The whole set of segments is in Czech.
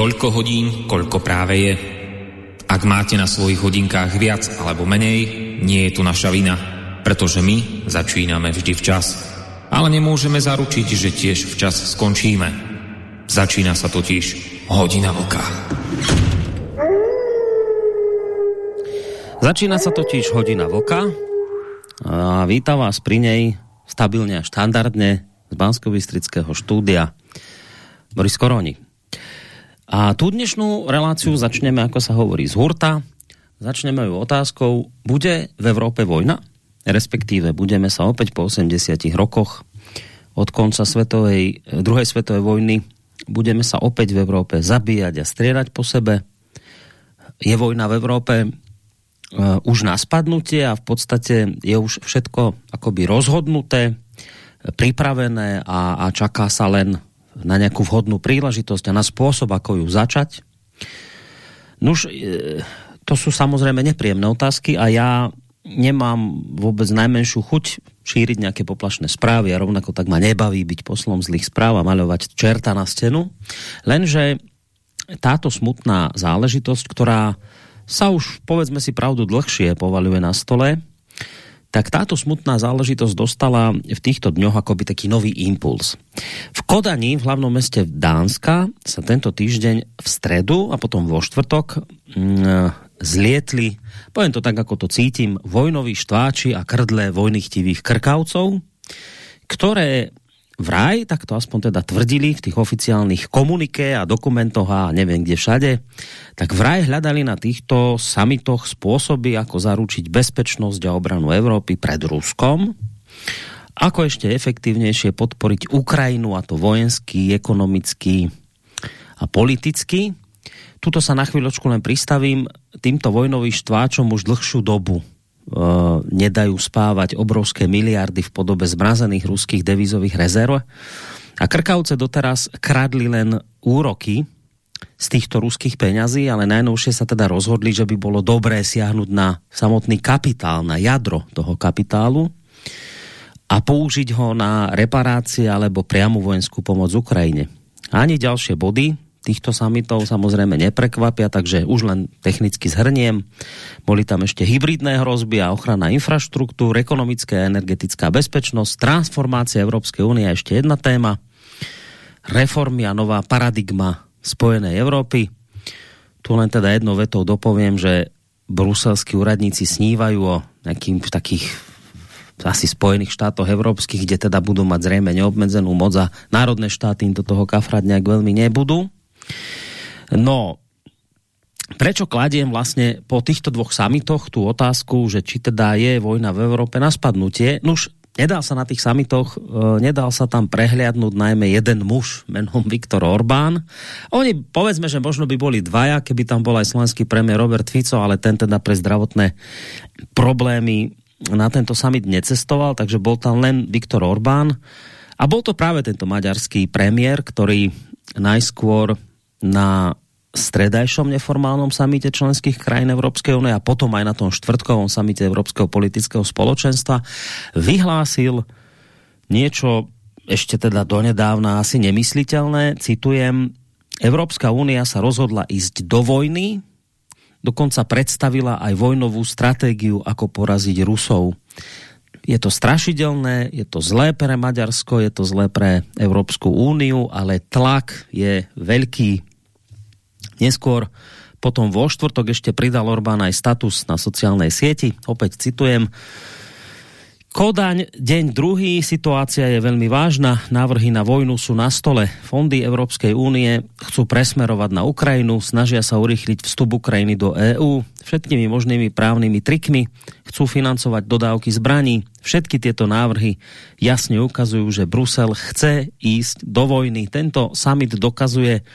Toľko hodín, koľko práve je. Ak máte na svojich hodinkách viac alebo menej, nie je tu naša vina, pretože my začíname vždy včas. Ale nemôžeme zaručiť, že tiež včas skončíme. Začína sa totiž hodina vlka. Začína sa totiž hodina vlka a vítam vás pri nej stabilne a štandardne z bansko štúdia Boris Koroni. A tú dnešnú reláciu začneme, ako sa hovorí, z hurta. Začneme ju otázkou, bude v Európe vojna? Respektíve budeme sa opäť po 80 rokoch od konca svetovej, druhej svetovej vojny budeme sa opäť v Európe zabíjať a striedať po sebe. Je vojna v Európe už na spadnutie a v podstate je už všetko akoby rozhodnuté, pripravené a, a čaká sa len na nejakú vhodnú príležitosť a na spôsob, ako ju začať. Nuž, e, to sú samozrejme nepríjemné otázky a ja nemám vôbec najmenšiu chuť šíriť nejaké poplašné správy a rovnako tak ma nebaví byť poslom zlých správ a maľovať čerta na stenu. Lenže táto smutná záležitosť, ktorá sa už, povedzme si pravdu, dlhšie povaluje na stole, tak táto smutná záležitosť dostala v týchto dňoch akoby taký nový impuls. V Kodani, v hlavnom meste Dánska, sa tento týždeň v stredu a potom vo štvrtok mm, zlietli, poviem to tak, ako to cítim, vojnoví štváči a krdle vojnychtivých krkavcov, ktoré vraj, tak to aspoň teda tvrdili v tých oficiálnych komuniké a dokumentoch a neviem kde všade, tak vraj hľadali na týchto samitoch spôsoby, ako zaručiť bezpečnosť a obranu Európy pred Ruskom, ako ešte efektívnejšie podporiť Ukrajinu a to vojensky, ekonomicky a politicky. Tuto sa na chvíľočku len pristavím týmto vojnovým štváčom už dlhšiu dobu nedajú spávať obrovské miliardy v podobe zmrazených ruských devizových rezerv. A Krkavce doteraz kradli len úroky z týchto ruských peňazí, ale najnovšie sa teda rozhodli, že by bolo dobré siahnuť na samotný kapitál, na jadro toho kapitálu a použiť ho na reparácie alebo priamu vojenskú pomoc Ukrajine. Ani ďalšie body, týchto samitov samozrejme neprekvapia, takže už len technicky zhrniem. Boli tam ešte hybridné hrozby a ochrana infraštruktúr, ekonomická a energetická bezpečnosť, transformácia Európskej únie a ešte jedna téma, reformy a nová paradigma spojenej Európy. Tu len teda jednou vetou dopoviem, že bruselskí úradníci snívajú o nejakým takých asi Spojených štátoch európskych, kde teda budú mať zrejme neobmedzenú moc a národné štáty im do toho kafrať nejak veľmi nebudú. No, prečo kladiem vlastne po týchto dvoch samitoch tú otázku, že či teda je vojna v Európe na spadnutie? Nuž, nedal sa na tých samitoch, e, nedal sa tam prehliadnúť najmä jeden muž menom Viktor Orbán. Oni, povedzme, že možno by boli dvaja, keby tam bol aj slovenský premiér Robert Fico, ale ten teda pre zdravotné problémy na tento summit necestoval, takže bol tam len Viktor Orbán. A bol to práve tento maďarský premiér, ktorý najskôr na stredajšom neformálnom samite členských krajín Európskej únie a potom aj na tom štvrtkovom samite Európskeho politického spoločenstva vyhlásil niečo ešte teda donedávna asi nemysliteľné. Citujem, Európska únia sa rozhodla ísť do vojny, dokonca predstavila aj vojnovú stratégiu, ako poraziť Rusov. Je to strašidelné, je to zlé pre Maďarsko, je to zlé pre Európsku úniu, ale tlak je veľký Neskôr potom vo štvrtok ešte pridal Orbán aj status na sociálnej sieti. Opäť citujem. Kodaň, deň druhý, situácia je veľmi vážna, návrhy na vojnu sú na stole. Fondy Európskej únie chcú presmerovať na Ukrajinu, snažia sa urychliť vstup Ukrajiny do EÚ, všetkými možnými právnymi trikmi, chcú financovať dodávky zbraní. Všetky tieto návrhy jasne ukazujú, že Brusel chce ísť do vojny. Tento summit dokazuje,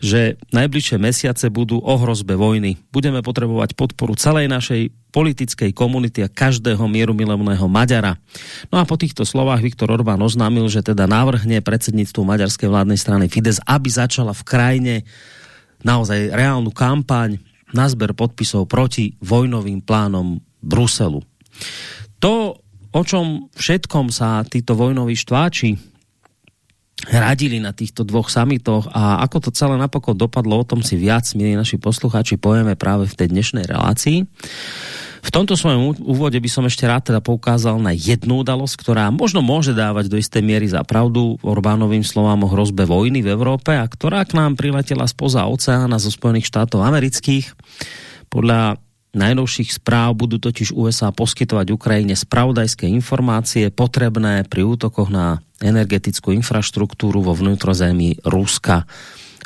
že najbližšie mesiace budú o hrozbe vojny. Budeme potrebovať podporu celej našej politickej komunity a každého mierumilovného Maďara. No a po týchto slovách Viktor Orbán oznámil, že teda navrhne predsedníctvu maďarskej vládnej strany Fides, aby začala v krajine naozaj reálnu kampaň na zber podpisov proti vojnovým plánom Bruselu. To, o čom všetkom sa títo vojnoví štváči radili na týchto dvoch samitoch a ako to celé napokon dopadlo, o tom si viac, milí naši poslucháči, povieme práve v tej dnešnej relácii. V tomto svojom úvode by som ešte rád teda poukázal na jednu udalosť, ktorá možno môže dávať do istej miery za pravdu Orbánovým slovám o hrozbe vojny v Európe a ktorá k nám priletela spoza oceána zo Spojených štátov amerických. Podľa najnovších správ budú totiž USA poskytovať Ukrajine spravodajské informácie potrebné pri útokoch na energetickú infraštruktúru vo vnútrozemí Ruska.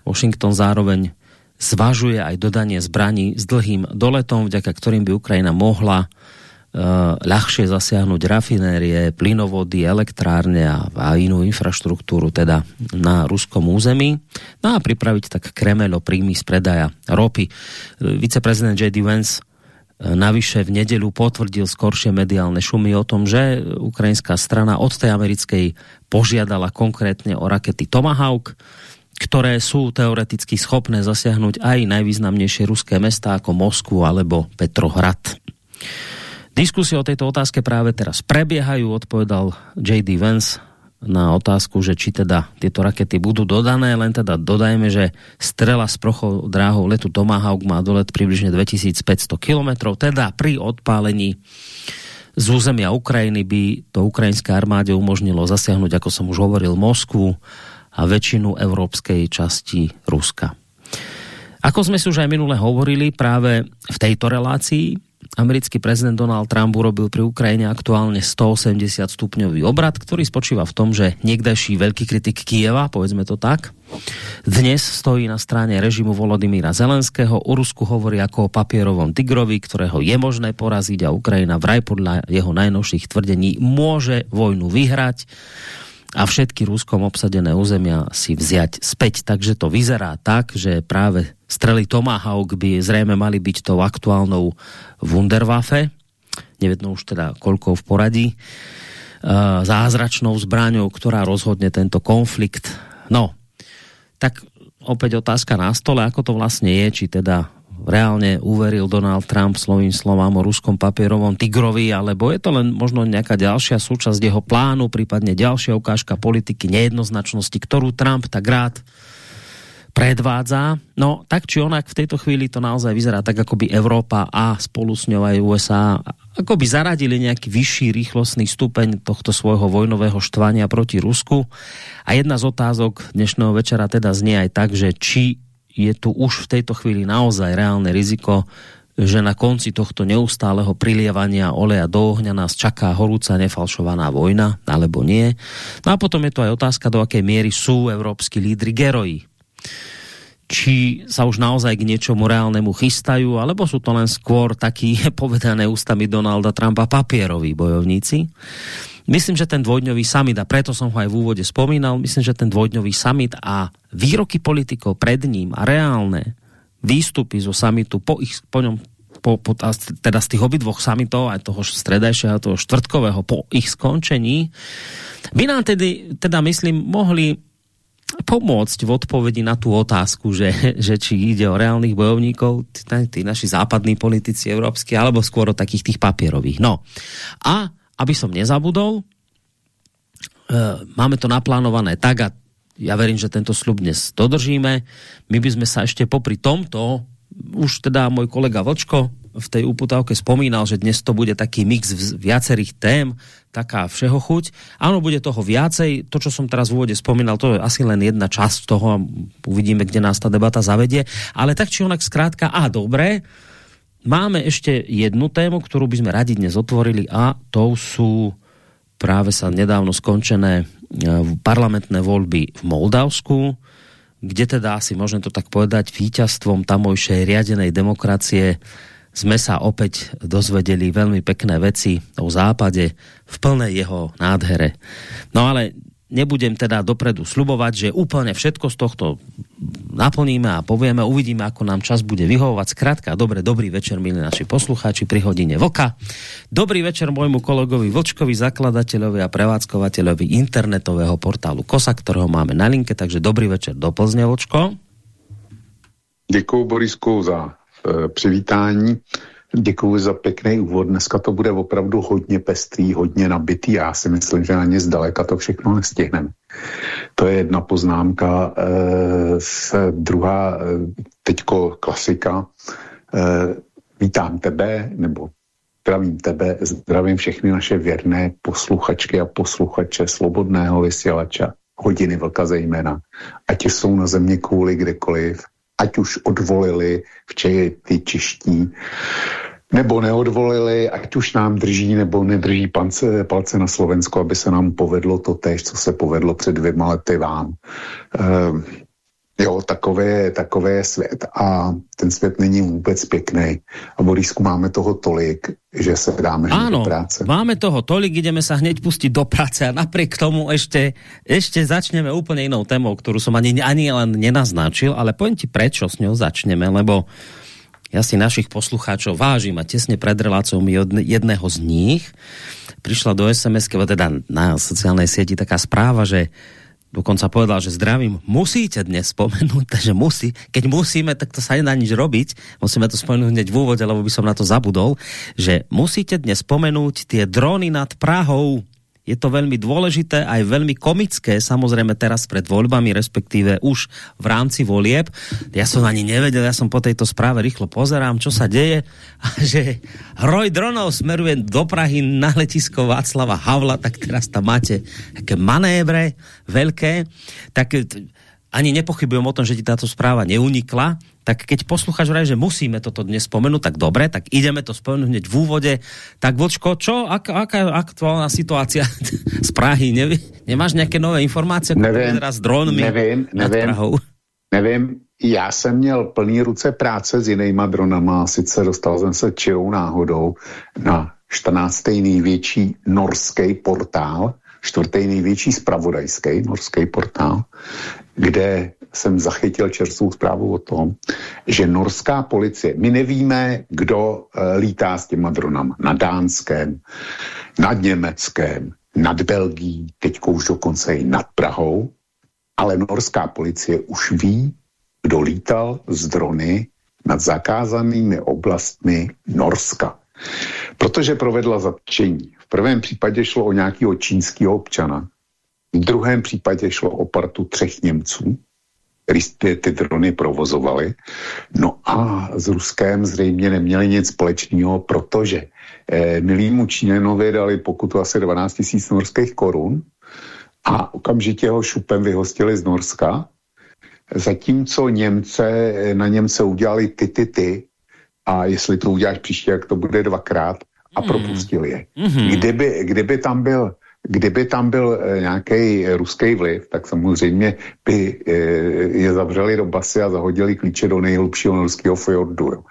Washington zároveň zvažuje aj dodanie zbraní s dlhým doletom, vďaka ktorým by Ukrajina mohla uh, ľahšie zasiahnuť rafinérie, plynovody, elektrárne a, a inú infraštruktúru teda na ruskom území. No a pripraviť tak Kremel o príjmy z predaja ropy. Viceprezident J.D. Vance Navyše v nedelu potvrdil skoršie mediálne šumy o tom, že ukrajinská strana od tej americkej požiadala konkrétne o rakety Tomahawk, ktoré sú teoreticky schopné zasiahnuť aj najvýznamnejšie ruské mesta ako Moskvu alebo Petrohrad. Diskusie o tejto otázke práve teraz prebiehajú, odpovedal J.D. Vance na otázku, že či teda tieto rakety budú dodané, len teda dodajme, že strela s prochou dráhou letu Tomahawk má dolet približne 2500 km, teda pri odpálení z územia Ukrajiny by to ukrajinské armáde umožnilo zasiahnuť, ako som už hovoril, Moskvu a väčšinu európskej časti Ruska. Ako sme si už aj minule hovorili práve v tejto relácii, americký prezident Donald Trump urobil pri Ukrajine aktuálne 180 stupňový obrad, ktorý spočíva v tom, že niekdajší veľký kritik Kieva, povedzme to tak, dnes stojí na strane režimu Volodymyra Zelenského. O Rusku hovorí ako o papierovom tigrovi, ktorého je možné poraziť a Ukrajina vraj podľa jeho najnovších tvrdení môže vojnu vyhrať a všetky Ruskom obsadené územia si vziať späť. Takže to vyzerá tak, že práve strely Tomahawk by zrejme mali byť tou aktuálnou Wunderwaffe, nevedno už teda koľko v poradí, e, zázračnou zbraňou, ktorá rozhodne tento konflikt. No, tak opäť otázka na stole, ako to vlastne je, či teda reálne uveril Donald Trump slovým slovám o ruskom papierovom tigrovi, alebo je to len možno nejaká ďalšia súčasť jeho plánu, prípadne ďalšia ukážka politiky nejednoznačnosti, ktorú Trump tak rád predvádza. No, tak či onak v tejto chvíli to naozaj vyzerá tak, ako by Európa a spolu s ňou aj USA ako by zaradili nejaký vyšší rýchlostný stupeň tohto svojho vojnového štvania proti Rusku. A jedna z otázok dnešného večera teda znie aj tak, že či je tu už v tejto chvíli naozaj reálne riziko, že na konci tohto neustáleho prilievania oleja do ohňa nás čaká horúca nefalšovaná vojna, alebo nie. No a potom je to aj otázka, do akej miery sú európsky lídry geroji. Či sa už naozaj k niečomu reálnemu chystajú, alebo sú to len skôr takí povedané ústami Donalda Trumpa papieroví bojovníci. Myslím, že ten dvojdňový summit, a preto som ho aj v úvode spomínal, myslím, že ten dvojdňový summit a výroky politikov pred ním a reálne výstupy zo summitu po, ich, po ňom po, po, teda z tých obidvoch summitov, aj toho stredajšieho, toho štvrtkového, po ich skončení, by nám tedy, teda myslím, mohli pomôcť v odpovedi na tú otázku, že, že či ide o reálnych bojovníkov, tí, tí naši západní politici európsky, alebo skôr o takých tých papierových. No. A aby som nezabudol, e, máme to naplánované tak a ja verím, že tento slub dnes dodržíme. My by sme sa ešte popri tomto, už teda môj kolega Vlčko v tej uputávke spomínal, že dnes to bude taký mix viacerých tém, taká všeho chuť. Áno, bude toho viacej. To, čo som teraz v úvode spomínal, to je asi len jedna časť toho. Uvidíme, kde nás tá debata zavedie. Ale tak či onak skrátka, a dobre, Máme ešte jednu tému, ktorú by sme radi dnes otvorili a to sú práve sa nedávno skončené e, parlamentné voľby v Moldavsku, kde teda asi môžem to tak povedať víťazstvom tamojšej riadenej demokracie sme sa opäť dozvedeli veľmi pekné veci o západe v plnej jeho nádhere. No ale nebudem teda dopredu slubovať, že úplne všetko z tohto naplníme a povieme, uvidíme, ako nám čas bude vyhovovať. Skrátka, dobre, dobrý večer, milí naši poslucháči pri hodine Voka. Dobrý večer môjmu kolegovi Vlčkovi, zakladateľovi a prevádzkovateľovi internetového portálu KOSA, ktorého máme na linke, takže dobrý večer do Plzně, Vlčko. Děkuji Borisku za přivítání. Děkuji za pěkný úvod. Dneska to bude opravdu hodně pestrý, hodně nabitý. Já si myslím, že na ně zdaleka to všechno nestihneme. To je jedna poznámka. E, druhá, e, teďko klasika. E, vítám tebe, nebo zdravím tebe, zdravím všechny naše věrné posluchačky a posluchače Slobodného vysílača, hodiny vlka zejména, ať jsou na země kvůli kdekoliv, ať už odvolili včej ty čiští, nebo neodvolili, ať už nám drží nebo nedrží palce, palce na Slovensku, aby se nám povedlo to tež, co se povedlo před dvěma lety vám. Ehm, jo, takové, takové je svět a ten svět není vůbec pěkný. A Borisku máme toho tolik, že se dáme Áno, do práce. máme toho tolik, ideme sa hneď pustiť do práce a napriek tomu ešte, ešte začneme úplne inou témou, ktorú som ani, ani len nenaznačil, ale poviem ti prečo s ňou začneme, lebo ja si našich poslucháčov vážim a tesne pred reláciou mi od jedného z nich prišla do SMS, teda na sociálnej sieti taká správa, že dokonca povedal, že zdravím, musíte dnes spomenúť, takže musí, keď musíme, tak to sa nedá nič robiť, musíme to spomenúť hneď v úvode, lebo by som na to zabudol, že musíte dnes spomenúť tie drony nad Prahou, je to veľmi dôležité, aj veľmi komické, samozrejme teraz pred voľbami, respektíve už v rámci volieb. Ja som ani nevedel, ja som po tejto správe rýchlo pozerám, čo sa deje, a že hroj dronov smeruje do Prahy na letisko Václava Havla, tak teraz tam máte také manébre veľké, tak ani nepochybujem o tom, že ti táto správa neunikla, tak keď posluchač vraj, že musíme toto dnes spomenúť, tak dobre, tak ideme to spomenúť hneď v úvode. Tak Vočko, čo, ak, aká je aktuálna situácia z Prahy? Nevy, nemáš nějaké nové informace? Nevím, s dronmi nevím, nevím, Prahou? nevím. Já jsem měl plný ruce práce s jinýma dronama, sice dostal jsem se čirou náhodou na 14. největší norský portál, čtvrtý největší spravodajský norský portál, kde jsem zachytil čerstvou zprávu o tom, že norská policie, my nevíme, kdo uh, lítá s těma dronama, na Dánském, nad Německém, nad Belgií, teď už dokonce i nad Prahou, ale norská policie už ví, kdo lítal z drony nad zakázanými oblastmi Norska. Protože provedla zatčení. V prvém případě šlo o nějakého čínského občana, v druhém případě šlo o partu třech Němců, který ty, ty drony provozovali. No a s Ruskem zřejmě neměli nic společného, protože eh, milýmu Číňanovi dali pokutu asi 12 tisíc norských korun a okamžitě ho šupem vyhostili z Norska, zatímco Němce, eh, na Němce udělali ty, ty, ty a jestli to uděláš příště, jak to bude dvakrát a mm. propustili je. Mm. Kdyby, kdyby tam byl Kdyby tam byl e, nějaký ruský vliv, tak samozřejmě by e, je zavřeli do basy a zahodili klíče do nejhlubšího norského fjordu. Jo.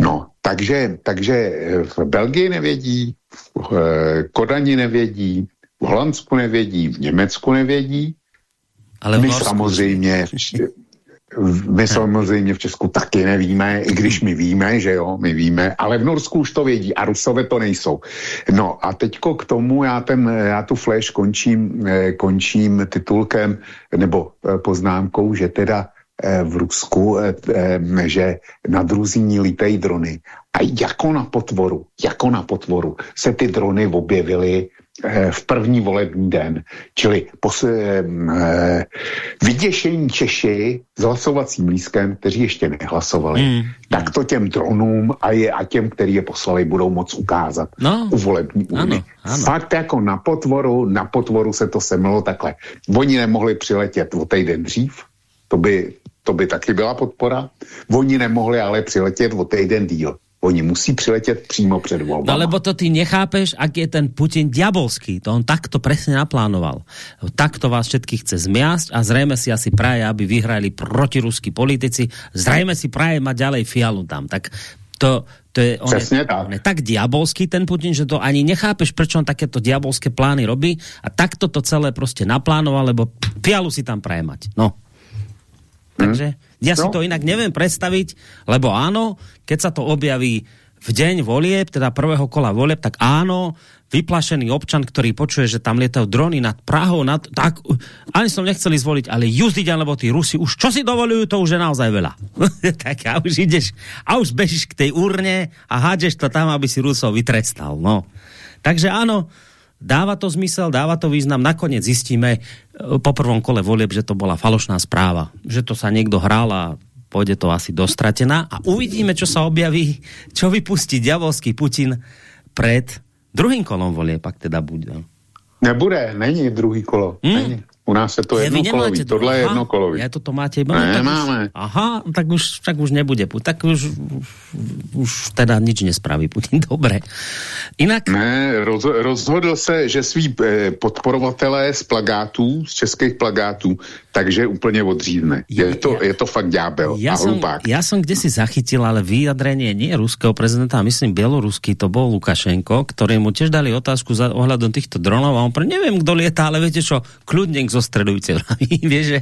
No, takže, takže v Belgii nevědí, v Kodani nevědí, v Holandsku nevědí, v Německu nevědí. Ale my samozřejmě, my samozřejmě v Česku taky nevíme, i když my víme, že jo, my víme, ale v Norsku už to vědí a Rusové to nejsou. No a teďko k tomu já, ten, já tu flash končím, eh, končím titulkem nebo eh, poznámkou, že teda eh, v Rusku, že na druzíní lítají drony. A jako na potvoru, jako na potvoru se ty drony objevily v první volební den. Čili pos, eh, eh, vyděšení Češi s hlasovacím lískem, kteří ještě nehlasovali, mm. tak to těm dronům a, je, a těm, který je poslali, budou moc ukázat no. u volební úny. Fakt jako na potvoru, na potvoru se to semlo takhle. Oni nemohli přiletět o týden dřív, to by, to by taky byla podpora. Oni nemohli ale přiletět o týden díl. Oni musí přiletět přímo před volbami. No lebo to ty nechápeš, ak je ten Putin diabolský. To on takto presne naplánoval. Takto vás všetkých chce zmiasť a zrejme si asi praje, aby vyhrali protiruskí politici. Zrejme si praje mať ďalej fialu tam. Tak to, to je, on, je, tak. on je tak diabolský ten Putin, že to ani nechápeš, prečo on takéto diabolské plány robí a takto to celé prostě naplánoval, lebo fialu si tam praje mať. No. Takže ja no. si to inak neviem predstaviť, lebo áno, keď sa to objaví v deň volieb, teda prvého kola volieb, tak áno, vyplašený občan, ktorý počuje, že tam lietajú drony nad Prahou, nad, tak ani som nechceli zvoliť, ale juzdiť, alebo tí Rusi už čo si dovolujú, to už je naozaj veľa. tak a už ideš, a už bežíš k tej urne a hádžeš to tam, aby si Rusov vytrestal. No. Takže áno, dáva to zmysel, dáva to význam, nakoniec zistíme e, po prvom kole volieb, že to bola falošná správa, že to sa niekto hral a pôjde to asi dostratená a uvidíme, čo sa objaví, čo vypustí diabolský Putin pred druhým kolom volie, pak teda bude. Nebude, není druhý kolo. Hmm. Není. U nás je to je, jednokolový, tohle je jednokolový. Ja toto máte iba... Ne, nemáme. Už, aha, tak už, tak už nebude. Tak už, už teda nič nespraví Putin. Dobre. Inak... Ne, roz, rozhodl se, že svý eh, podporovatelé z plagátů, z českých plagátů, takže úplně odřízne. Je, to, je to fakt ďábel ja a hlupák. Som, ja som kde si zachytil, ale vyjadrenie nie ruského prezidenta, myslím bieloruský, to bol Lukašenko, ktorému tiež dali otázku za ohľadom týchto dronov a on pre neviem, kto lieta, ale viete čo, kľudne zostredujte. Vieš, že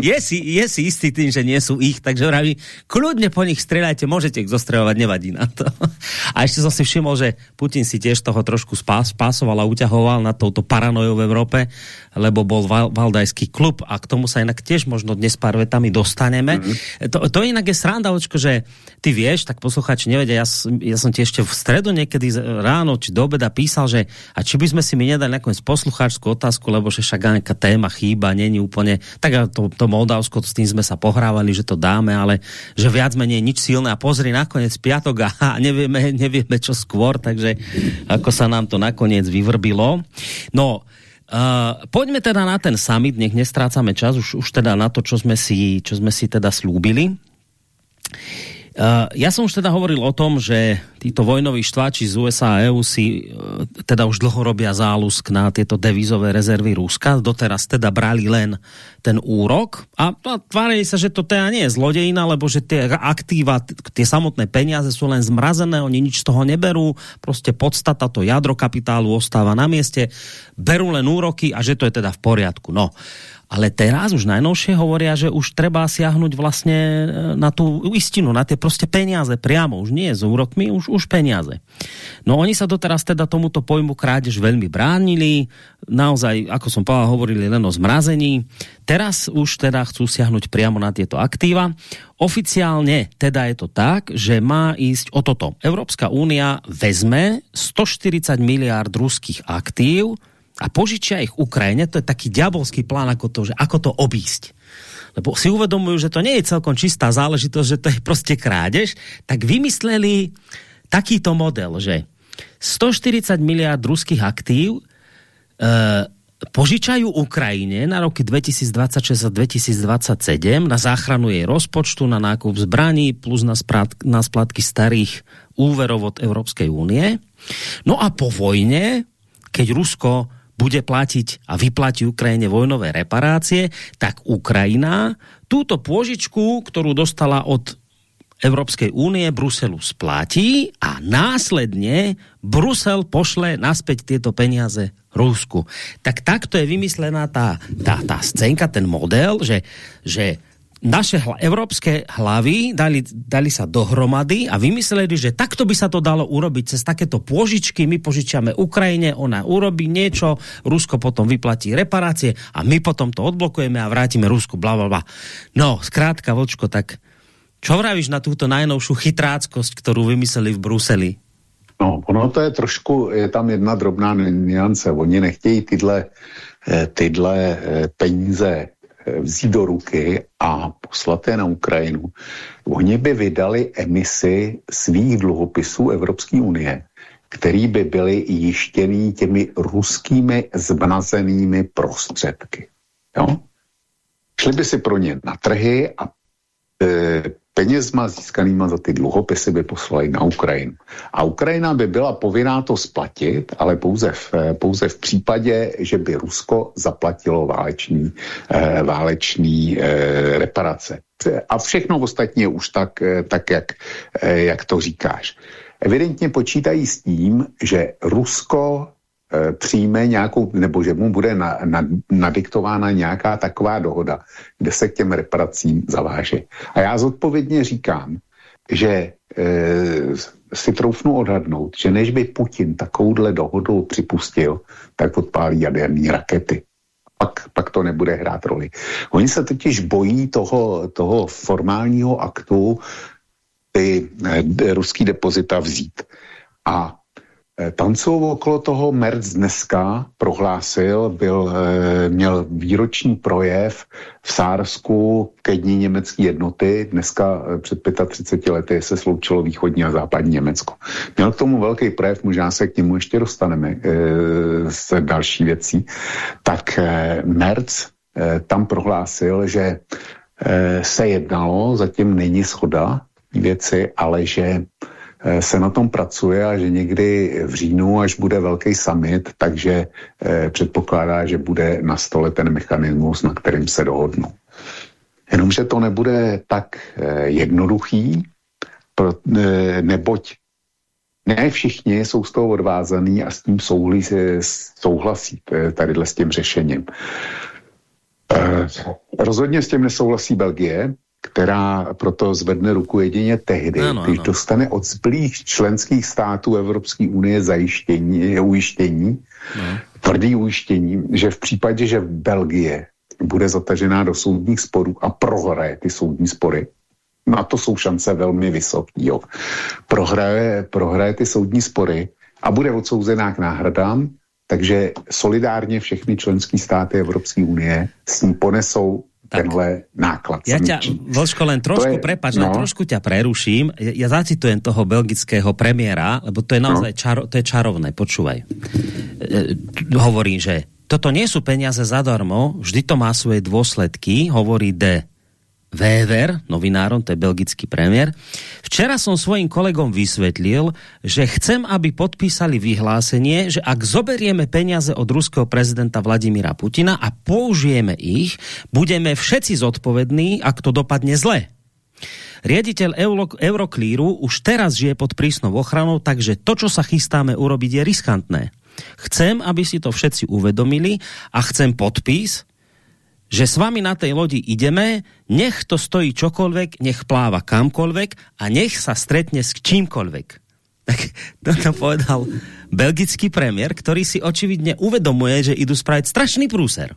je si, je si istý tým, že nie sú ich, takže vraví, kľudne po nich streľajte, môžete ich zostreľovať, nevadí na to. A ešte som si všimol, že Putin si tiež toho trošku spás, spásoval a uťahoval na touto paranojou v Európe, lebo bol val, valdajský klub a k tomu sa inak tiež možno dnes pár vetami dostaneme. Mm -hmm. to, to inak je sranda, očko, že ty vieš, tak posluchači nevedia, ja, ja som ti ešte v stredu niekedy ráno či do obeda písal, že a či by sme si mi nedali nakoniec poslucháčskú otázku, lebo že však nejaká téma chýba, není úplne, tak to, to Moldavsko, s tým sme sa pohrávali, že to dáme, ale že viac menej nič silné a pozri nakoniec piatok a nevieme, nevieme čo skôr, takže ako sa nám to nakoniec vyvrbilo. No, Uh, poďme teda na ten summit, nech nestrácame čas, už, už teda na to, čo sme si, čo sme si teda slúbili. Uh, ja som už teda hovoril o tom, že títo vojnoví štváči z USA a EU si uh, teda už dlho robia zálusk na tieto devizové rezervy Ruska. Doteraz teda brali len ten úrok a, a tvárili sa, že to teda nie je zlodejina, lebo že tie aktíva, tie samotné peniaze sú len zmrazené, oni nič z toho neberú, prostě podstata, to jadro kapitálu ostáva na mieste, berú len úroky a že to je teda v poriadku. No. Ale teraz už najnovšie hovoria, že už treba siahnuť vlastne e, na tú istinu, na tie prostě peniaze priamo, už nie s úrokmi, už, už peniaze. No oni sa doteraz teda tomuto pojmu krádež veľmi bránili, naozaj, ako som povedal, hovorili len o zmrazení. Teraz už teda chcú siahnuť priamo na tieto aktíva. Oficiálne teda je to tak, že má ísť o toto. Európska únia vezme 140 miliard ruských aktív, a požičia ich Ukrajine, to je taký diabolský plán, ako to, že ako to obísť. Lebo si uvedomujú, že to nie je celkom čistá záležitosť, že to je prostě krádež, tak vymysleli takýto model, že 140 miliard ruských aktív e, požičajú Ukrajine na roky 2026 a 2027 na záchranu jej rozpočtu, na nákup zbraní plus na, sprát, na splatky starých úverov od Európskej únie. No a po vojne, keď Rusko bude platiť a vyplatí Ukrajine vojnové reparácie, tak Ukrajina túto pôžičku, ktorú dostala od Evropskej únie Bruselu splatí a následne Brusel pošle naspäť tieto peniaze Rusku. Tak takto je vymyslená tá, tá, tá scénka, ten model, že, že naše hla, evropské hlavy dali, dali sa dohromady a vymysleli, že takto by sa to dalo urobiť cez takéto pôžičky. My požičiame Ukrajine, ona urobí niečo, Rusko potom vyplatí reparácie a my potom to odblokujeme a vrátime Rusku, bla, bla, bla. No, zkrátka, Vočko, tak čo vravíš na túto najnovšiu chytráckosť, ktorú vymysleli v Bruseli? No, ono to je trošku, je tam jedna drobná niance. Oni nechtějí tyhle, eh, tyhle eh, peníze vzít do ruky a poslat je na Ukrajinu. Oni by vydali emisi svých dluhopisů Evropské unie, který by byly jištěný těmi ruskými zmrazenými prostředky. Jo? Šli by si pro ně na trhy a e, penězma získanýma za ty dluhopisy by poslali na Ukrajinu. A Ukrajina by byla povinná to splatit, ale pouze v, pouze v případě, že by Rusko zaplatilo váleční, eh, váleční eh, reparace. A všechno ostatní je už tak, eh, tak jak, eh, jak to říkáš. Evidentně počítají s tím, že Rusko přijme nějakou, nebo že mu bude na, na, nadiktována nějaká taková dohoda, kde se k těm reparacím zaváže. A já zodpovědně říkám, že e, si troufnu odhadnout, že než by Putin takovouhle dohodu připustil, tak odpálí jaderní rakety. Pak, pak to nebude hrát roli. Oni se totiž bojí toho, toho formálního aktu ty e, ruský depozita vzít. A Eh, Tancov okolo toho Merc dneska prohlásil, byl, eh, měl výroční projev v Sársku ke dní německé jednoty. Dneska eh, před 35 lety se sloučilo východní a západní Německo. Měl k tomu velký projev, možná se k němu ještě dostaneme s další věcí. Tak Merc tam prohlásil, že se jednalo, zatím není schoda věci, ale že Eh, se na tom pracuje a že někdy v říjnu, až bude velký summit, takže eh, předpokládá, že bude na stole ten mechanismus, na kterým se dohodnou. Jenomže to nebude tak eh, jednoduchý, neboť ne všichni jsou z toho odvázaný a s tím souhlasí, souhlasí tady s tím řešením. Rozhodně s tím nesouhlasí Belgie, která proto zvedne ruku jedině tehdy, ano, když ano. dostane od zbylých členských států Evropské unie zajištění, ujištění, no. tvrdý ujištění, že v případě, že Belgie bude zatažená do soudních sporů a prohraje ty soudní spory, na to jsou šance velmi vysoké. Prohraje, prohraje ty soudní spory a bude odsouzená k náhradám, takže solidárně všechny členské státy Evropské unie s ním ponesou tak. tenhle náklad. Ja ťa, Vlško, len trošku, je, prepač, no. len trošku ťa preruším. Ja, ja zacitujem toho belgického premiéra, lebo to je naozaj no. čaro, to je čarovné, počúvaj. E, hovorí, že toto nie sú peniaze zadarmo, vždy to má svoje dôsledky, hovorí D. Wever, novinárom, to je belgický premiér. Včera som svojim kolegom vysvetlil, že chcem, aby podpísali vyhlásenie, že ak zoberieme peniaze od ruského prezidenta Vladimíra Putina a použijeme ich, budeme všetci zodpovední, ak to dopadne zle. Riaditeľ Euroklíru už teraz žije pod prísnou ochranou, takže to, čo sa chystáme urobiť, je riskantné. Chcem, aby si to všetci uvedomili a chcem podpis, že s vami na tej lodi ideme, nech to stojí čokoľvek, nech pláva kamkoľvek a nech sa stretne s čímkoľvek. Tak toto povedal belgický premiér, ktorý si očividne uvedomuje, že idú spraviť strašný prúser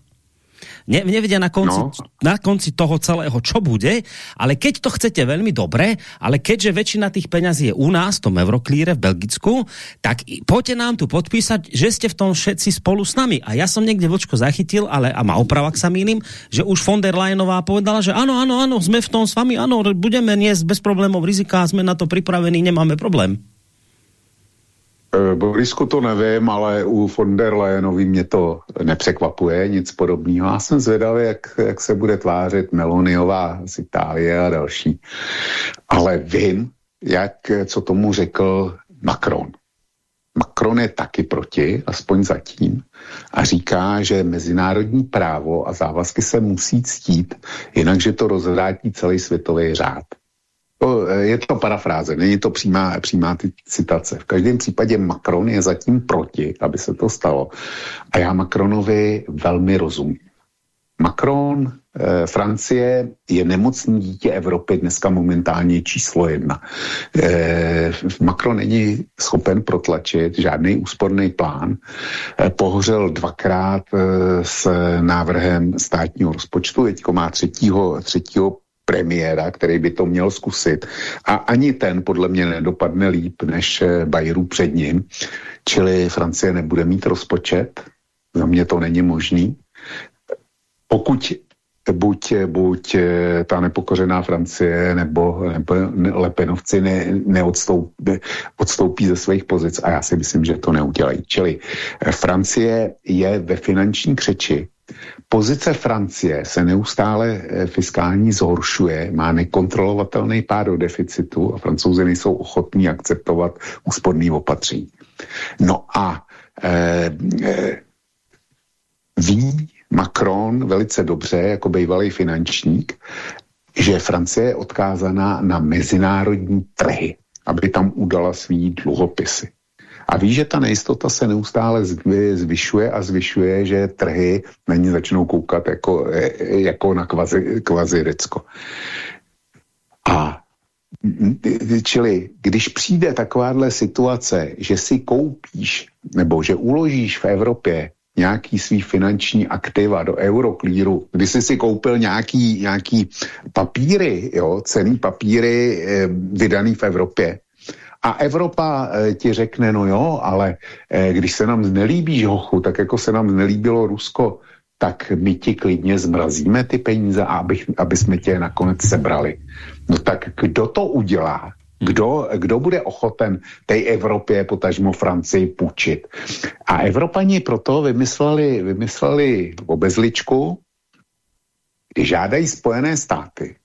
ne, nevedia na konci, no. na konci toho celého, čo bude, ale keď to chcete veľmi dobre, ale keďže väčšina tých peňazí je u nás, v tom Euroklíre v Belgicku, tak poďte nám tu podpísať, že ste v tom všetci spolu s nami. A ja som niekde vočko zachytil, ale a ma oprava k sa mýlim, že už von der Leyenová povedala, že áno, áno, áno, sme v tom s vami, áno, budeme niesť bez problémov rizika, sme na to pripravení, nemáme problém. Eh, Borisku to nevím, ale u von der Leyenový mě to nepřekvapuje, nic podobného. Já jsem zvědavý, jak, jak se bude tvářit Meloniová z Itálie a další. Ale vím, jak, co tomu řekl Macron. Macron je taky proti, aspoň zatím, a říká, že mezinárodní právo a závazky se musí ctít, jinak, že to rozvrátí celý světový řád. Eh, je to parafráze, není to přímá, přímá citace. V každém případě Macron je zatím proti, aby se to stalo. A já Macronovi velmi rozumím. Macron, eh, Francie je nemocný dítě Evropy dneska momentálně číslo jedna. Eh, Macron není schopen protlačit žádný úsporný plán. Eh, pohořel dvakrát eh, s návrhem státního rozpočtu, teďko má třetího, třetího premiéra, který by to měl zkusit. A ani ten podle mě nedopadne líp než eh, Bayrou před ním. Čili Francie nebude mít rozpočet. Za mě to není možný. Pokud buď, buď eh, ta nepokořená Francie nebo, nebo Lepenovci ne, neodstoupí odstoupí ze svých pozic a já si myslím, že to neudělají. Čili eh, Francie je ve finanční křeči Pozice Francie se neustále eh, fiskální zhoršuje, má nekontrolovatelný pád do deficitu a francouzi nejsou ochotní akceptovat úsporný opatření. No a eh, eh, ví Macron velice dobře, jako bývalý finančník, že Francie je odkázaná na mezinárodní trhy, aby tam udala svý dluhopisy. A ví, že ta nejistota se neustále zvyšuje a zvyšuje, že trhy na ní začnou koukat jako, jako na kvazi, kvazi Řecko. A čili když přijde takováhle situace, že si koupíš nebo že uložíš v Evropě nějaký svý finanční aktiva do euroklíru, kdy jsi si koupil nějaký, nějaký papíry, jo, cený papíry eh, vydaný v Evropě, A Evropa e, ti řekne, no jo, ale e, když se nám nelíbí hochu, tak jako se nám nelíbilo Rusko, tak my ti klidně zmrazíme ty peníze, aby, aby jsme tě nakonec sebrali. No tak kdo to udělá? Kdo, kdo bude ochoten té Evropě, potažmo Francii, půjčit? A Evropani proto vymysleli, vymysleli obezličku, kdy žádají Spojené státy,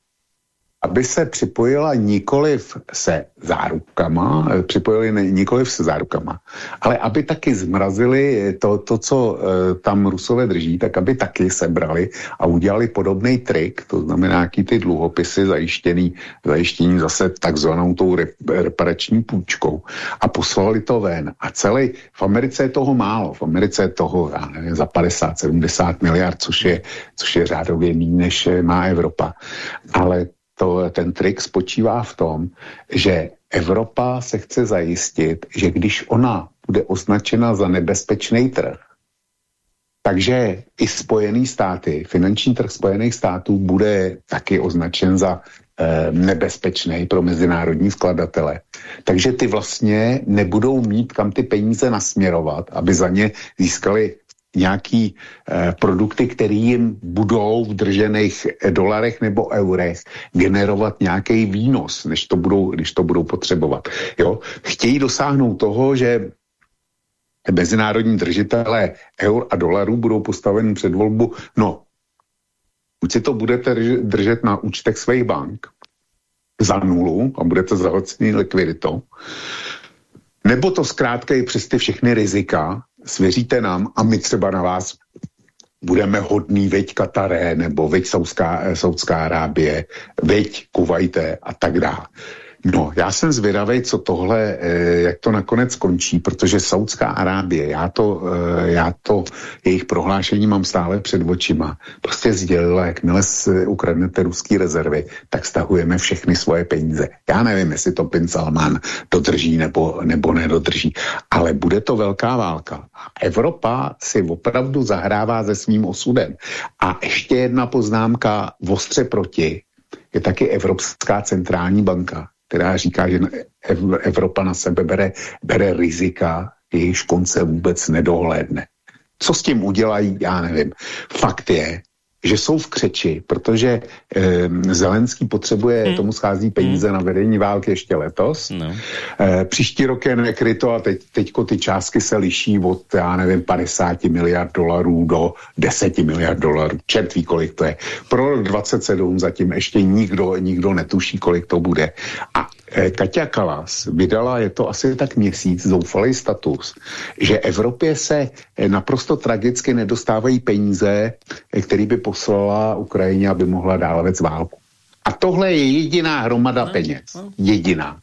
aby se připojila nikoliv se zárukama, eh, připojili nikoliv se zárukama, ale aby taky zmrazili to, to co e, tam Rusové drží, tak aby taky sebrali a udělali podobný trik, to znamená nějaký ty dluhopisy zajištěný, zajištění zase takzvanou tou reparační půjčkou a poslali to ven. A celý, v Americe je toho málo, v Americe je toho, já nevím, za 50-70 miliard, což je, což je řádově méně, než má Evropa. Ale to, ten trik spočívá v tom, že Evropa se chce zajistit, že když ona bude označena za nebezpečný trh, takže i Spojený státy, finanční trh Spojených států bude taky označen za e, nebezpečný pro mezinárodní skladatele. Takže ty vlastně nebudou mít kam ty peníze nasměrovat, aby za ně získali nějaký eh, produkty, které jim budou v držených dolarech nebo eurech generovat nějaký výnos, než to budou, když to budou potřebovat. Jo? Chtějí dosáhnout toho, že mezinárodní držitelé eur a dolarů budou postaveni před volbu, no, buď si to budete držet na účtech svých bank za nulu a budete zahlcený likviditou, nebo to zkrátka i přes ty všechny rizika svěříte nám a my třeba na vás budeme hodný, veď Kataré, nebo veď Saudská, Saudská Arábie, veď Kuvajte a tak dále. No, já jsem zvědavý, co tohle, eh, jak to nakonec skončí, protože Saudská Arábie, já to, eh, já to jejich prohlášení mám stále před očima, prostě sdělila, jakmile si ukradnete ruský rezervy, tak stahujeme všechny svoje peníze. Já nevím, jestli to Pin Salman dodrží nebo, nebo nedodrží, ale bude to velká válka. Evropa si opravdu zahrává se svým osudem. A ještě jedna poznámka ostře proti je taky Evropská centrální banka která říká, že Evropa na sebe bere, bere rizika, jejichž konce vůbec nedohlédne. Co s tím udělají, já nevím. Fakt je, že jsou v křeči, protože e, Zelenský potřebuje, hmm. tomu schází peníze hmm. na vedení války ještě letos. No. E, příští rok je nekryto a teď, teďko ty částky se liší od, já nevím, 50 miliard dolarů do 10 miliard dolarů. Čertví, kolik to je. Pro rok 27 zatím ještě nikdo, nikdo netuší, kolik to bude. A Eh, Katia Kalas vydala, je to asi tak měsíc, zoufalý status, že Evropě se eh, naprosto tragicky nedostávají peníze, eh, který by poslala Ukrajině, aby mohla dále vést válku. A tohle je jediná hromada no, peněz. No. Jediná.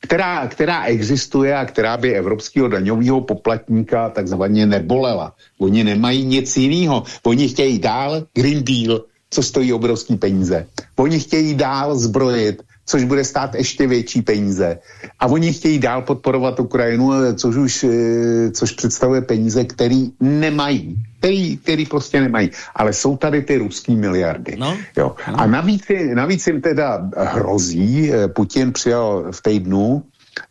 Která, která existuje a která by evropského daňového poplatníka takzvaně nebolela. Oni nemají nic jiného. Oni chtějí dál Green Deal, co stojí obrovský peníze. Oni chtějí dál zbrojit což bude stát ještě větší peníze. A oni chtějí dál podporovat Ukrajinu, což už eh, což představuje peníze, který nemají. Který, který prostě nemají. Ale jsou tady ty ruský miliardy. No, jo. No. A navíc, navíc jim teda hrozí, eh, Putin přijal v týdnu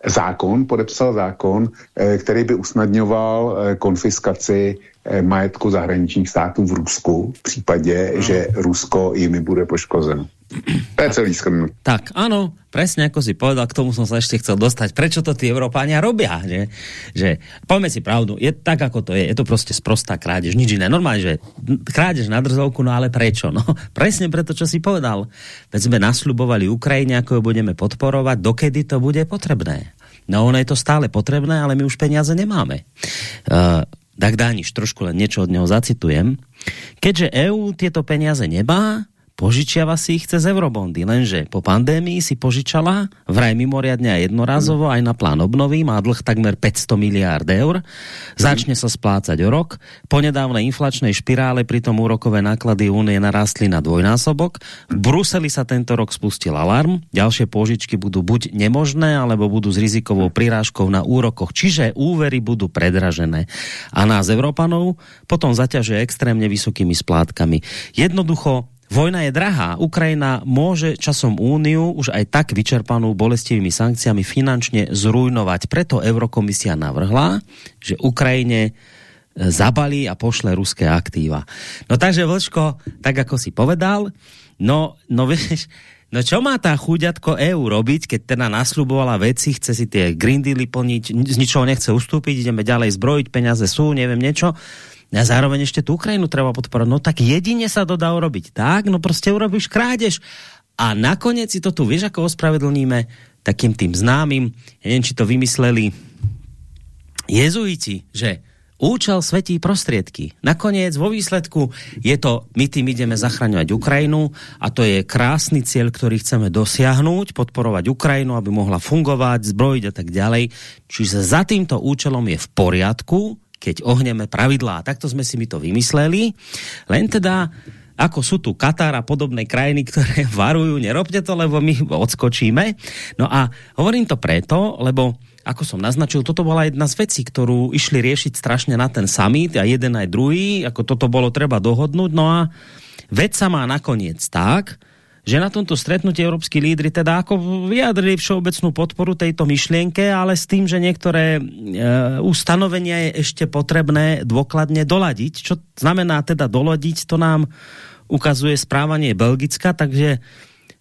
zákon, podepsal zákon, eh, který by usnadňoval konfiskaci majetku zahraničních států v Rusku v případě, no. že Rusko jimi bude poškozeno. To je celý schrnut. Tak, áno, presne ako si povedal, k tomu som sa ešte chcel dostať. Prečo to tí Európania robia? Že, že poďme si pravdu, je tak, ako to je. Je to prostě sprostá krádež, nič iné. Normálne, že krádež na drzovku, no ale prečo? No, presne preto, čo si povedal. Veď sme nasľubovali Ukrajine, ako ju budeme podporovať, dokedy to bude potrebné. No ono je to stále potrebné, ale my už peniaze nemáme. Uh, tak Dániš, trošku len niečo od neho zacitujem. Keďže EU tieto peniaze nemá, požičiava si ich cez eurobondy, lenže po pandémii si požičala vraj mimoriadne a jednorazovo aj na plán obnovy, má dlh takmer 500 miliárd eur, začne sa splácať o rok, po nedávnej inflačnej špirále pritom úrokové náklady únie narastli na dvojnásobok, v Bruseli sa tento rok spustil alarm, ďalšie požičky budú buď nemožné, alebo budú s rizikovou prirážkou na úrokoch, čiže úvery budú predražené. A nás Európanov potom zaťažuje extrémne vysokými splátkami. Jednoducho Vojna je drahá. Ukrajina môže časom úniu už aj tak vyčerpanú bolestivými sankciami finančne zrujnovať. Preto Eurokomisia navrhla, že Ukrajine e, zabalí a pošle ruské aktíva. No takže Vlčko, tak ako si povedal, no, no vieš, No čo má tá chuďatko EU robiť, keď teda nasľubovala veci, chce si tie green dealy plniť, z ničoho nechce ustúpiť, ideme ďalej zbrojiť, peniaze sú, neviem niečo. A zároveň ešte tú Ukrajinu treba podporovať. No tak jedine sa to dá urobiť tak, no prostě urobíš krádež. A nakoniec si to tu, vieš, ako ospravedlníme takým tým známym, ja neviem, či to vymysleli jezuiti, že účel svetí prostriedky. Nakoniec vo výsledku je to, my tým ideme zachraňovať Ukrajinu a to je krásny cieľ, ktorý chceme dosiahnuť, podporovať Ukrajinu, aby mohla fungovať, zbrojiť a tak ďalej. Čiže za týmto účelom je v poriadku, keď ohneme pravidlá. Takto sme si my to vymysleli. Len teda ako sú tu Katar a podobné krajiny, ktoré varujú, nerobte to, lebo my odskočíme. No a hovorím to preto, lebo ako som naznačil, toto bola jedna z vecí, ktorú išli riešiť strašne na ten summit a jeden aj druhý, ako toto bolo treba dohodnúť. No a vec sa má nakoniec tak, že na tomto stretnutí európsky lídry teda ako vyjadrili všeobecnú podporu tejto myšlienke, ale s tým, že niektoré e, ustanovenia je ešte potrebné dôkladne doladiť. Čo znamená teda doladiť, to nám ukazuje správanie Belgicka, takže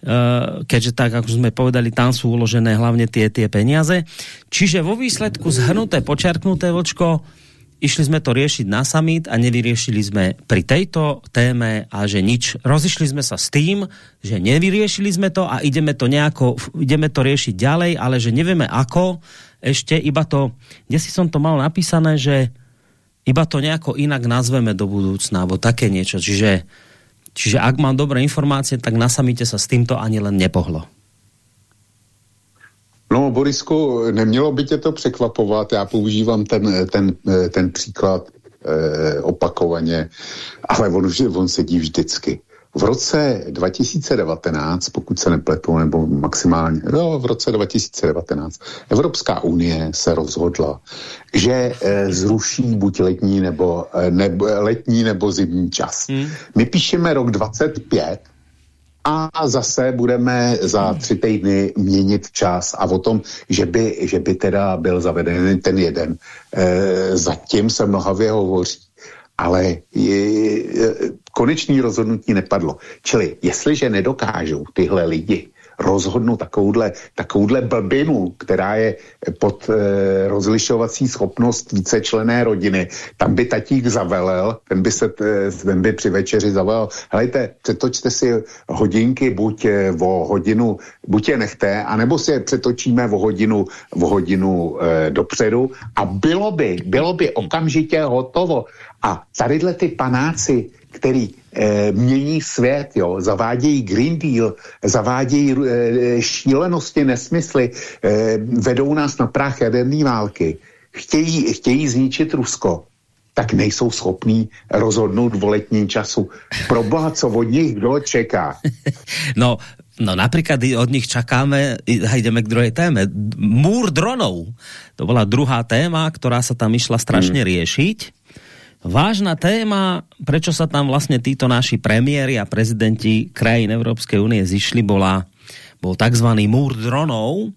Eh, keďže tak, ako sme povedali, tam sú uložené hlavne tie, tie peniaze. Čiže vo výsledku zhrnuté, počerknuté, Vlčko, išli sme to riešiť na summit a nevyriešili sme pri tejto téme a že nič. Rozišli sme sa s tým, že nevyriešili sme to a ideme to nejako, ideme to riešiť ďalej, ale že nevieme ako, ešte iba to, kde si som to mal napísané, že iba to nejako inak nazveme do budúcna, alebo také niečo. Čiže Čiže ak mám dobré informácie, tak na samite sa s týmto ani len nepohlo. No, Borisku, nemělo by tě to překvapovat, já používám ten, ten, ten příklad eh, opakovaně, ale on, on sedí vždycky. V roce 2019, pokud se nepletu, nebo maximálně, no, v roce 2019, Evropská unie se rozhodla, že e, zruší buď letní nebo, e, nebo, letní nebo zimní čas. Hmm. My píšeme rok 25 a zase budeme za tři týdny měnit čas a o tom, že by, že by teda byl zaveden ten jeden. E, zatím se mnohavě hovoří ale je, konečný rozhodnutí nepadlo. Čili jestliže nedokážou tyhle lidi rozhodnout takovouhle, takovouhle blbinu, která je pod e, rozlišovací schopnost vícečlené rodiny. Tam by tatík zavelel, ten by, se, eh, ten by při večeři zavelel, helejte, přetočte si hodinky buď e, o hodinu, buď je nechte, anebo si je přetočíme o hodinu, o hodinu e, dopředu a bylo by, bylo by okamžitě hotovo. A tadyhle ty panáci, který e, mění svět, jo, zavádějí Green Deal, zavádějí e, šílenosti, nesmysly, e, vedou nás na práh jaderné války, chtějí, chtějí zničit Rusko, tak nejsou schopní rozhodnout v letním času. Pro boha, co od nich kdo čeká? No, No například od nich čakáme, a jdeme k druhé téme, múr dronov. To byla druhá téma, která sa tam išla strašně hmm. riešiť vážna téma, prečo sa tam vlastne títo naši premiéry a prezidenti krajín Európskej únie zišli, bola, bol tzv. múr dronov.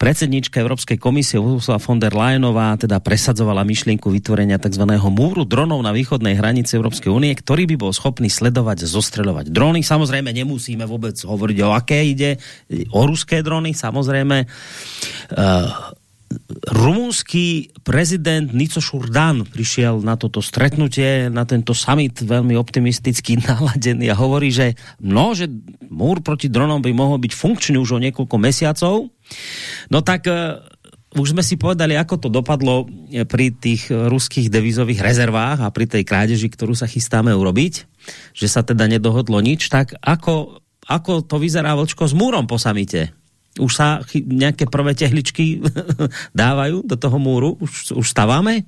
Predsednička Európskej komisie Ursula von der Leyenová teda presadzovala myšlienku vytvorenia tzv. múru dronov na východnej hranici Európskej únie, ktorý by bol schopný sledovať, zostreľovať drony. Samozrejme nemusíme vôbec hovoriť o aké ide, o ruské drony, samozrejme. Uh, rumúnsky prezident Nico Šurdan prišiel na toto stretnutie, na tento summit veľmi optimisticky naladený a hovorí, že no, že múr proti dronom by mohol byť funkčný už o niekoľko mesiacov. No tak uh, už sme si povedali, ako to dopadlo pri tých ruských devizových rezervách a pri tej krádeži, ktorú sa chystáme urobiť, že sa teda nedohodlo nič, tak ako, ako to vyzerá Vlčko s múrom po samite? Už sa nějaké prvé tehličky dávají do toho múru? Už, už staváme?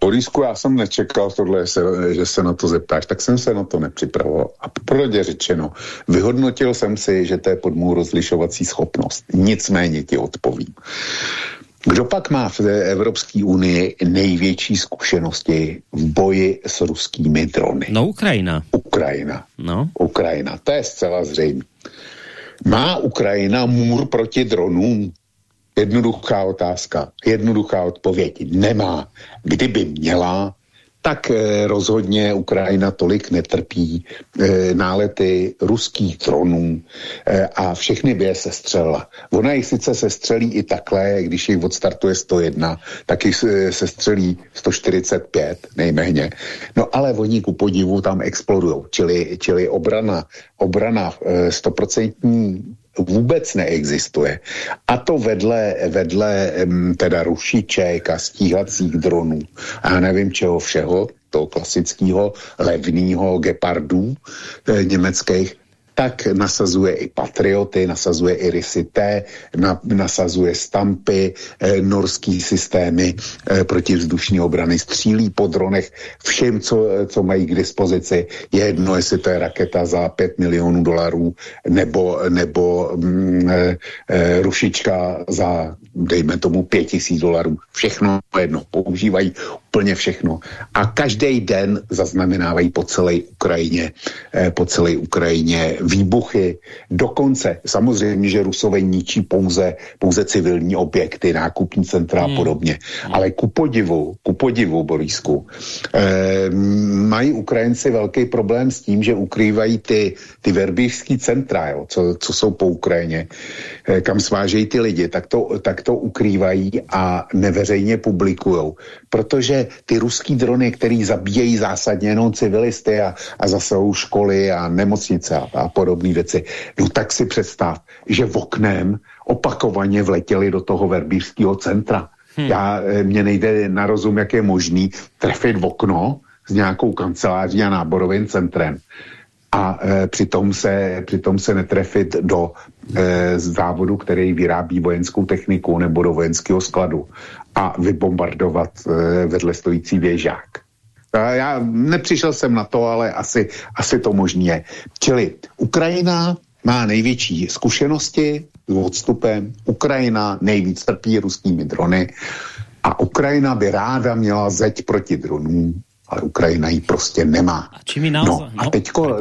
Borisku, já jsem nečekal tohle, že se na to zeptáš, tak jsem se na to nepřipravoval. A popravdě řečeno, vyhodnotil jsem si, že to je pod mou rozlišovací schopnost. Nicméně ti odpovím. Kdo pak má v Evropské unii největší zkušenosti v boji s ruskými drony? No Ukrajina. Uk Ukrajina. No. Ukrajina, to je zcela zřejmé. Má Ukrajina můr proti dronům? Jednoduchá otázka, jednoduchá odpověď. Nemá. Kdyby měla, tak eh, rozhodně Ukrajina tolik netrpí eh, nálety ruských dronů eh, a všechny by je sestřelila. Ona jich sice sestřelí i takhle, když jich odstartuje 101, tak jich sestřelí 145 nejméně. No ale oni ku podivu tam explodují, čili, čili obrana, obrana 100% vůbec neexistuje. A to vedle, vedle teda rušiček a stíhacích dronů a nevím čeho všeho, toho klasického levného gepardů e, německých, tak nasazuje i patrioty, nasazuje i Risité, na, nasazuje stampy, e, norský systémy e, protivzdušní obrany, střílí po dronech všem, co, co mají k dispozici. Je jedno, jestli to je raketa za 5 milionů dolarů nebo, nebo mm, e, rušička za, dejme tomu, 5 tisíc dolarů. Všechno jedno, používají úplně všechno. A každý den zaznamenávají po celé Ukrajině, eh, po celé Ukrajině výbuchy. Dokonce, samozřejmě, že Rusové ničí pouze, pouze civilní objekty, nákupní centra hmm. a podobně. Ale ku podivu, ku podivu, Borisku, eh, mají Ukrajinci velký problém s tím, že ukrývají ty, ty verbířský centra, jo, co, co jsou po Ukrajině, eh, kam svážejí ty lidi, tak to, tak to ukrývají a neveřejně publikujou. Protože ty ruský drony, který zabíjejí zásadně jenom civilisty a, a zase školy a nemocnice a, a podobné věci, no tak si představ, že v oknem opakovaně vletěli do toho verbířského centra. Hmm. Já, eh, mně nejde na rozum, jak je možný trefit v okno s nějakou kanceláří a náborovým centrem a e, přitom, se, přitom se netrefit do e, závodu, který vyrábí vojenskou techniku nebo do vojenského skladu a vybombardovat e, vedle stojící věžák. Já nepřišel jsem na to, ale asi, asi to možný je. Čili Ukrajina má největší zkušenosti s odstupem, Ukrajina nejvíc trpí ruskými drony a Ukrajina by ráda měla zeď proti dronům, ale Ukrajina ji prostě nemá. A mi naozaj, no, a no, teďko,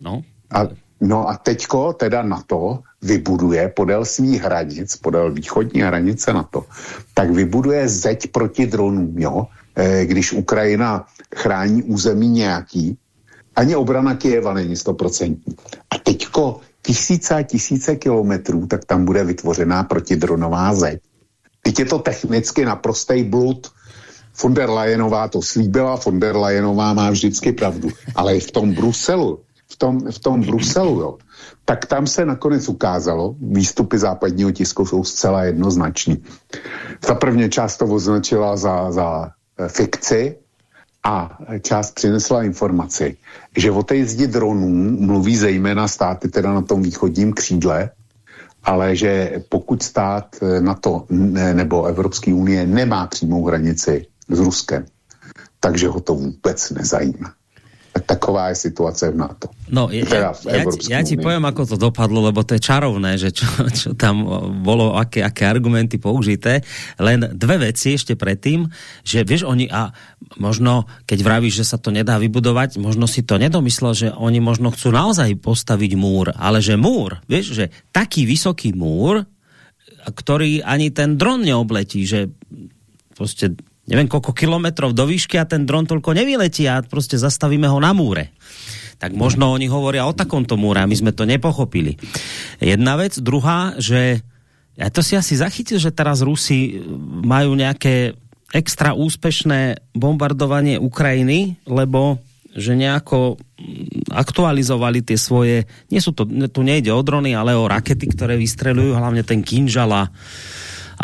no. A, no a teďko teda NATO vybuduje podél svých hranic, podél východní hranice NATO, tak vybuduje zeď proti dronům, jo? E, když Ukrajina chrání území nějaký, ani obrana Kijeva není stoprocentní. A teďko tisíce a tisíce kilometrů, tak tam bude vytvořená protidronová zeď. Teď je to technicky naprostý blud, von der Leyenová to slíbila, von der Leyenová má vždycky pravdu. Ale v tom Bruselu, v tom, v tom Bruselu, jo, tak tam se nakonec ukázalo, výstupy západního tisku jsou zcela jednoznační. Ta první část to označila za, za eh, fikci a část přinesla informaci, že o té zdi dronů mluví zejména státy teda na tom východním křídle, ale že pokud stát eh, na to nebo Evropské unie nemá přímou hranici s Ruskem. Takže ho to vůbec nezajímá. Taková je situace v NATO. No, ja, teda v ja, ja ti poviem, ako to dopadlo, lebo to je čarovné, že čo, čo tam bolo, aké, aké argumenty použité. Len dve veci ešte predtým, že vieš, oni a možno, keď vravíš, že sa to nedá vybudovať, možno si to nedomyslel, že oni možno chcú naozaj postaviť múr, ale že múr, vieš, že taký vysoký múr, ktorý ani ten dron neobletí, že prostě neviem koľko kilometrov do výšky a ten dron toľko nevyletí a prostě zastavíme ho na múre. Tak možno oni hovoria o takomto múre a my sme to nepochopili. Jedna vec. Druhá, že ja to si asi zachytil, že teraz Rusi majú nejaké extra úspešné bombardovanie Ukrajiny, lebo že nejako aktualizovali tie svoje, nie sú to, tu nejde o drony, ale o rakety, ktoré vystrelujú, hlavne ten Kinžal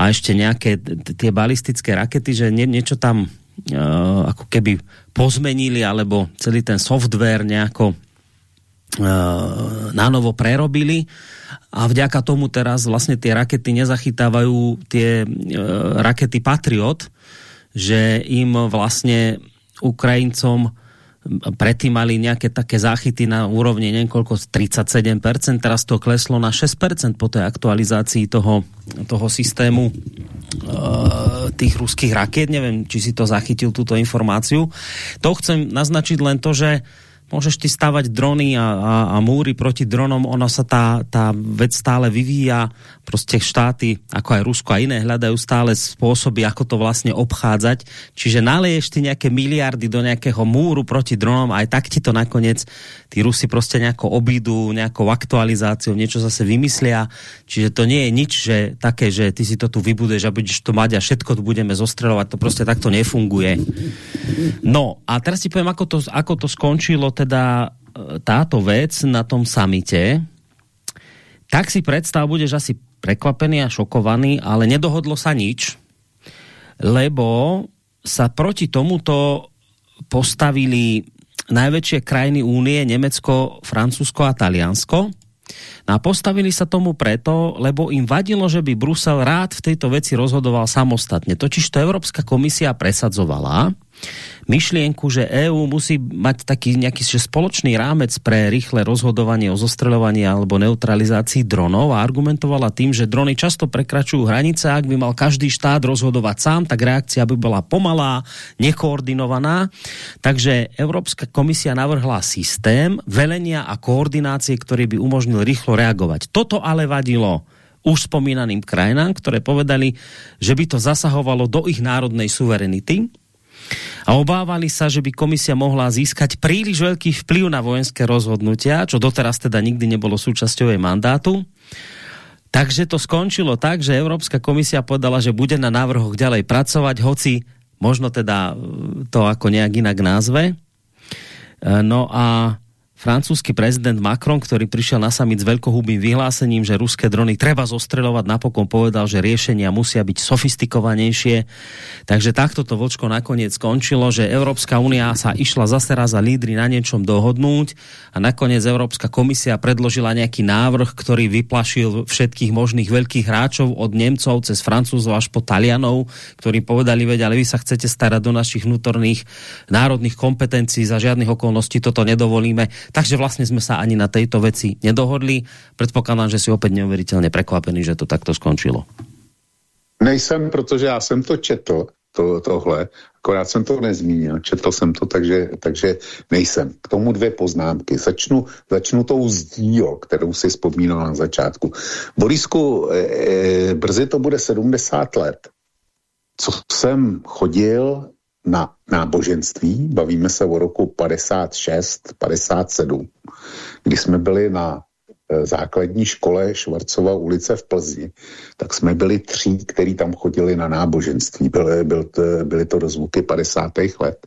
a ešte nejaké tie balistické rakety, že nie, niečo tam uh, ako keby pozmenili, alebo celý ten software nejako uh, nanovo prerobili. A vďaka tomu teraz vlastne tie rakety nezachytávajú tie uh, rakety Patriot, že im vlastne Ukrajincom predtým mali nejaké také záchyty na úrovni niekoľko 37%, teraz to kleslo na 6% po tej aktualizácii toho, toho systému uh, tých ruských raket. Neviem, či si to zachytil túto informáciu. To chcem naznačiť len to, že môžeš ty stavať drony a, a, a múry proti dronom, ono sa tá, tá vec stále vyvíja, prostě štáty, ako aj Rusko a iné, hľadajú stále spôsoby, ako to vlastne obchádzať, čiže naleješ ty nejaké miliardy do nejakého múru proti dronom, aj tak ti to nakoniec tí Rusi prostě nejako obídu, nejakou aktualizáciou, niečo zase vymyslia, čiže to nie je nič, že také, že ty si to tu vybudeš a budeš to mať a všetko tu budeme zostrelovať, to prostě takto nefunguje. No a teraz ti poviem, ako to, ako to skončilo teda e, táto vec na tom samite, tak si predstav, budeš asi prekvapený a šokovaný, ale nedohodlo sa nič, lebo sa proti tomuto postavili najväčšie krajiny únie, Nemecko, Francúzsko a Taliansko. No a postavili sa tomu preto, lebo im vadilo, že by Brusel rád v tejto veci rozhodoval samostatne. Totiž to Európska komisia presadzovala, myšlienku, že EÚ musí mať taký nejaký že spoločný rámec pre rýchle rozhodovanie o zostreľovaní alebo neutralizácii dronov a argumentovala tým, že drony často prekračujú hranice, ak by mal každý štát rozhodovať sám, tak reakcia by bola pomalá, nekoordinovaná. Takže Európska komisia navrhla systém velenia a koordinácie, ktorý by umožnil rýchlo reagovať. Toto ale vadilo už spomínaným krajinám, ktoré povedali, že by to zasahovalo do ich národnej suverenity a obávali sa, že by komisia mohla získať príliš veľký vplyv na vojenské rozhodnutia, čo doteraz teda nikdy nebolo súčasťou jej mandátu. Takže to skončilo tak, že Európska komisia povedala, že bude na návrhoch ďalej pracovať, hoci možno teda to ako nejak inak názve. No a Francúzsky prezident Macron, ktorý prišiel na summit s veľkohubým vyhlásením, že ruské drony treba zostrelovať, napokon povedal, že riešenia musia byť sofistikovanejšie. Takže takto to vočko nakoniec skončilo, že Európska únia sa išla zase raz za lídry na niečom dohodnúť a nakoniec Európska komisia predložila nejaký návrh, ktorý vyplašil všetkých možných veľkých hráčov od Nemcov cez Francúzov až po Talianov, ktorí povedali, veď, ale vy sa chcete starať do našich vnútorných národných kompetencií, za žiadnych okolností toto nedovolíme takže vlastně jsme se ani na této veci nedohodli. Předpokládám, že si opět neuvěřitelně překvapený, že to takto skončilo. Nejsem, protože já jsem to četl, to, tohle, akorát jsem to nezmínil, četl jsem to, takže, takže nejsem. K tomu dvě poznámky. Začnu, začnu tou zdí, kterou si vzpomínal na začátku. Borisku, e, e, brzy to bude 70 let. Co jsem chodil na náboženství, bavíme se o roku 56, 57, kdy jsme byli na e, základní škole Švarcova ulice v Plzni, tak jsme byli tři, kteří tam chodili na náboženství. Byly, byl to, byly to rozvuky 50. let.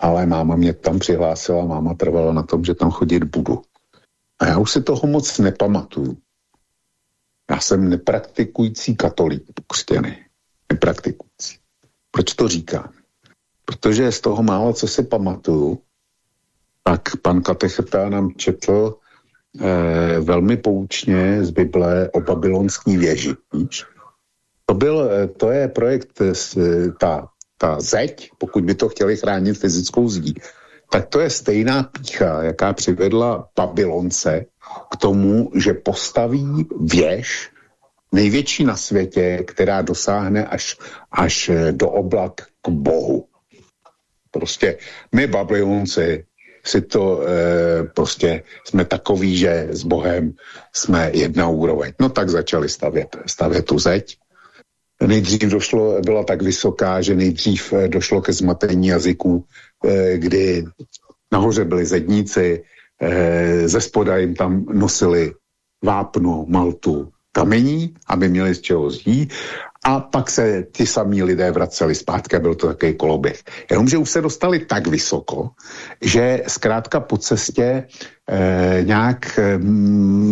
Ale máma mě tam přihlásila, máma trvala na tom, že tam chodit budu. A já už si toho moc nepamatuju. Já jsem nepraktikující katolík, křtěný. Nepraktikující. Proč to říkám? Protože z toho málo, co si pamatuju, tak pan Katecheta nám četl eh, velmi poučně z Bible o babylonský věži. To, byl, eh, to je projekt, eh, ta, ta zeď, pokud by to chtěli chránit fyzickou zdí, tak to je stejná pícha, jaká přivedla Babylonce k tomu, že postaví věž, největší na světě, která dosáhne až, až eh, do oblak k Bohu. Prostě my Babylonci si to e, prostě jsme takový, že s Bohem jsme jedna úroveň. No tak začali stavět, stavět tu zeď. Nejdřív došlo, byla tak vysoká, že nejdřív eh, došlo ke zmatení jazyků, e, kdy nahoře byli zedníci, e, ze spoda jim tam nosili vápno, maltu, kamení, aby měli z čeho zjí a pak se ti samí lidé vraceli zpátky a byl to takový koloběh. Jenomže už se dostali tak vysoko, že zkrátka po cestě eh, nějak eh,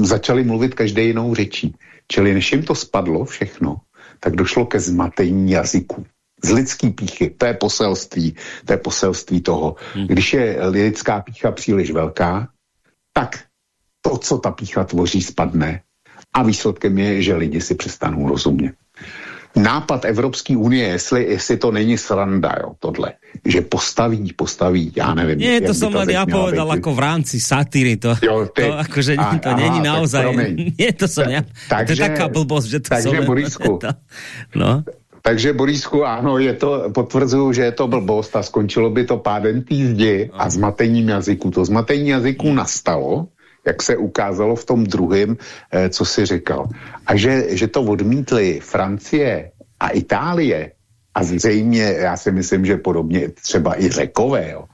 začali mluvit každý jinou řečí. Čili než jim to spadlo všechno, tak došlo ke zmatení jazyku. Z lidský píchy, to je poselství, to je poselství toho. Hmm. Když je lidská pícha příliš velká, tak to, co ta pícha tvoří, spadne a výsledkem je, že lidi si přestanou rozumět nápad Evropské unie, jestli, jestli to není sranda, jo, tohle, že postaví, postaví, já nevím. Nie, to jsem len já povedal jako v rámci satíry, to, jo, ty, to akože a, to aha, není naozaj, nie, to jsem já, takže, to je taká blbost, že to takže, som... Borisku, to, no. Takže Borísku, ano, je to, potvrzuju, že je to blbost a skončilo by to pádem týzdi a zmatením jazyku. To zmatení jazyku nastalo, jak se ukázalo v tom druhém, eh, co si říkal. A že, že to odmítli Francie a Itálie, a zřejmě, já si myslím, že podobně třeba i řekové, jo,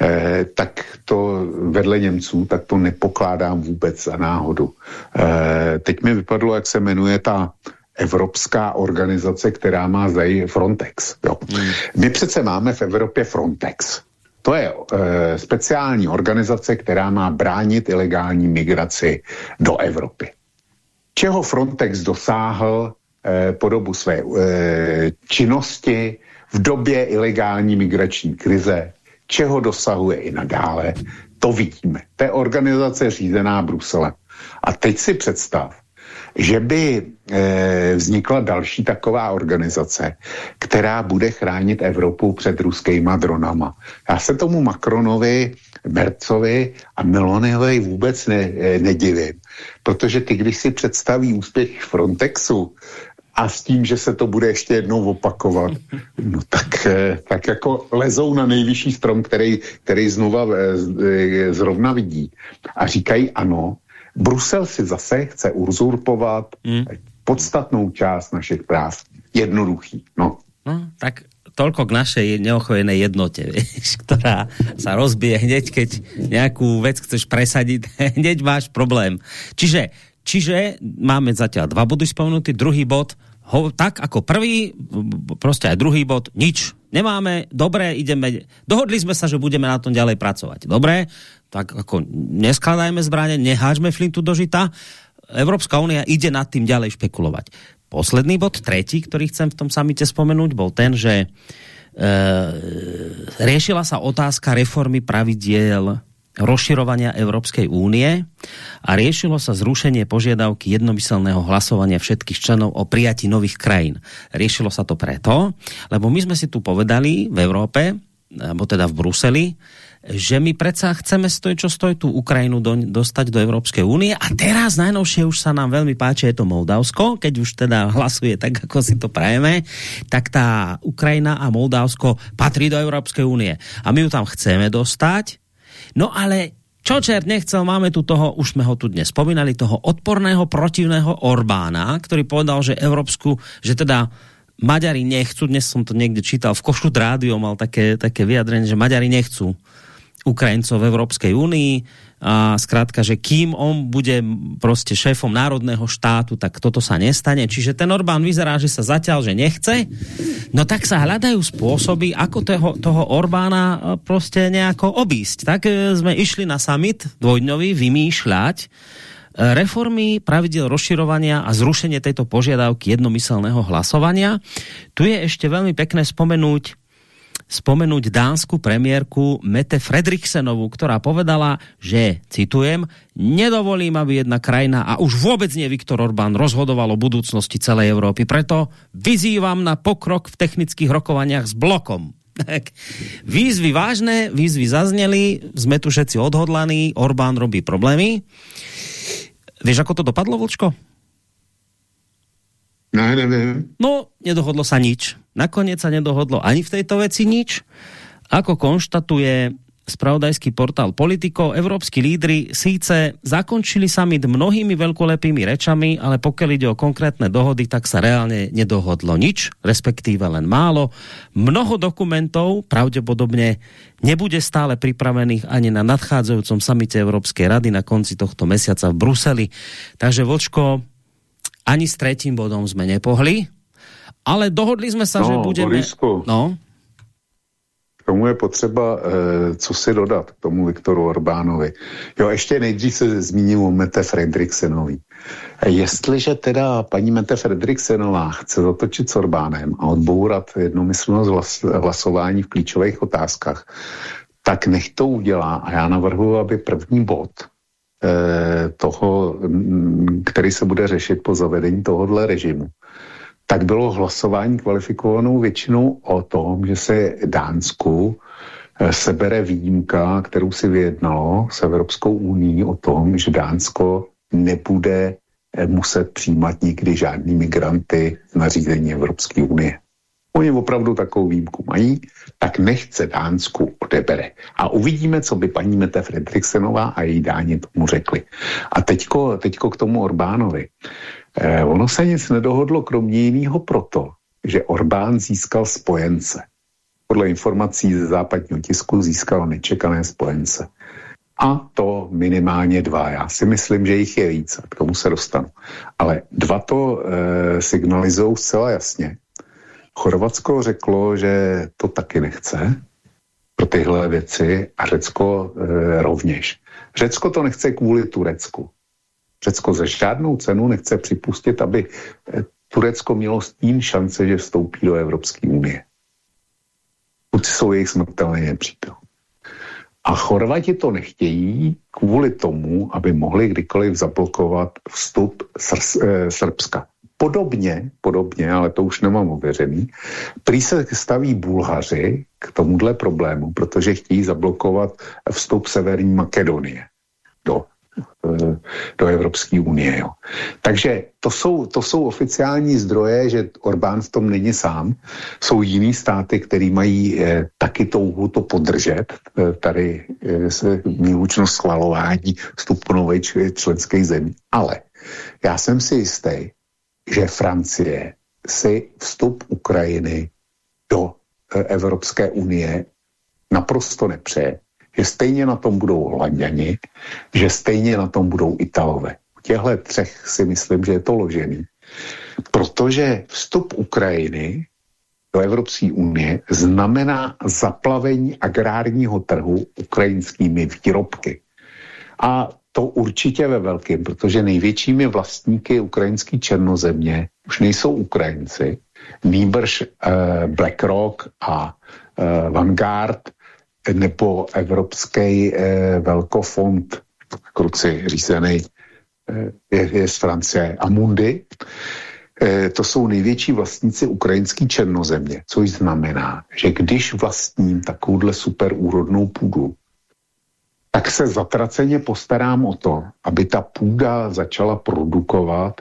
eh, tak to vedle Němců, tak to nepokládám vůbec za náhodu. Eh, teď mi vypadlo, jak se jmenuje ta evropská organizace, která má zaj Frontex. Jo. Hmm. My přece máme v Evropě Frontex. To je e, speciální organizace, která má bránit ilegální migraci do Evropy. Čeho Frontex dosáhl e, po dobu své e, činnosti v době ilegální migrační krize, čeho dosahuje i nadále, to vidíme. To je organizace řízená Bruselem. A teď si představ, že by e, vznikla další taková organizace, která bude chránit Evropu před ruskýma dronama. Já se tomu Macronovi, Bercovi a Meloniovi vůbec ne, e, nedivím, protože ty, když si představí úspěch Frontexu, a s tím, že se to bude ještě jednou opakovat, no tak, eh, tak jako lezou na nejvyšší strom, který, který znova zrovna vidí a říkají ano, Brusel si zase chce uzurpovat mm. podstatnou část našich práv. Jednoduchý, no. No, tak toľko k našej neochojenej jednote, vieš, ktorá sa rozbije hneď, keď nejakú vec chceš presadiť, hneď máš problém. Čiže, čiže máme zatiaľ dva body spomenutý, druhý bod, ho, tak ako prvý, prostě aj druhý bod, nič nemáme, dobré, ideme, dohodli sme sa, že budeme na tom ďalej pracovať. Dobré, tak ako neskladajme zbraně, nehážme flintu do žita. Evropská unia ide nad tým ďalej špekulovať. Posledný bod, tretí, ktorý chcem v tom samite spomenúť, bol ten, že e, riešila sa otázka reformy pravidiel rozširovania Európskej únie a riešilo sa zrušenie požiadavky jednomyselného hlasovania všetkých členov o prijati nových krajín. Riešilo sa to preto, lebo my sme si tu povedali v Európe, alebo teda v Bruseli, že my predsa chceme stoj, čo stoj tú Ukrajinu do, dostať do Európskej únie a teraz najnovšie už sa nám veľmi páči, je to Moldavsko, keď už teda hlasuje tak, ako si to prajeme, tak tá Ukrajina a Moldavsko patrí do Európskej únie a my ju tam chceme dostať, no ale čo čert nechcel, máme tu toho, už sme ho tu dnes spomínali, toho odporného protivného Orbána, ktorý povedal, že Európsku, že teda Maďari nechcú, dnes som to niekde čítal, v Košu rádio mal také, také vyjadrenie, že Maďari nechcú Ukrajincov v Európskej únii a zkrátka, že kým on bude prostě šéfom národného štátu, tak toto sa nestane. Čiže ten Orbán vyzerá, že sa zatiaľ, že nechce, no tak sa hľadajú spôsoby, ako toho, toho Orbána prostě nejako obísť. Tak e, sme išli na summit dvojdňový vymýšľať e, reformy pravidel rozširovania a zrušenie tejto požiadavky jednomyselného hlasovania. Tu je ešte veľmi pekné spomenúť spomenúť dánsku premiérku Mette Fredriksenovú, ktorá povedala, že, citujem, nedovolím, aby jedna krajina a už vôbec nie Viktor Orbán rozhodoval o budúcnosti celej Európy. Preto vyzývam na pokrok v technických rokovaniach s blokom. Tak, výzvy vážné, výzvy zazneli, sme tu všetci odhodlaní, Orbán robí problémy. Vieš, ako to dopadlo, Vlčko? Ne, nevím. No, nedohodlo sa nič. Nakoniec sa nedohodlo ani v tejto veci nič. Ako konštatuje spravodajský portál Politico, evropskí lídry síce zakončili summit mnohými veľkolepými rečami, ale pokiaľ ide o konkrétne dohody, tak sa reálne nedohodlo nič, respektíve len málo. Mnoho dokumentov pravdepodobne nebude stále pripravených ani na nadchádzajúcom samite Európskej rady na konci tohto mesiaca v Bruseli. Takže Vočko, ani s tretím bodom sme nepohli, ale dohodli jsme se, no, že budeme... Borisku, no? K tomu je potřeba, eh, co si dodat k tomu Viktoru Orbánovi. Jo, ještě nejdřív se zmíním o Mete Fredriksenový. Jestliže teda paní Mete Fredriksenová chce zatočit s Orbánem a odbourat jednomyslnost hlas, hlasování v klíčových otázkách, tak nech to udělá a já navrhuji, aby první bod eh, toho, který se bude řešit po zavedení tohohle režimu, tak bylo hlasování kvalifikovanou většinou o tom, že se Dánsku eh, sebere výjimka, kterou si vyjednalo s Evropskou unii o tom, že Dánsko nebude eh, muset přijímat nikdy žádný migranty z nařízení Evropské unie. Oni opravdu takovou výjimku mají, tak nechce Dánsku odebere. A uvidíme, co by paní Mete Fredriksenová a její dáni tomu řekli. A teďko, teďko k tomu Orbánovi. Eh, ono se nic nedohodlo kromě jiného proto, že Orbán získal spojence. Podle informací ze západního tisku získal nečekané spojence. A to minimálně dva. Já si myslím, že jich je víc, k tomu se dostanu. Ale dva to e, signalizují zcela jasně. Chorvatsko řeklo, že to taky nechce pro tyhle věci a Řecko e, rovněž. Řecko to nechce kvůli Turecku. Řecko ze žádnou cenu nechce připustit, aby eh, Turecko mělo s tím šance, že vstoupí do Evropské unie. Puci jsou jejich smrtelný nepřítel. A Chorvati to nechtějí kvůli tomu, aby mohli kdykoliv zablokovat vstup eh, Srbska. Podobně, podobně, ale to už nemám ověřený, prý se staví Bulhaři k tomuhle problému, protože chtějí zablokovat vstup Severní Makedonie do do Evropské unie. Jo. Takže to jsou, to jsou oficiální zdroje, že Orbán v tom není sám. Jsou jiný státy, které mají eh, taky touhu to podržet, eh, tady eh, se výlučnost schvalování vstupu nové členské zemí. Ale já jsem si jistý, že Francie si vstup Ukrajiny do eh, Evropské unie naprosto nepřeje že stejně na tom budou Holanděni, že stejně na tom budou Italové. U těchto třech si myslím, že je to ložený. Protože vstup Ukrajiny do Evropské unie znamená zaplavení agrárního trhu ukrajinskými výrobky. A to určitě ve velkém, protože největšími vlastníky ukrajinské černozemě už nejsou Ukrajinci, nýbrž uh, BlackRock a uh, Vanguard nebo Evropský eh, velkofond, kruci řízený, eh, je, je z Francie, Amundi, eh, to jsou největší vlastníci ukrajinský černozemě, což znamená, že když vlastním takovouhle super úrodnou půdu, tak se zatraceně postarám o to, aby ta půda začala produkovat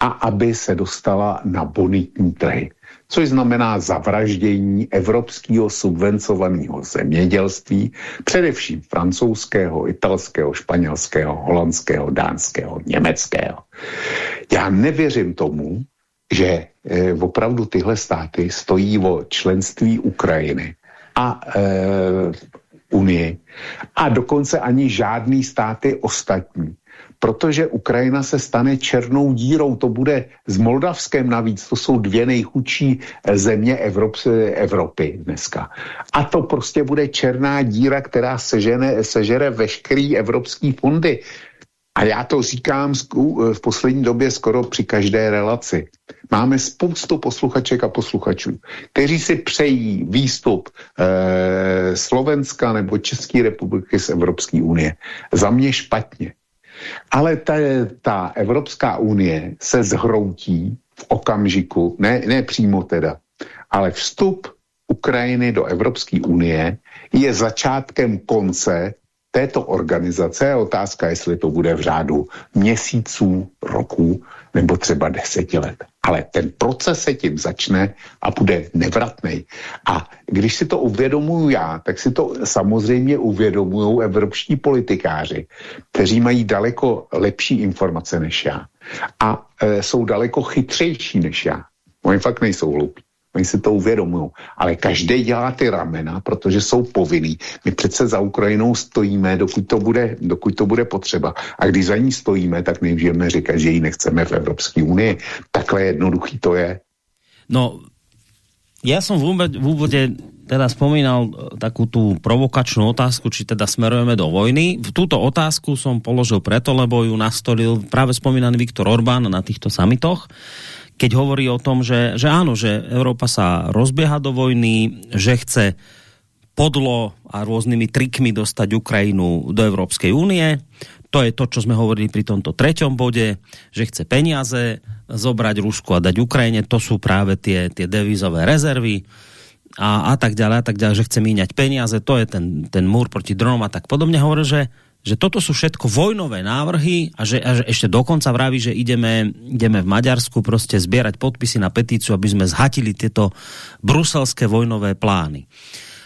a aby se dostala na bonitní trhy což znamená zavraždění evropského subvencovaného zemědělství, především francouzského, italského, španělského, holandského, dánského, německého. Já nevěřím tomu, že eh, opravdu tyhle státy stojí o členství Ukrajiny a eh, Unii a dokonce ani žádný státy ostatní protože Ukrajina se stane černou dírou. To bude s Moldavskem navíc, to jsou dvě nejchudší eh, země Evropy, Evropy dneska. A to prostě bude černá díra, která sežene, sežere veškerý evropský fondy. A já to říkám v poslední době skoro při každé relaci. Máme spoustu posluchaček a posluchačů, kteří si přejí výstup eh, Slovenska nebo České republiky z Evropské unie. Za mě špatně. Ale ta, ta Evropská unie se zhroutí v okamžiku, ne, ne přímo teda, ale vstup Ukrajiny do Evropské unie je začátkem konce této organizace. Je otázka, jestli to bude v řádu měsíců, roků nebo třeba deseti let. Ale ten proces se tím začne a bude nevratný. A když si to uvědomuju já, tak si to samozřejmě uvědomují evropští politikáři, kteří mají daleko lepší informace než já. A e, jsou daleko chytřejší než já. Oni fakt nejsou hloupí. Oni si to uvědomují. Ale každý dělá ty ramena, protože jsou povinný. My přece za Ukrajinou stojíme, dokud to bude, dokud to bude potřeba. A když za ní stojíme, tak nemůžeme říkat, že ji nechceme v Evropské unii. Takhle jednoduchý to je. No, ja som v v úvode teda spomínal e, takú tú provokačnú otázku, či teda smerujeme do vojny. Túto otázku som položil preto, lebo ju nastolil práve spomínaný Viktor Orbán na týchto samitoch keď hovorí o tom, že, že áno, že Európa sa rozbieha do vojny, že chce podlo a rôznymi trikmi dostať Ukrajinu do Európskej únie. To je to, čo sme hovorili pri tomto treťom bode, že chce peniaze zobrať Rusku a dať Ukrajine. To sú práve tie, tie devizové rezervy a, a tak ďalej, a tak ďalej, že chce míňať peniaze. To je ten, ten múr proti dronom a tak podobne. Hovorí, že že toto sú všetko vojnové návrhy a že, a že ešte dokonca vraví, že ideme, ideme v Maďarsku prostě zbierať podpisy na petíciu, aby sme zhatili tieto bruselské vojnové plány.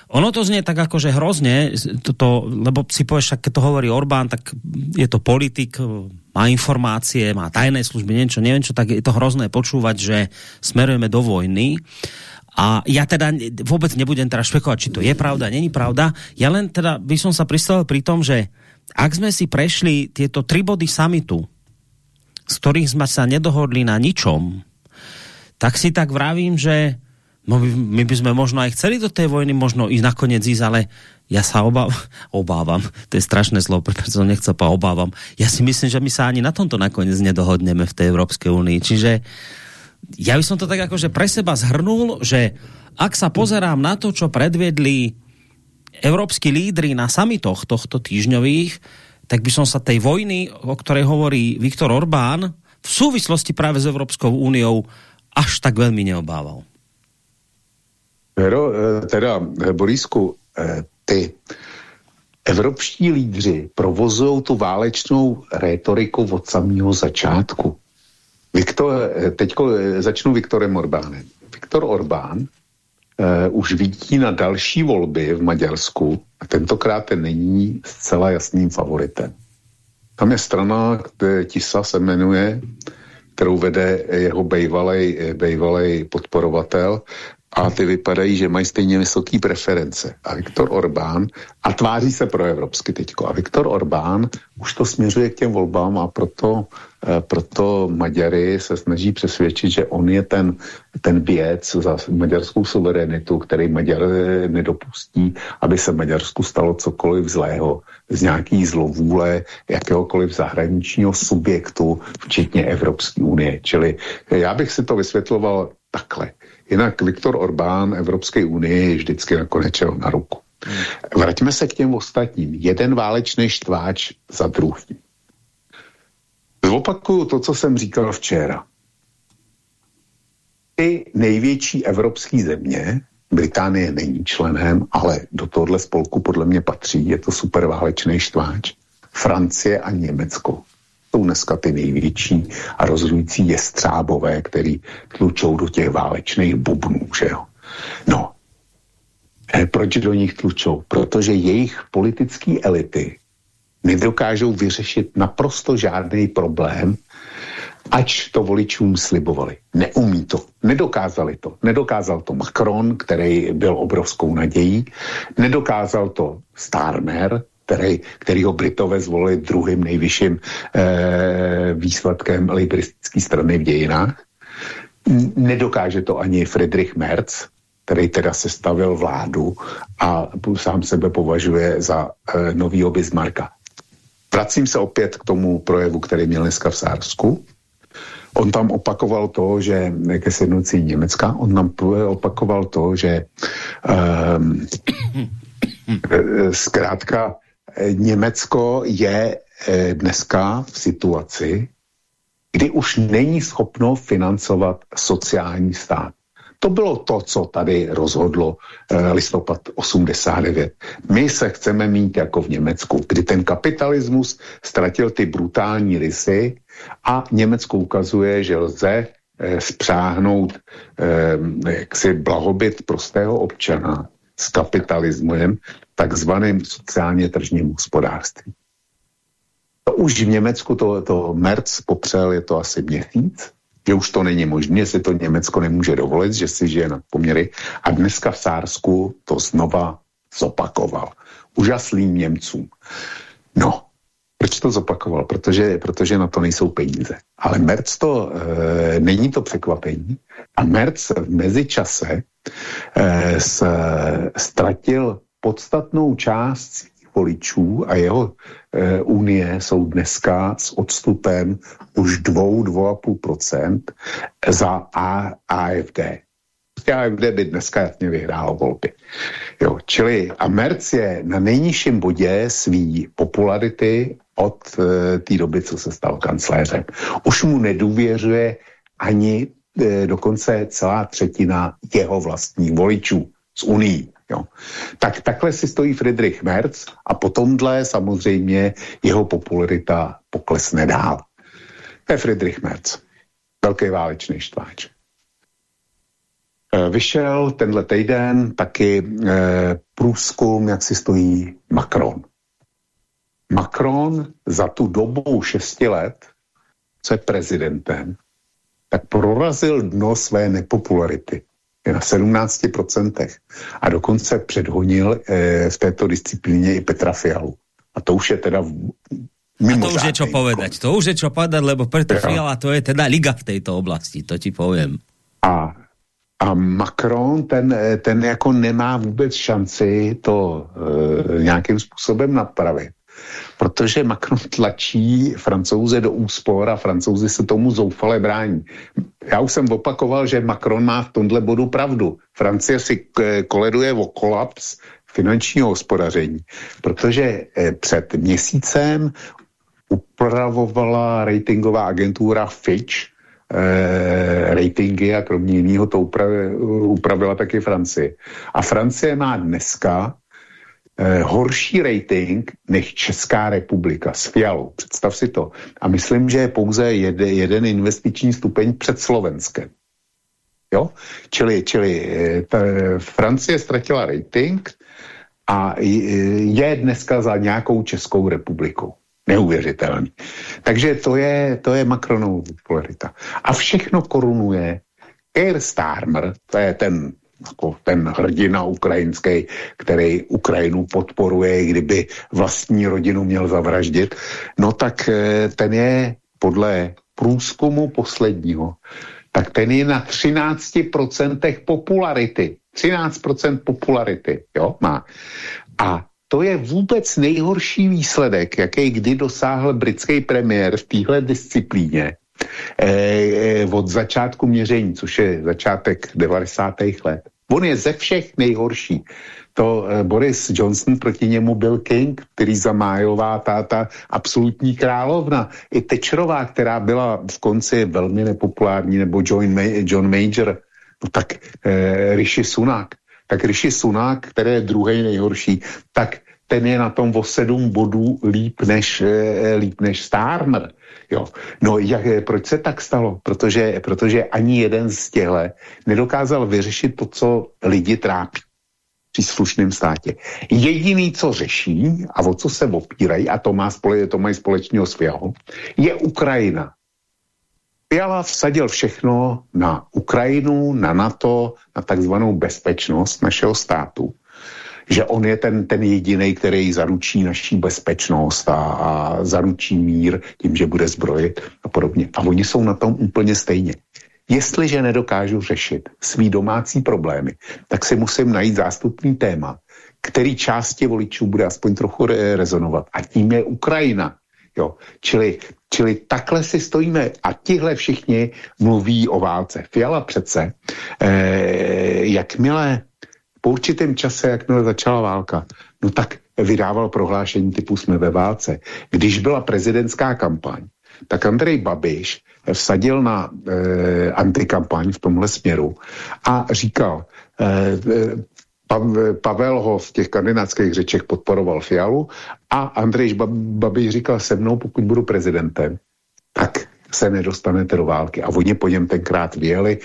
Ono to znie tak akože hrozne, to, to, lebo si povieš, keď to hovorí Orbán, tak je to politik, má informácie, má tajné služby, niečo, neviem čo, tak je to hrozné počúvať, že smerujeme do vojny. A ja teda vôbec nebudem teraz špekovať, či to je pravda, není pravda. Ja len teda by som sa pristavil pri tom, že ak sme si prešli tieto tri body samitu, z ktorých sme sa nedohodli na ničom, tak si tak vravím, že my, my by sme možno aj chceli do tej vojny možno i nakoniec ísť, ale ja sa obávam, obávam, to je strašné slovo, pretože som nechcel pa obávam. Ja si myslím, že my sa ani na tomto nakoniec nedohodneme v tej Európskej únii. Čiže ja by som to tak akože pre seba zhrnul, že ak sa pozerám na to, čo predviedli evropskí lídry na samitoch tohto týždňových, tak by som sa tej vojny, o ktorej hovorí Viktor Orbán, v súvislosti práve s Evropskou úniou až tak veľmi neobával. Pero, eh, teda, eh, Borisku, eh, ty evropští lídři provozují tu válečnou rétoriku od samého začátku. Viktor, teďko začnu Viktorem Orbánem. Viktor Orbán už vidí na další volby v Maďarsku a tentokrát ten není zcela jasným favoritem. Tam je strana, kde Tisa se jmenuje, kterou vede jeho bejvalej podporovatel a ty vypadají, že mají stejně vysoké preference. A Viktor Orbán, a tváří se pro evropsky teďko, a Viktor Orbán už to směřuje k těm volbám a proto, eh, proto Maďary se snaží přesvědčit, že on je ten, ten věc za maďarskou suverenitu, který Maďar eh, nedopustí, aby se Maďarsku stalo cokoliv zlého z nějaký zlovůle jakéhokoliv zahraničního subjektu, včetně Evropské unie. Čili já bych si to vysvětloval takhle. Jinak Viktor Orbán Evropské unii je vždycky nakonec na ruku. Hmm. Vraťme se k těm ostatním. Jeden válečný štváč za druhý. Zopakuju to, co jsem říkal včera. Ty největší evropské země, Británie není členem, ale do tohohle spolku podle mě patří, je to super válečný štváč. Francie a Německo jsou dneska ty největší a rozhodující jestřábové, který tlučou do těch válečných bubnů, že jo. No, e, proč do nich tlučou? Protože jejich politické elity nedokážou vyřešit naprosto žádný problém, ač to voličům slibovali. Neumí to, nedokázali to. Nedokázal to Macron, který byl obrovskou nadějí, nedokázal to Starmer, který, který ho Britové zvolili druhým nejvyšším eh, výsledkem liberistické strany v dějinách. Nedokáže to ani Friedrich Merz, který teda sestavil vládu a sám sebe považuje za eh, novýho Bismarcka. Vracím se opět k tomu projevu, který měl dneska v Sársku. On tam opakoval to, že ke sjednocení Německa, on tam opakoval to, že um, zkrátka Německo je eh, dneska v situaci, kdy už není schopno financovat sociální stát. To bylo to, co tady rozhodlo eh, listopad 89. My se chceme mít jako v Německu, kdy ten kapitalismus ztratil ty brutální rysy a Německo ukazuje, že lze eh, spřáhnout jaksi blahobyt prostého občana s kapitalismem, takzvaným sociálně tržním hospodářství. To už v Německu to, to Merc popřel, je to asi měsíc, že už to není možné, si to Německo nemůže dovolit, že si žije na poměry. A dneska v Sársku to znova zopakoval. Úžaslým Němcům. No, proč to zopakoval? Protože, protože na to nejsou peníze. Ale Merc to, e, není to překvapení. A Merc v mezičase e, s, ztratil podstatnou část voličů a jeho e, unie jsou dneska s odstupem už 2-2,5% za A, AFD. AFD by dneska jasně vyhrálo volby. Jo, čili a Merc je na nejnižším bodě svý popularity od e, té doby, co se stal kancléřem. Už mu nedůvěřuje ani e, dokonce celá třetina jeho vlastních voličů z Unii. Jo. Tak takhle si stojí Friedrich Merz a potomhle samozřejmě jeho popularita poklesne dál. To je Friedrich Merz, velký válečný štváč. Eh, vyšel tenhle týden taky eh, průzkum, jak si stojí Macron. Macron za tu dobu šesti let, co je prezidentem, tak prorazil dno své nepopularity. Na 17% a dokonce předhonil eh, v této disciplíně i Petra Fialu. A to už je teda a to už je čo povedať. To už je čo povedať, lebo Petr Fiala to je teda liga v této oblasti, to ti povím. A a Macron, ten, ten jako nemá vůbec šanci to e, nějakým způsobem napravit. Protože Macron tlačí francouze do úspor a francouzi se tomu zoufale brání. Já už jsem opakoval, že Macron má v tomhle bodu pravdu. Francie si koleduje o kolaps finančního hospodaření, protože e, před měsícem upravovala ratingová agentura Fitch eh, ratingy a kromě jiného to upravi, upravila taky Francie. A Francie má dneska eh, horší rating než Česká republika s Fialou. Představ si to. A myslím, že je pouze jede, jeden investiční stupeň před Slovenskem. Jo? Čili, čili eh, ta, Francie ztratila rating a je dneska za nějakou Českou republikou neuvěřitelný. Takže to je, to je Macronova popularita. A všechno korunuje Keir Starmer, to je ten jako ten hrdina ukrajinský, který Ukrajinu podporuje, kdyby vlastní rodinu měl zavraždit, no tak eh, ten je podle průzkumu posledního, tak ten je na 13% popularity. 13% popularity, jo, má. A to je vůbec nejhorší výsledek, jaký kdy dosáhl britský premiér v téhle disciplíně od začátku měření, což je začátek 90. let. On je ze všech nejhorší. To eh, Boris Johnson proti němu byl King, který zamájová táta absolutní královna. I Tečerová, která byla v konci velmi nepopulární, nebo John, John Major, no tak eh, Rishi Sunak tak Rishi Sunak, který je druhý nejhorší, tak ten je na tom o sedm bodů líp než, eh, líp než Starmer. Jo. No jak, eh, proč se tak stalo? Protože, protože ani jeden z těchto nedokázal vyřešit to, co lidi trápí v příslušném státě. Jediný, co řeší a o co se opírají, a to, má spole, to mají společného s je Ukrajina. Fiala vsadil všechno na Ukrajinu, na NATO, na takzvanou bezpečnost našeho státu. Že on je ten, ten jediný, který zaručí naší bezpečnost a, a zaručí mír tím, že bude zbrojit a podobně. A oni jsou na tom úplně stejně. Jestliže nedokážu řešit svý domácí problémy, tak si musím najít zástupný téma, který části voličů bude aspoň trochu re rezonovat. A tím je Ukrajina. Jo. Čili, čili takhle si stojíme a tihle všichni mluví o válce. Fiala přece, eh, jakmile po určitém čase, jakmile začala válka, no tak vydával prohlášení typu jsme ve válce. Když byla prezidentská kampaň, tak Andrej Babiš vsadil na eh, antikampaň v tomhle směru a říkal, eh, Pavel ho v těch kandidátských řečech podporoval Fialu a Andrej Babiš říkal se mnou, pokud budu prezidentem, tak se nedostanete do války. A oni po něm tenkrát vyjeli,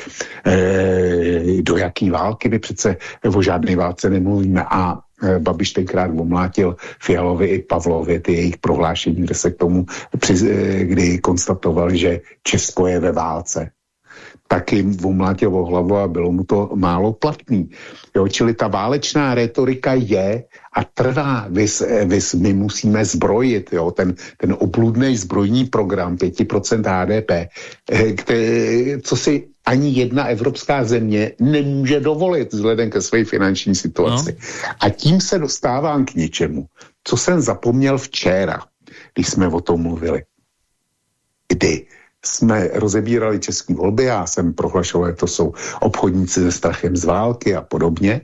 e, do jaký války, my přece o žádné válce nemluvíme. A e, Babiš tenkrát omlátil Fialovi i Pavlovi ty jejich prohlášení, kde se k tomu, při, e, kdy konstatovali, že Česko je ve válce tak jim umlátil o hlavu a bylo mu to málo platný. Jo, čili ta válečná retorika je a trvá. Vys, vys, my musíme zbrojit, jo, ten, ten obludný zbrojní program 5% HDP, které, co si ani jedna evropská země nemůže dovolit vzhledem ke své finanční situaci. No. A tím se dostávám k něčemu, co jsem zapomněl včera, když jsme o tom mluvili. Kdy jsme rozebírali české volby, já jsem prohlašoval, že to jsou obchodníci se strachem z války a podobně.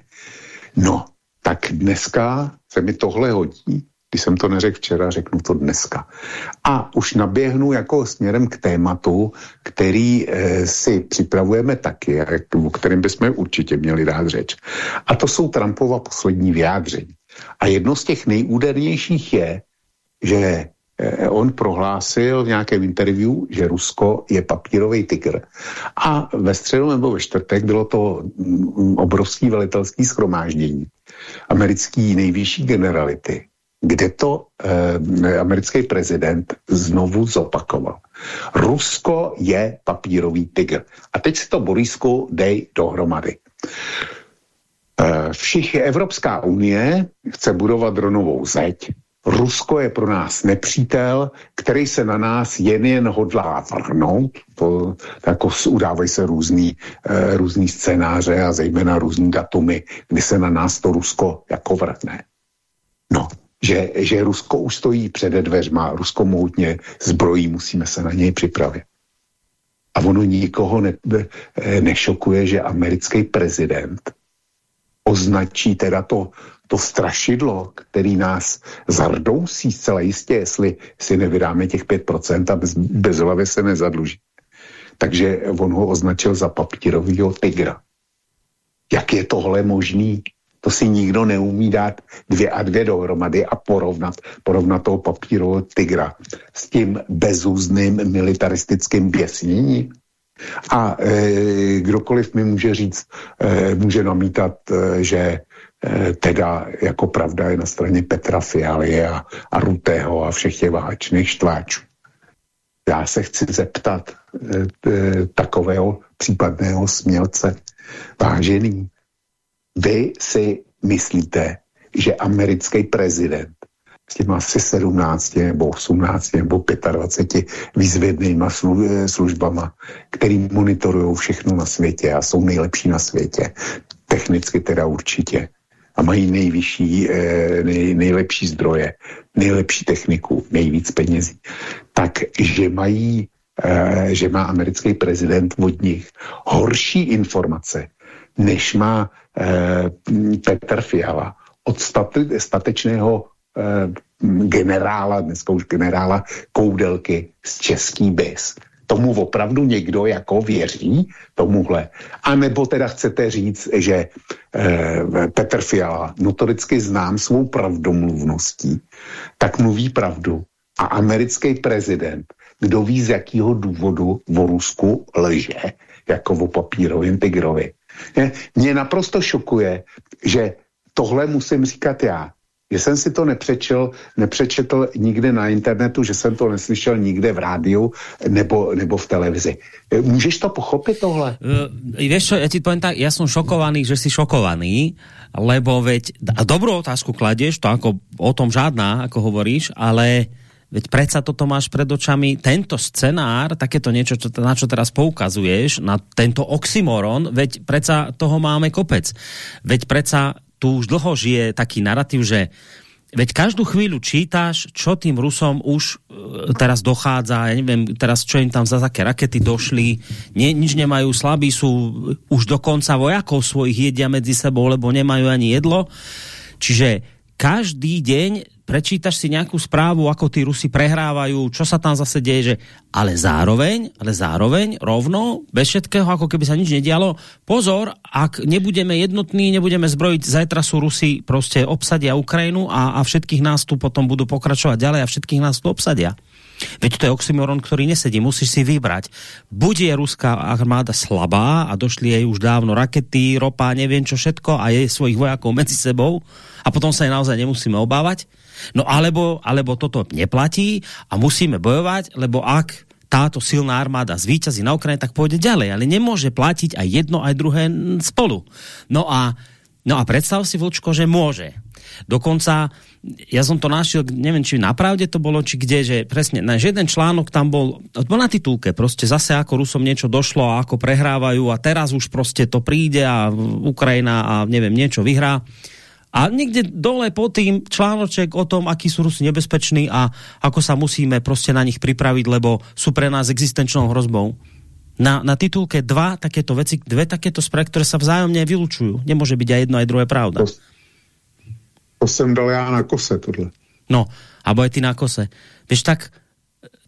No, tak dneska se mi tohle hodí, Když jsem to neřekl včera, řeknu to dneska. A už naběhnu jako směrem k tématu, který e, si připravujeme taky, o kterém bychom určitě měli dát řeč. A to jsou Trumpova poslední vyjádření. A jedno z těch nejúdernějších je, že on prohlásil v nějakém interview, že Rusko je papírový tygr. A ve středu nebo ve čtvrtek bylo to mm, obrovský velitelský schromáždění americký nejvyšší generality, kde to eh, americký prezident znovu zopakoval. Rusko je papírový tygr. A teď si to, Borisku, dej dohromady. Eh, Všichni Evropská unie chce budovat dronovou zeď, Rusko je pro nás nepřítel, který se na nás jen jen hodlá vrhnout. To, jako udávají se různý, e, různý scénáře a zejména různý datumy, kdy se na nás to Rusko jako vrhne. No, že, že Rusko už stojí před dveřma, Rusko mohutně zbrojí, musíme se na něj připravit. A ono nikoho ne, nešokuje, že americký prezident označí teda to to strašidlo, který nás zardousí zcela jistě, jestli si nevydáme těch 5% a bez, bez hlavy se nezadluží. Takže on ho označil za papírovýho tygra. Jak je tohle možný? To si nikdo neumí dát dvě a dvě dohromady a porovnat, porovnat toho papírového tygra s tím bezúzným militaristickým běsněním. A e, kdokoliv mi může říct, e, může namítat, e, že teda jako pravda je na straně Petra Fialy a, a Rutého a všech těch váčných štváčů. Já se chci zeptat e, takového případného smělce. Vážený, vy si myslíte, že americký prezident s těma asi 17 nebo 18 nebo 25 výzvědnýma službama, který monitorují všechno na světě a jsou nejlepší na světě, technicky teda určitě, a mají nejvyšší, eh, nej, nejlepší zdroje, nejlepší techniku, nejvíc penězí, tak že mají, eh, že má americký prezident od nich horší informace, než má eh, Petr Fiala od state, statečného generála, dneska už generála Koudelky z Český bys tomu opravdu někdo jako věří, tomuhle. A nebo teda chcete říct, že eh, Petr Fiala notoricky znám svou pravdomluvností, tak mluví pravdu. A americký prezident, kdo ví z jakého důvodu v Rusku lže, jako o papírovém tigrovi. Mě naprosto šokuje, že tohle musím říkat já, že jsem si to nepřečel, nepřečetl nikde na internetu, že jsem to neslyšel nikde v rádiu nebo, nebo v televizi. Můžeš to pochopit tohle? Uh, vieš čo, ja ti poviem tak, ja som šokovaný, že si šokovaný, lebo veď, a dobrú otázku kladieš, to ako o tom žádná, ako hovoríš, ale Veď predsa toto máš pred očami, tento scenár, takéto niečo, čo, na čo teraz poukazuješ, na tento oxymoron, veď predsa toho máme kopec. Veď predsa tu už dlho žije taký narratív, že Veď každú chvíľu čítáš, čo tým Rusom už e, teraz dochádza, ja neviem teraz, čo im tam za také rakety došli, nie, nič nemajú, slabí sú, už dokonca vojakov svojich jedia medzi sebou, lebo nemajú ani jedlo. Čiže každý deň prečítaš si nějakou správu, ako tí Rusi prehrávajú, čo sa tam zase deje, že ale zároveň, ale zároveň rovno, bez všetkého, ako keby sa nič nedialo, pozor, ak nebudeme jednotní, nebudeme zbrojiť, zajtra sú Rusi prostě obsadia Ukrajinu a, a všetkých nás tu potom budú pokračovať ďalej a všetkých nás tu obsadia. Veď to je oxymoron, ktorý nesedí. Musíš si vybrať. Buď je ruská armáda slabá a došli jej už dávno rakety, ropa, neviem čo všetko a je svojich vojakov medzi sebou a potom sa jej naozaj nemusíme obávať No alebo, alebo toto neplatí a musíme bojovať, lebo ak táto silná armáda zvíťazí na Ukrajine, tak pôjde ďalej. Ale nemôže platiť aj jedno, aj druhé spolu. No a, no a predstav si, Vlčko, že môže. Dokonca, ja som to našiel, neviem, či na pravde to bolo, či kde, že presne, na jeden článok tam bol, bol na titulke, prostě zase ako Rusom niečo došlo a ako prehrávajú a teraz už prostě to príde a Ukrajina a neviem, niečo vyhrá. A někde dole pod tým článoček o tom, aký sú Rusi nebezpeční a ako sa musíme prostě na nich pripraviť, lebo sú pre nás existenčnou hrozbou. Na, na titulke dva takéto veci, dve takéto správy, které sa vzájomně vylučujú. Nemůže být aj jedno, aj druhé pravda. To, to jsem dal já na kose, tohle. No, alebo aj ty na kose. Vieš, tak,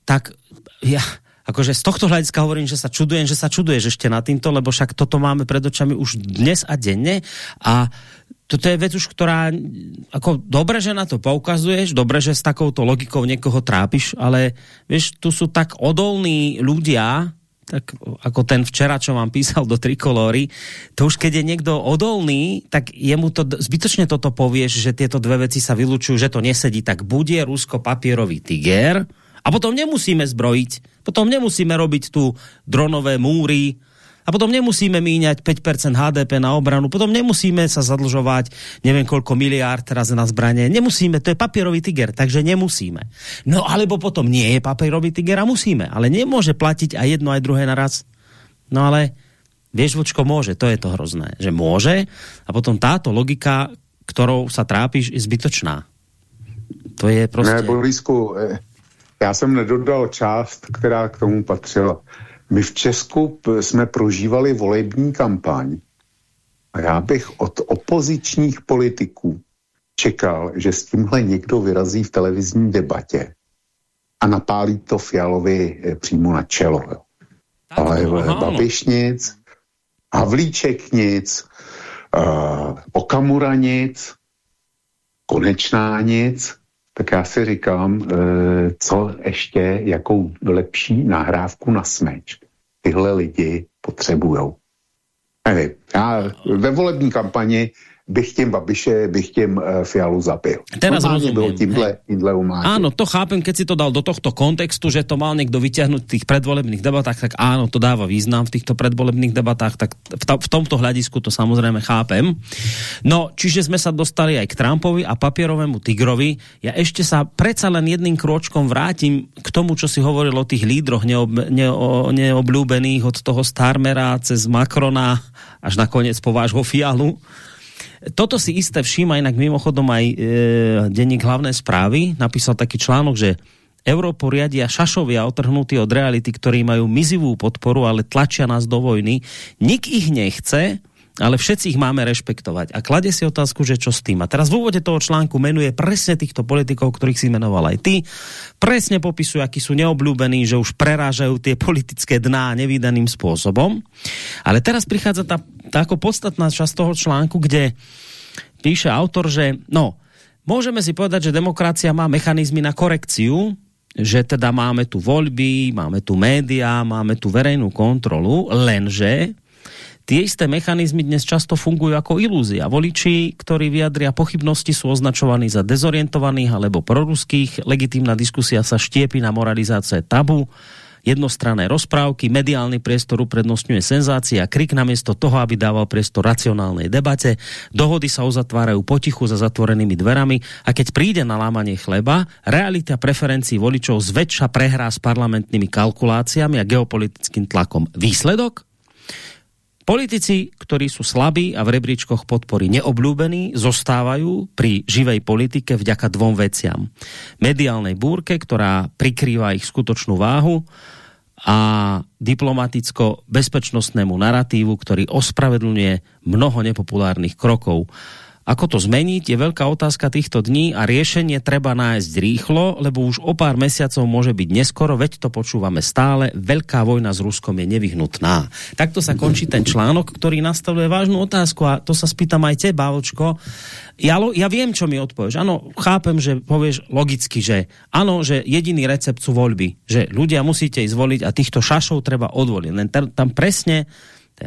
tak ja, akože z tohto hľadiska hovorím, že sa čudujem, že sa čuduješ ešte na týmto, lebo však toto máme pred očami už dnes a denne a toto je vec už, ktorá, ako dobre, že na to poukazuješ, dobre, že s takouto logikou niekoho trápiš, ale vieš, tu sú tak odolní ľudia, tak ako ten včera, čo vám písal do trikolóry, to už keď je niekto odolný, tak jemu to zbytočne toto povieš, že tieto dve veci sa vylučujú, že to nesedí, tak bude Rusko papierový tiger a potom nemusíme zbrojiť, potom nemusíme robiť tu dronové múry, a potom nemusíme míňať 5% HDP na obranu, potom nemusíme sa zadlžovať neviem koľko miliárd teraz na zbraně. Nemusíme, to je papierový tiger, takže nemusíme. No alebo potom nie je papierový tiger a musíme, ale nemôže platiť aj jedno, aj druhé naraz. No ale vieš, vočko môže, to je to hrozné, že môže a potom táto logika, ktorou sa trápíš, je zbytočná. To je prostě... Ne, Borisku, eh, já jsem nedodal část, která k tomu patřila. My v Česku jsme prožívali volební kampaň a já bych od opozičních politiků čekal, že s tímhle někdo vyrazí v televizní debatě a napálí to Fialovi eh, přímo na čelo. Jo. Ale aha, no. Babiš nic, Havlíček nic, uh, Okamura nic, Konečná nic, tak já si říkám, e, co ještě, jakou lepší nahrávku na smeč tyhle lidi potřebujou. Já ve volební kampani bych tím Babiše, bych tím uh, Fialu zabil. Teraz rozumím. Bylo tímhle, tímhle Áno, to chápem, keď si to dal do tohto kontextu, že to mal niekto vyťahnuť v tých predvolebných debatách, tak áno, to dáva význam v týchto predvolebných debatách, tak v, v tomto hľadisku to samozrejme chápem. No, čiže sme sa dostali aj k Trumpovi a papierovému tigrovi. Ja ešte sa predsa len jedným kročkom vrátim k tomu, čo si hovoril o tých lídroch neob, ne, neobľúbených od toho Starmera cez Macrona až nakoniec po vášho Fialu Toto si isté všíma inak mimochodom aj e, denník hlavné správy. Napísal taký článok, že Európu riadia šašovia otrhnutí od reality, ktorí majú mizivú podporu, ale tlačia nás do vojny. Nik ich nechce, ale všetci ich máme rešpektovať. A klade si otázku, že čo s tým. A teraz v úvode toho článku menuje presne týchto politikov, ktorých si menoval aj ty. Presne popisujú, akí sú neobľúbení, že už prerážajú tie politické dná nevýdaným spôsobom. Ale teraz prichádza tá tá ako podstatná časť toho článku, kde píše autor, že no, môžeme si povedať, že demokracia má mechanizmy na korekciu, že teda máme tu voľby, máme tu média, máme tu verejnú kontrolu, lenže Tie isté mechanizmy dnes často fungujú ako ilúzia. Voliči, ktorí vyjadria pochybnosti, sú označovaní za dezorientovaných alebo proruských. Legitímna diskusia sa štiepi na moralizácie tabu jednostranné rozprávky, mediálny priestor uprednostňuje senzácie a krik namiesto toho, aby dával priestor racionálnej debate. Dohody sa uzatvárajú potichu za zatvorenými dverami a keď príde na lámanie chleba, realita preferencií voličov zväčša prehrá s parlamentnými kalkuláciami a geopolitickým tlakom. Výsledok? Politici, ktorí sú slabí a v rebríčkoch podpory neobľúbení, zostávajú pri živej politike vďaka dvom veciam. Mediálnej búrke, ktorá prikrýva ich skutočnú váhu a diplomaticko-bezpečnostnému naratívu, ktorý ospravedlňuje mnoho nepopulárnych krokov. Ako to zmeniť je veľká otázka týchto dní a riešenie treba nájsť rýchlo, lebo už o pár mesiacov môže byť neskoro, veď to počúvame stále, veľká vojna s Ruskom je nevyhnutná. Takto sa končí ten článok, ktorý nastavuje vážnu otázku a to sa spýtam aj teba, Vlčko. Ja, ja viem, čo mi odpovieš. Áno, chápem, že povieš logicky, že áno, že jediný recept sú voľby, že ľudia musíte ísť voliť a týchto šašov treba odvoliť. Len tam presne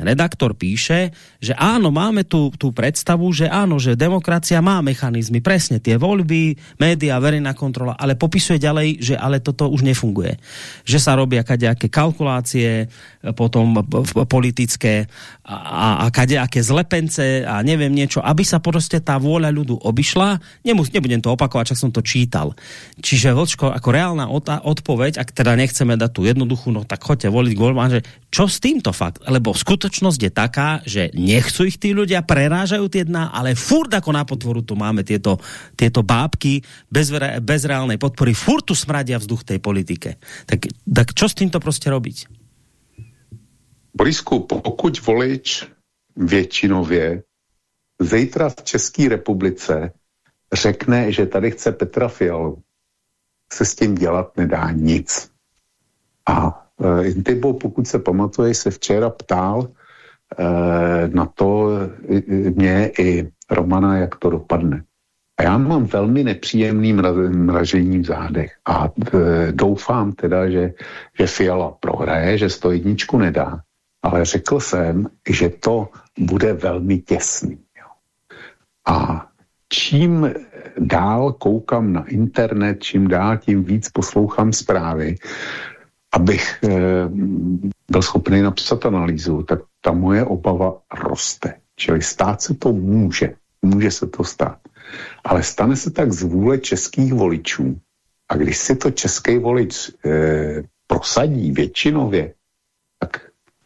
redaktor píše, že áno, máme tu tú predstavu, že áno, že demokracia má mechanizmy, presne tie voľby, média, verejná kontrola, ale popisuje ďalej, že ale toto už nefunguje. Že sa robia kadejaké kalkulácie, potom politické a, a kadejaké zlepence a neviem niečo, aby sa prostě tá vôľa ľudu obišla. Nemus, nebudem to opakovať, čak som to čítal. Čiže Vlčko, ako reálna odpoveď, ak teda nechceme dať tu jednoduchú, no tak choďte voliť že čo s týmto fakt? Lebo skut skutočnosť je taká, že nechcú ich tí ľudia, prerážajú tie dna, ale furt ako na potvoru tu máme tieto, tieto bábky bez, bez reálnej podpory, furt tu smradia vzduch tej politike. Tak, tak čo s týmto prostě robiť? Borisku, pokud volič většinově zítra v České republice řekne, že tady chce Petra Fialu, se s tím dělat nedá nic. A Intibo, pokud se pamatuje, se včera ptal e, na to e, mě i Romana, jak to dopadne. A já mám velmi nepříjemný mražení v zádech a doufám teda, že, že Fiala prohraje, že to jedničku nedá. Ale řekl jsem, že to bude velmi těsný. Jo. A čím dál koukám na internet, čím dál, tím víc poslouchám zprávy, abych e, byl schopný napsat analýzu, tak ta moje obava roste. Čili stát se to může. Může se to stát. Ale stane se tak z vůle českých voličů. A když si to český volič e, prosadí většinově, tak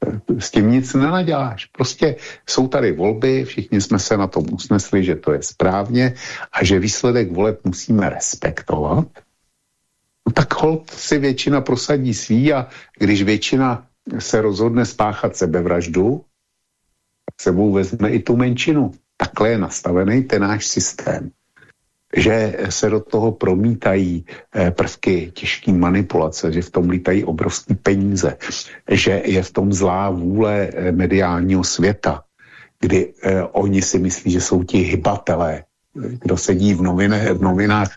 e, s tím nic nenaděláš. Prostě jsou tady volby, všichni jsme se na tom usnesli, že to je správně a že výsledek voleb musíme respektovat. Tak hold si většina prosadí svý a když většina se rozhodne spáchat sebevraždu, tak sebou vezme i tu menšinu. Takhle je nastavený ten náš systém že se do toho promítají eh, prvky těžké manipulace, že v tom lítají obrovské peníze, že je v tom zlá vůle eh, mediálního světa, kdy eh, oni si myslí, že jsou ti hybatelé, kdo sedí v, novine, v novinách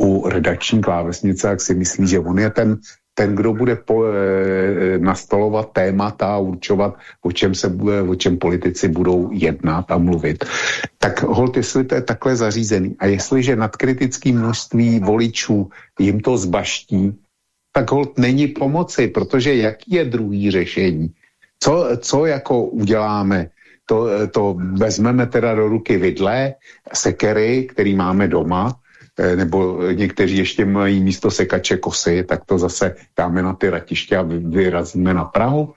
u redakční klávesnice, jak si myslí, že on je ten ten, kdo bude po, e, nastolovat témata a určovat, o čem, se o čem politici budou jednat a mluvit. Tak hold, jestli to je takhle zařízený a jestliže nadkritické množství voličů jim to zbaští, tak hold není pomoci, protože jaký je druhý řešení? Co, co jako uděláme? To, to vezmeme teda do ruky vidle, sekery, který máme doma, Eh, nebo někteří ještě mají místo sekače kosy, tak to zase dáme na ty ratiště a vyrazíme na Prahu.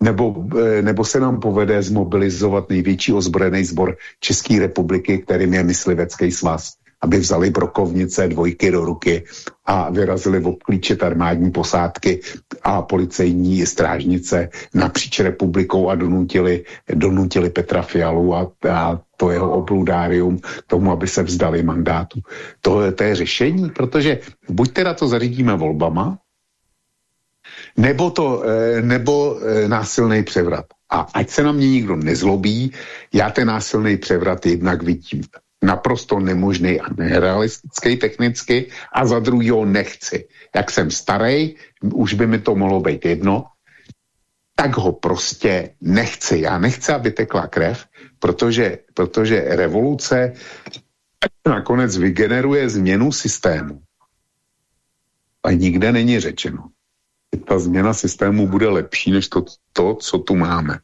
Nebo, eh, nebo se nám povede zmobilizovat největší ozbrojený sbor České republiky, kterým je myslivecký svaz aby vzali brokovnice, dvojky do ruky a vyrazili obklíčit armádní posádky a policejní strážnice napříč republikou a donutili, donutili Petra Fialu a, a to jeho obludárium k tomu, aby se vzdali mandátu. To, to je řešení, protože buď teda to zařídíme volbama, nebo, to, eh, nebo eh, násilný převrat. A ať se na mě nikdo nezlobí, já ten násilný převrat jednak vidím naprosto nemožný a nerealistický technicky a za druhého nechci. Jak jsem starý, už by mi to mohlo být jedno, tak ho prostě nechci. Já nechci, aby tekla krev, protože, protože revoluce nakonec vygeneruje změnu systému. A nikde není řečeno. Ta změna systému bude lepší než to, to co tu máme.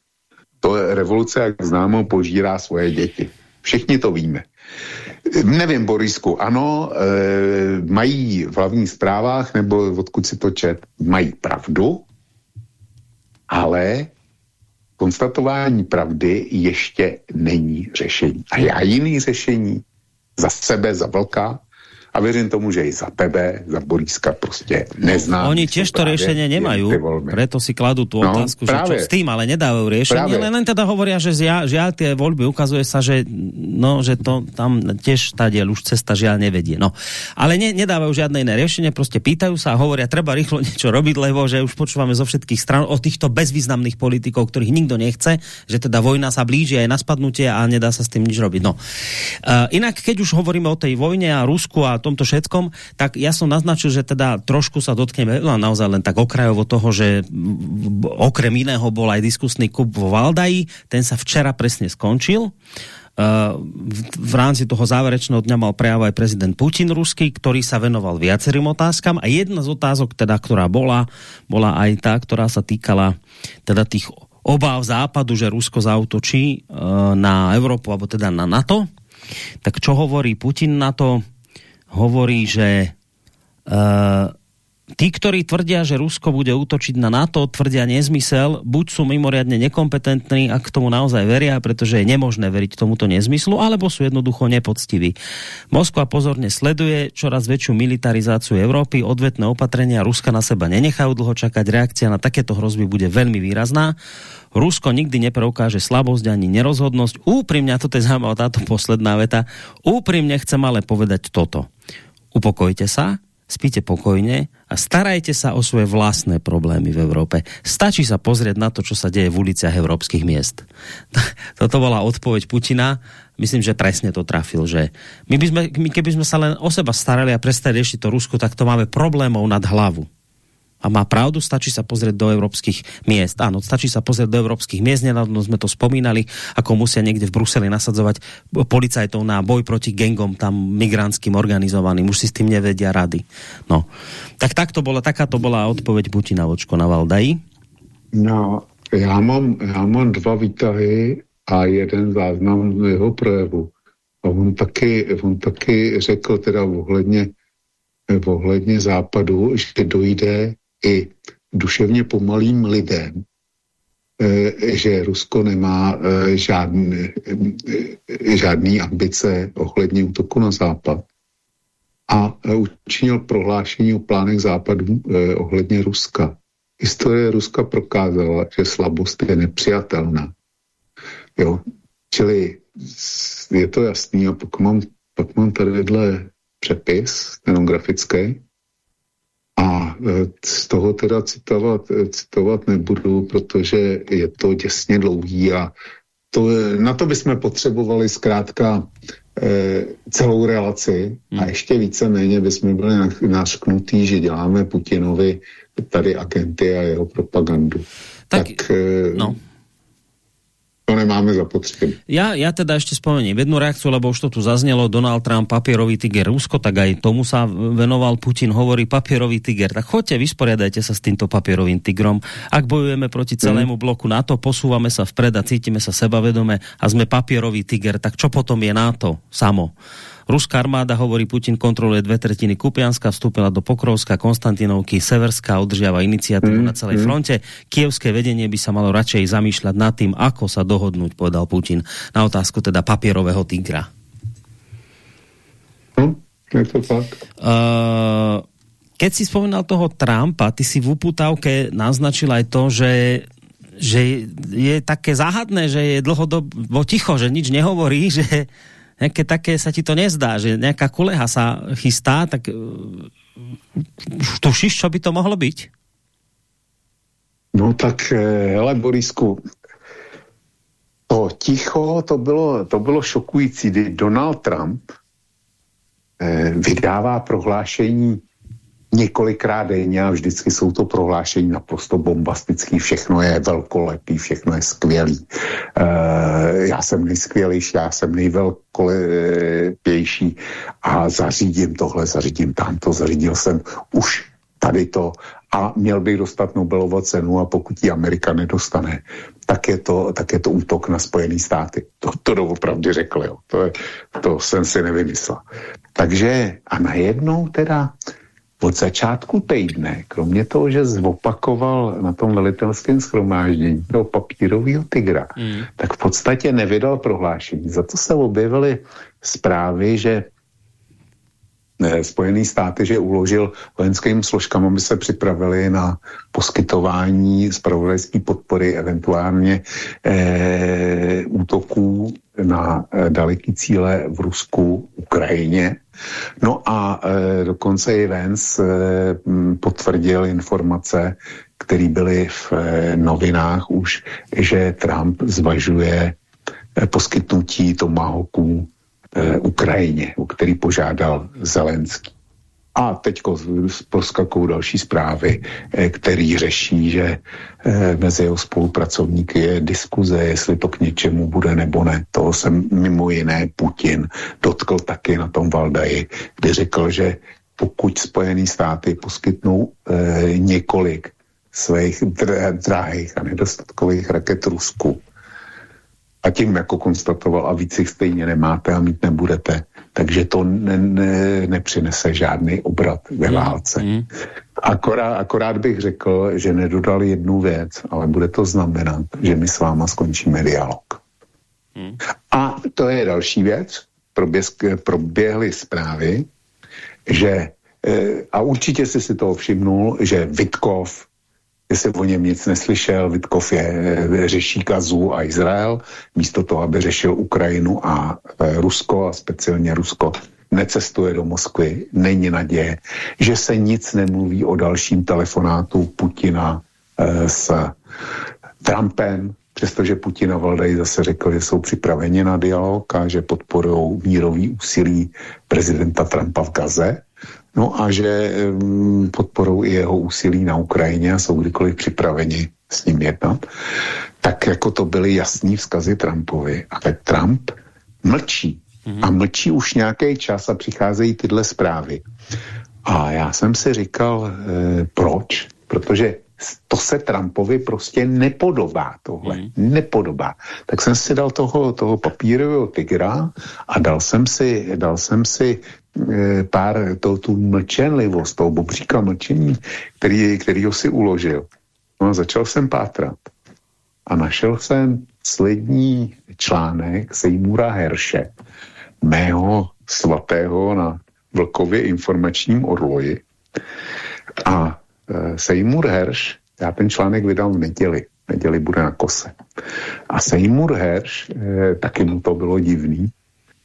To je revoluce, jak známo, požírá svoje děti. Všichni to víme. Nevím, Borisku, ano, e, mají v hlavních zprávách, nebo odkud si to čet, mají pravdu, ale konstatování pravdy ještě není řešení. A já jiný řešení za sebe, za vlka, a věřím tomu, že i za tebe, za Boríska prostě neznám. Oni tiež to riešenie nemajú, preto si kladú tú no, otázku, že čo s tým, ale nedávajú riešenie, len, len teda hovoria, že žiaľ, žiaľ tie voľby ukazuje sa, že, no, že to tam tiež tá už cesta žiaľ nevedie. No. Ale ne, nedávajú žiadne iné riešenie, proste pýtajú sa a hovoria, treba rýchlo niečo robiť, lebo že už počúvame zo všetkých stran o týchto bezvýznamných politikov, ktorých nikto nechce, že teda vojna sa blíži aj na spadnutie a nedá sa s tým nič robiť. No. Uh, inak, keď už hovoríme o tej vojne a Rusku a tomto všetkom, tak ja som naznačil, že teda trošku sa dotkneme no, naozaj len tak okrajovo toho, že okrem iného bol aj diskusný kup vo Valdaji, ten sa včera presne skončil. Uh, v rámci toho záverečného dňa mal prejav aj prezident Putin ruský, ktorý sa venoval viacerým otázkam a jedna z otázok, teda, ktorá bola, bola aj tá, ktorá sa týkala teda tých obáv západu, že Rusko zautočí uh, na Európu, alebo teda na NATO. Tak čo hovorí Putin na to? Hovorí, že uh, tí, ktorí tvrdia, že Rusko bude útočiť na NATO, tvrdia nezmysel, buď sú mimoriadne nekompetentní, ak k tomu naozaj veria, pretože je nemožné veriť tomuto nezmyslu, alebo sú jednoducho nepoctiví. Moskva pozorne sleduje čoraz väčšiu militarizáciu Európy, odvetné opatrenia Ruska na seba nenechajú dlho čakať, reakcia na takéto hrozby bude veľmi výrazná. Rusko nikdy nepreukáže slabosť ani nerozhodnosť. Úprimne, toto je zaujímavá táto posledná veta, úprimne chcem ale povedať toto. Upokojte sa, spíte pokojne a starajte sa o svoje vlastné problémy v Európe. Stačí sa pozrieť na to, čo sa deje v uliciach európskych miest. Toto bola odpoveď Putina. Myslím, že presne to trafil, že my, by sme, my keby sme sa len o seba starali a prestali riešiť to Rusko, tak to máme problémov nad hlavu a má pravdu, stačí sa pozrieť do európskych miest. Áno, stačí sa pozrieť do európskych miest, nedávno sme to spomínali, ako musia niekde v Bruseli nasadzovať policajtov na boj proti gengom tam migrantským organizovaným, už si s tým nevedia rady. No, tak takto bola, takáto bola odpoveď Putina Vočko na Valdaji. No, já mám, já mám dva výtahy a jeden záznam jeho projevu. A on taky, on taky řekl teda ohledně, ohledně západu, že dojde i duševně pomalým lidem, eh, že Rusko nemá eh, žádný, eh, žádný ambice ohledně útoku na západ. A učinil prohlášení o plánech západu ohledně Ruska. Historie Ruska prokázala, že slabost je nepřijatelná. Jo? Čili je to jasný a pak mám, pak mám tady vedle přepis stenografický, a e, z toho teda citovat, e, citovat nebudu, protože je to děsně dlouhý a to, na to bychom potřebovali zkrátka e, celou relaci hmm. a ještě více méně bychom byli našknutí, že děláme Putinovi tady agenty a jeho propagandu. Tak, tak e, no to nemáme zapotřebí. Ja, ja teda ešte spomeniem jednu reakciu, lebo už to tu zaznelo, Donald Trump, papierový tiger Rusko, tak aj tomu sa venoval Putin, hovorí papierový tiger. Tak choďte, vysporiadajte sa s týmto papierovým tigrom. Ak bojujeme proti celému bloku NATO, posúvame sa vpred a cítime sa sebavedome a sme papierový tiger, tak čo potom je NATO samo? Ruská armáda, hovorí Putin, kontroluje dve tretiny Kupianska, vstúpila do Pokrovska, Konstantinovky, Severská, udržiava iniciatívu mm, na celej mm. fronte. Kievské vedenie by sa malo radšej zamýšľať nad tým, ako sa dohodnúť, povedal Putin na otázku teda papierového tigra. Hm, je to tak. Uh, keď si spomínal toho Trumpa, ty si v uputávke naznačil aj to, že že je také záhadné, že je dlhodobo ticho, že nič nehovorí, že nejaké také sa ti to nezdá, že nejaká kuleha sa chystá, tak uh, tušíš, čo by to mohlo byť? No tak, eh, hele Borisku, to ticho, to bylo, to bylo šokující, kdy Donald Trump eh, vydává prohlášení několikrát denně a vždycky jsou to prohlášení naprosto bombastický, všechno je velkolepý, všechno je skvělý. E, já jsem nejskvělejší, já jsem nejvelkolepější a zařídím tohle, zařídím tamto, zařídil jsem už tady to a měl bych dostat Nobelovo cenu a pokud ji Amerika nedostane, tak je to, tak je to útok na Spojené státy. To, to doopravdy řekl, jo. To, je, to jsem si nevymyslel. Takže a najednou teda od začátku týdne, kromě toho, že zopakoval na tom velitelském schromáždění toho papírového tygra, mm. tak v podstatě nevydal prohlášení. Za to se objevily zprávy, že ne, Spojený státy, že uložil vojenským složkám, aby se připravili na poskytování spravodajské podpory, eventuálně eh, útoků na eh, daleký cíle v Rusku, Ukrajině. No a eh, dokonce i Vance eh, potvrdil informace, které byly v eh, novinách už, že Trump zvažuje eh, poskytnutí Tomahawků eh, Ukrajině, o který požádal Zelenský. A teď proskakují další zprávy, eh, který řeší, že eh, mezi jeho spolupracovníky je diskuze, jestli to k něčemu bude nebo ne. Toho se mimo jiné Putin dotkl taky na tom Valdaji, kdy řekl, že pokud Spojené státy poskytnou eh, několik svých drahých a nedostatkových raket Rusku, a tím jako konstatoval, a víc jich stejně nemáte a mít nebudete, takže to ne, ne, nepřinese žádný obrat ve hmm. válce. Mm. Akorát, akorát bych řekl, že nedodal jednu věc, ale bude to znamenat, že my s váma skončíme dialog. Mm. A to je další věc. Proběh, proběhly zprávy, že, eh, a určitě jsi si toho všimnul, že Vitkov jestli o něm nic neslyšel, Vitkov je, eh, řeší Kazu a Izrael, místo toho, aby řešil Ukrajinu a e, Rusko a speciálně Rusko necestuje do Moskvy, není naděje, že se nic nemluví o dalším telefonátu Putina e, s Trumpem, přestože Putin a Valdej zase řekl, že jsou připraveni na dialog a že podporují mírový úsilí prezidenta Trumpa v Gaze. No a že um, podporou i jeho úsilí na Ukrajině a jsou kdykoliv připraveni s ním jednat, tak jako to byly jasní vzkazy Trumpovi. A tak Trump mlčí. Mm-hmm. A mlčí už nějaký čas a přicházejí tyhle zprávy. A já jsem si říkal, e, proč? Protože to se Trumpovi prostě nepodobá tohle. Mm. Nepodobá. Tak jsem si dal toho, toho papírového tygra a dal jsem si, dal jsem si pár, to, tu mlčenlivost, toho bobříka mlčení, který, který ho si uložil. No a začal jsem pátrat. A našel jsem slední článek Seymoura Herše, mého svatého na Vlkově informačním orloji. A e, Seymour Hersh, já ten článek vydal v neděli, neděli bude na kose. A Seymour Hersh, e, taky mu to bylo divný,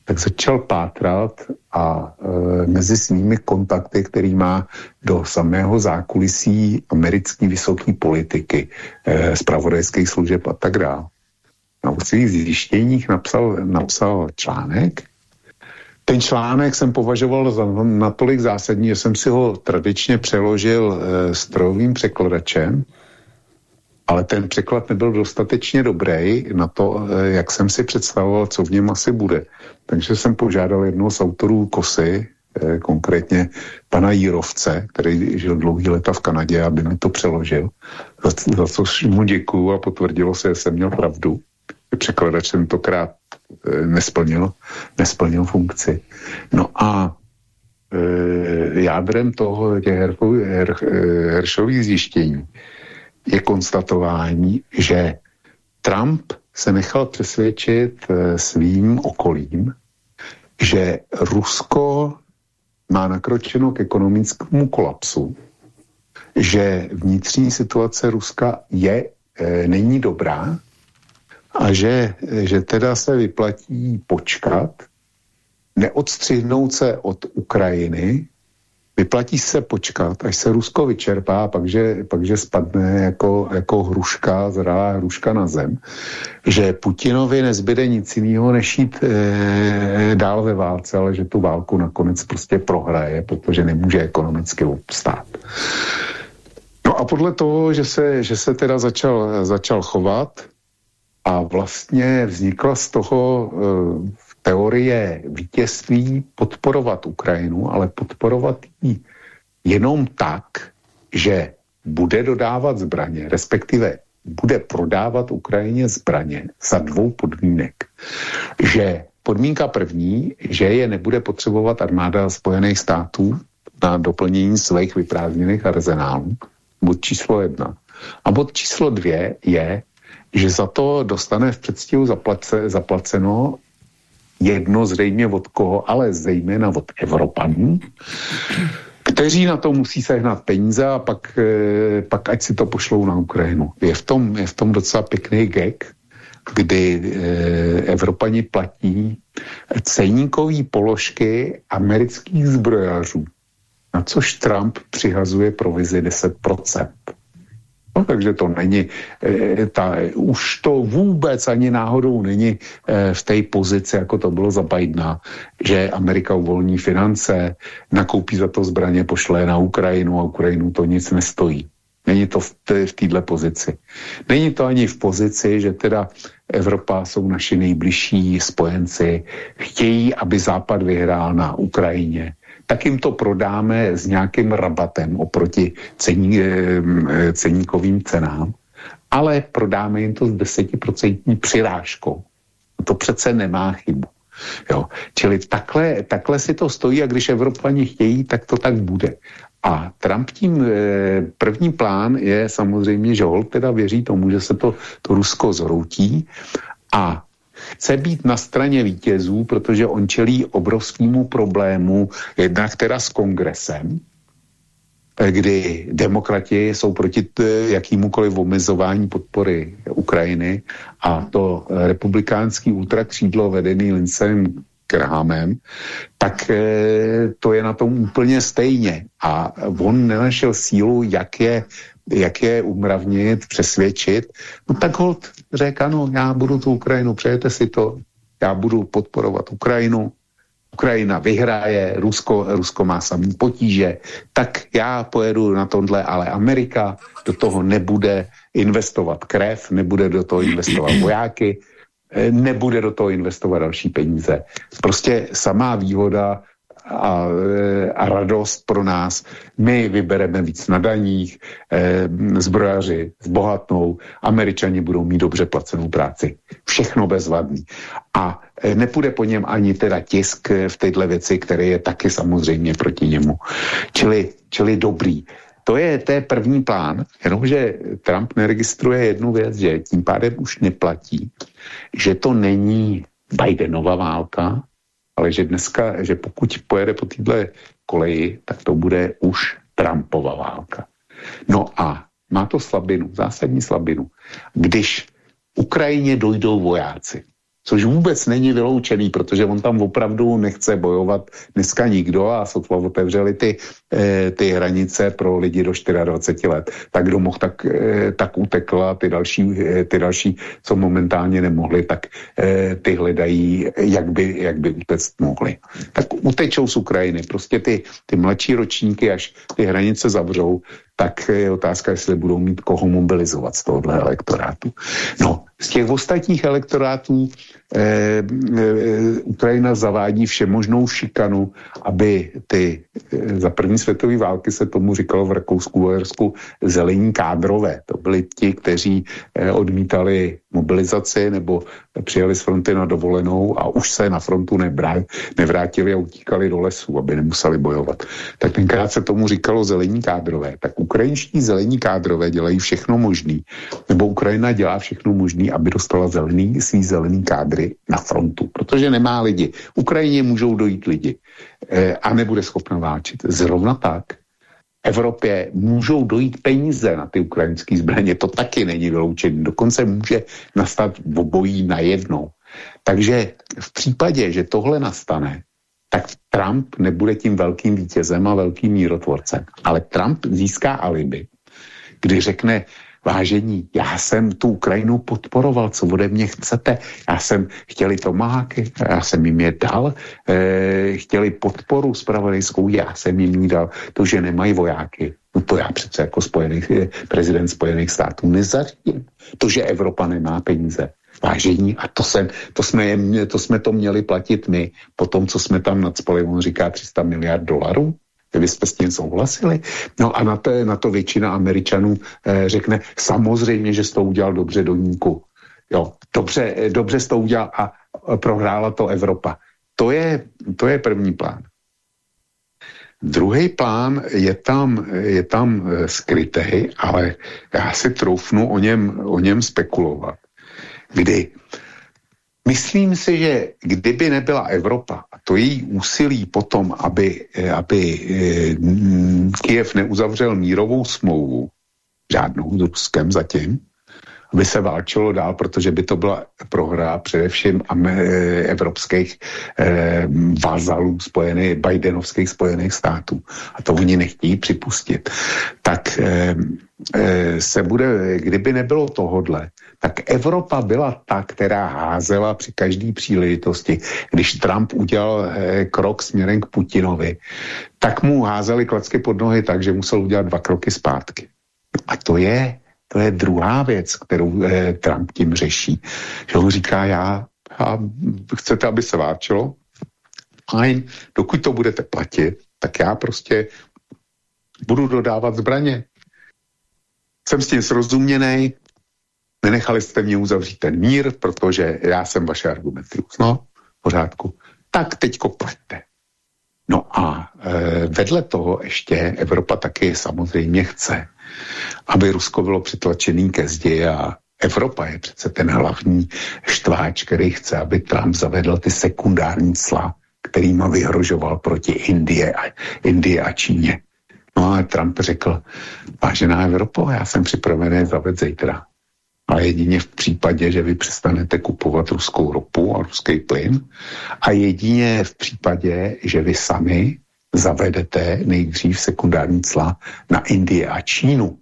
tak začal pátrat a e, mezi svými kontakty, který má do samého zákulisí americké vysoké politiky, e, zpravodajských služeb a tak dále. Na svých zjištěních napsal, napsal článek. Ten článek jsem považoval za natolik zásadní, že jsem si ho tradičně přeložil e, strojovým překladačem, ale ten překlad nebyl dostatečně dobrý na to, eh, jak jsem si představoval, co v něm asi bude. Takže jsem požádal jednoho z autorů Kosy, eh, konkrétně pana Jírovce, který žil dlouhý leta v Kanadě, aby mi to přeložil. Za, za co mu děkuju a potvrdilo se, že jsem měl pravdu. Překladač tentokrát eh, nesplnil, nesplnil funkci. No a jádrem toho těch Heršových zjištění je konstatování, že Trump se nechal přesvědčit eh, svým okolím, že Rusko má nakročeno k ekonomickému kolapsu, že vnitřní situace Ruska je, e, není dobrá a že, že teda se vyplatí počkat, neodstřihnout se od Ukrajiny Vyplatí se počkat, až se Rusko vyčerpá, pakže, pakže spadne jako, jako hruška, zralá hruška na zem, že Putinovi nezbyde nic jiného, než jít e, dál ve válce, ale že tu válku nakonec prostě prohraje, protože nemůže ekonomicky obstát. No a podle toho, že se, že se teda začal, začal chovat a vlastně vznikla z toho e, teorie vítězství podporovat Ukrajinu, ale podporovat ji jenom tak, že bude dodávat zbraně, respektive bude prodávat Ukrajině zbraně za dvou podmínek. Že podmínka první, že je nebude potřebovat armáda Spojených států na doplnění svých vyprázdněných arzenálů, bod číslo jedna. A bod číslo dvě je, že za to dostane v předstihu zaplace, zaplaceno jedno zřejmě od koho, ale zejména od Evropanů, kteří na to musí sehnat peníze a pak, eh, pak ať si to pošlou na Ukrajinu. Je v tom, je v tom docela pěkný gag, kdy eh, Evropani platí ceníkové položky amerických zbrojařů, na což Trump přihazuje provizi 10%. No, takže to není, e, ta, už to vůbec ani náhodou není e, v té pozici, jako to bylo za Bidena, že Amerika uvolní finance, nakoupí za to zbraně, pošle na Ukrajinu a Ukrajinu to nic nestojí. Není to v, v této pozici. Není to ani v pozici, že teda Evropa jsou naši nejbližší spojenci, chtějí, aby Západ vyhrál na Ukrajině tak jim to prodáme s nějakým rabatem oproti cení, eh, eh, ceníkovým cenám, ale prodáme jim to s desetiprocentní přirážkou. To přece nemá chybu. Jo. Čili takhle, takhle si to stojí a když Evropani chtějí, tak to tak bude. A Trump tím e, první plán je samozřejmě, že Hol teda věří tomu, že se to, to Rusko zhroutí a chce být na straně vítězů, protože on čelí obrovskému problému, jednak teda s kongresem, eh, kdy demokrati jsou proti jakýmukoliv omezování podpory Ukrajiny a to republikánský ultrakřídlo vedený Lindseyem Grahamem, tak eh, to je na tom úplně stejně. A on nenašel sílu, jak je, jak je umravnit, přesvědčit. No tak hold řekl, ano, já budu tu Ukrajinu, přejete si to, já budu podporovat Ukrajinu, Ukrajina vyhraje, Rusko, Rusko má samý potíže, tak já pojedu na tomhle, ale Amerika do toho nebude investovat krev, nebude do toho investovat vojáky, Eh, nebude do toho investovat další peníze. Prostě samá výhoda a, eh, a radost pro nás. My vybereme víc na daních, eh, zbrojaři zbohatnou, američani budou mít dobře placenou práci. Všechno bezvadný. A eh, nepůjde po něm ani teda tisk v této věci, který je taky samozřejmě proti němu. Čili, čili dobrý. To je, to je první plán, jenomže Trump neregistruje jednu věc, že tím pádem už neplatí, že to není Bidenova válka, ale že dneska, že pokud pojede po této koleji, tak to bude už Trumpova válka. No a má to slabinu, zásadní slabinu. Když Ukrajině dojdou vojáci, což vůbec není vyloučený, protože on tam opravdu nechce bojovat dneska nikdo a sotva otevřeli ty, e, ty hranice pro lidi do 24 let. Tak kdo mohl, tak, e, tak utekl a ty další, e, ty další, co momentálně nemohli, tak ty hledají, jak by, jak by utéct mohli. Tak utečou z Ukrajiny. Prostě ty, ty mladší ročníky, až ty hranice zavřou, tak je otázka, jestli budou mít koho mobilizovat z tohohle elektorátu. No, z těch ostatních elektorátů eh, eh, Ukrajina zavádí všemožnou šikanu, aby ty eh, za první světové války se tomu říkalo v Rakousku, Uhersku zelení kádrové. To byli ti, kteří odmítali mobilizaci nebo přijeli z fronty na dovolenou a už se na frontu nebrá, nevrátili a utíkali do lesů, aby nemuseli bojovat. Tak tenkrát se tomu říkalo zelení kádrové. Tak ukrajinští zelení kádrové dělají všechno možný, nebo Ukrajina dělá všechno možný, aby dostala zelený, svý zelený kádry na frontu, protože nemá lidi. Ukrajině můžou dojít lidi e, a nebude schopna válčit. Zrovna tak Evropě můžou dojít peníze na ty ukrajinské zbraně, to taky není vyloučené. Dokonce může nastat obojí najednou. Takže v případě, že tohle nastane, tak Trump nebude tím velkým vítězem a velkým mírotvorcem. Ale Trump získá alibi, kdy řekne, vážení, já jsem tu Ukrajinu podporoval, co ode mě chcete. Já jsem chtěli Tomáky, já jsem jim je dal, e, chtěli podporu spravodajskou, já jsem jim dal. To, že nemají vojáky, no to já přece jako spojených, eh, prezident Spojených států nezařídím. To, že Evropa nemá peníze, vážení, a to, jsem, to, jsme, to jsme to měli platit my, po tom, co jsme tam nadspali, on říká 300 miliard dolarů, vy jste s tím souhlasili? No a na to, na to většina Američanů eh, řekne, samozřejmě, že jsi to udělal dobře do níku. Jo, dobře, eh, dobře jsi to udělal a prohrála to Evropa. To je, to je první plán. Druhý plán je tam, je tam eh, skrytý, ale já si troufnu o něm, o něm spekulovat. Kdy Myslím si, že kdyby nebyla Evropa a to její úsilí potom, aby, eh, aby eh, Kiev neuzavřel mírovou smlouvu, žádnou s Ruskem zatím, aby se válčilo dál, protože by to byla prohra především evropských eh, vazalů spojených, Bidenovských spojených států. A to oni nechtějí připustit. Tak eh, eh, se bude, kdyby nebylo tohodle, tak Evropa byla ta, která házela při každé příležitosti. Když Trump udělal eh, krok směrem k Putinovi, tak mu házeli klacky pod nohy tak, že musel udělat dva kroky zpátky. A to je to je druhá věc, kterou eh, Trump tím řeší. Že on říká, já, já chcete, aby se váčilo? Fajn, dokud to budete platit, tak já prostě budu dodávat zbraně. Jsem s tím srozuměný, nenechali jste mě uzavřít ten mír, protože já jsem vaše argumenty uznal. pořádku. Tak teďko pleťte. No a e, vedle toho ještě Evropa taky samozřejmě chce, aby Rusko bylo přitlačený ke zdi a Evropa je přece ten hlavní štváč, který chce, aby Trump zavedl ty sekundární cla, kterýma vyhrožoval proti Indie a, Indie a Číně. No a Trump řekl, vážená Evropa, já jsem připravený zaved zítra. Ale jedině v případě, že vy přestanete kupovat ruskou ropu a ruský plyn a jedině v případě, že vy sami zavedete nejdřív sekundární cla na Indii a Čínu.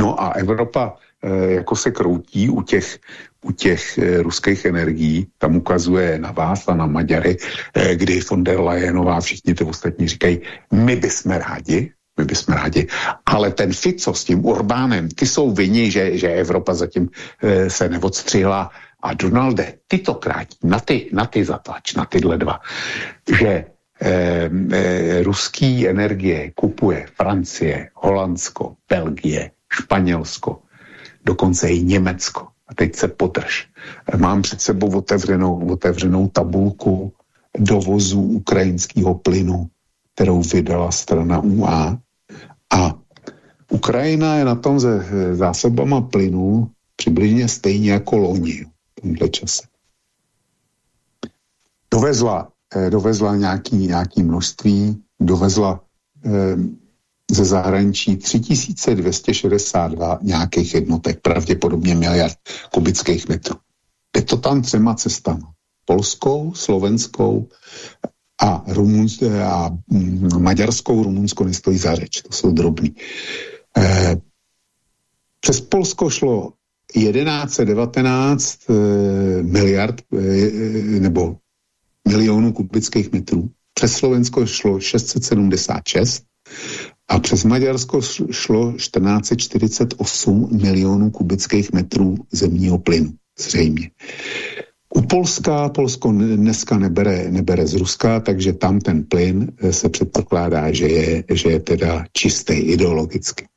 No a Evropa e, jako se kroutí u těch, u těch e, ruských energií, tam ukazuje na vás a na Maďary, e, kdy von der Leyenová, všichni ty ostatní říkají, my bychom rádi, my bychom rádi. Ale ten Fico s tím Urbánem, ty jsou vinni, že, že Evropa zatím e, se neodstřihla. A Donalde, ty to krátí, na ty, na ty zatlač, na tyhle dva. Že e, e, ruský energie kupuje Francie, Holandsko, Belgie, Španělsko, dokonce i Německo. A teď se podrž. Mám před sebou otevřenou, otevřenou tabulku dovozu ukrajinského plynu, kterou vydala strana UA a Ukrajina je na tom se zásobama plynu přibližně stejně jako loni v tomhle čase. Dovezla, eh, dovezla nějaký, nějaký množství, dovezla eh, ze zahraničí 3262 nějakých jednotek, pravděpodobně miliard kubických metrů. Je to tam třema cestama. Polskou, slovenskou a, Rumunsk, a mm, Maďarskou Rumunsko nestojí za řeč, to jsou drobný. E, přes Polsko šlo 1119 e, eh, miliard e, nebo milionů kubických metrů. Přes Slovensko šlo 676 a přes Maďarsko šlo 1448 milionů kubických metrů zemního plynu, zřejmě. U Polska, Polsko dneska nebere, nebere z Ruska, takže tam ten plyn eh, se předpokládá, že je, že je teda čistý ideologicky.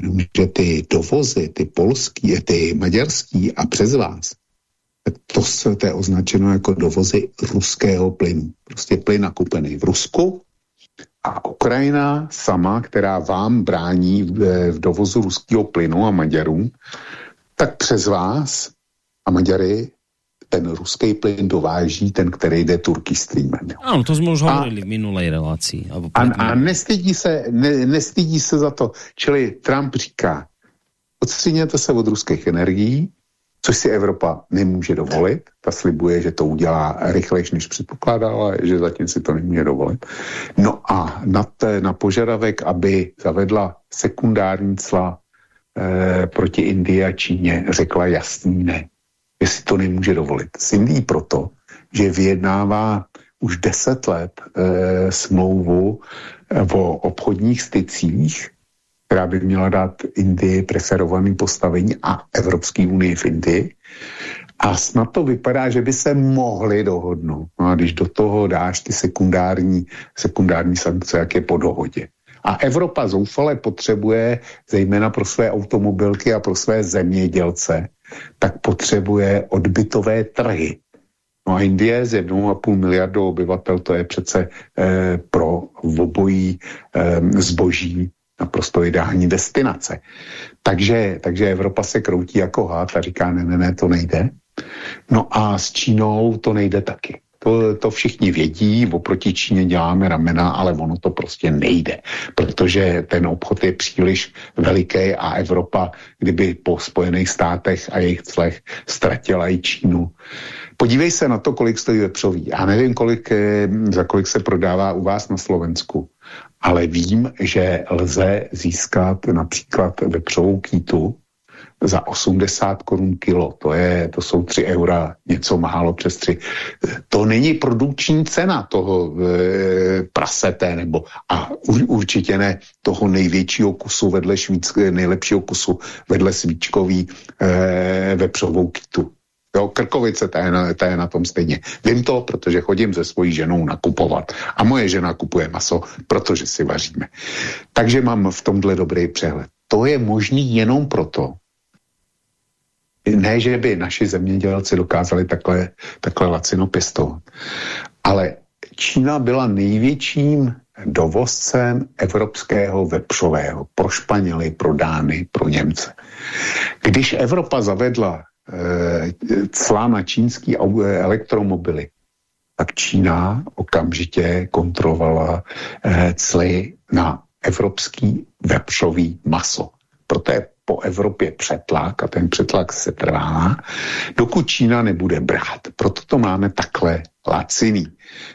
Jenomže ty dovozy, ty polský, ty maďarský a přes vás, to, se, to je označeno jako dovozy ruského plynu. Prostě plyn nakupený v Rusku a Ukrajina sama, která vám brání v, v dovozu ruského plynu a Maďarům, tak přes vás a Maďary ten ruský plyn dováží ten, který jde Turkey Streamem. Ano, to jsme už hovorili v minulé relaci. A, a nestydí, se, ne, nestydí se za to. Čili Trump říká, odstříněte se od ruských energií, což si Evropa nemůže dovolit. Ta slibuje, že to udělá rychlejš, než předpokládala, že zatím si to nemůže dovolit. No a na, te, na požadavek, aby zavedla sekundární cla eh, proti Indii a Číně, řekla jasný ne si to nemůže dovolit. Cindy proto, že vyjednává už deset let e, smlouvu e, o obchodních stycích, která by měla dát Indii preferovaný postavení a Evropské unii v Indii. A snad to vypadá, že by se mohli dohodnout. No a když do toho dáš ty sekundární, sekundární sankce, jak je po dohodě. A Evropa zoufale potřebuje, zejména pro své automobilky a pro své zemědělce, tak potřebuje odbytové trhy. No a Indie a půl miliardou obyvatel, to je přece eh, pro obojí eh, zboží naprosto ideální destinace. Takže, takže Evropa se kroutí jako hád a říká, ne, ne, ne, to nejde. No a s Čínou to nejde taky. To, to všichni vědí, oproti Číně děláme ramena, ale ono to prostě nejde, protože ten obchod je příliš veliký a Evropa, kdyby po Spojených státech a jejich clech ztratila i Čínu. Podívej se na to, kolik stojí vepřový. Já nevím, kolik, eh, za kolik se prodává u vás na Slovensku, ale vím, že lze získat například vepřovou kýtu za 80 korun kilo. To, je, to jsou 3 eura, něco málo přes 3. To není produkční cena toho e, prasete, nebo a určitě ne toho největšího kusu vedle švíc, nejlepšího kusu vedle svíčkový e, vepřovou kytu. Jo, krkovice, ta je, na, ta je na tom stejně. Vím to, protože chodím se svojí ženou nakupovat. A moje žena kupuje maso, protože si vaříme. Takže mám v tomhle dobrý přehled. To je možný jenom proto, ne, že by naši zemědělci dokázali takhle, takhle lacino pěstovat, ale Čína byla největším dovozcem evropského vepřového pro Španěly, pro Dány, pro Němce. Když Evropa zavedla e, clá na čínský elektromobily, tak Čína okamžitě kontrolovala e, cly na evropský vepřový maso. Proto je po Evropě přetlak a ten přetlak se trvá, dokud Čína nebude brát. Proto to máme takhle laciný.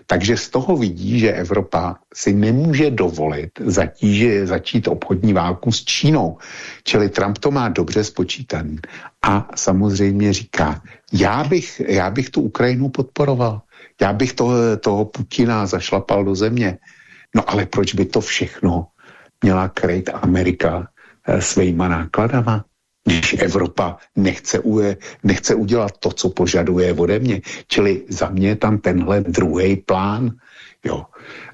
Takže z toho vidí, že Evropa si nemůže dovolit zatíže, začít obchodní válku s Čínou. Čili Trump to má dobře spočítaný. A samozřejmě říká, já bych, já bych tu Ukrajinu podporoval. Já bych toho, toho Putina zašlapal do země. No ale proč by to všechno měla krejt Amerika svýma nákladama, když Evropa nechce, nechce udělat to, co požaduje ode mě. Čili za mě tam tenhle druhý plán. Jo.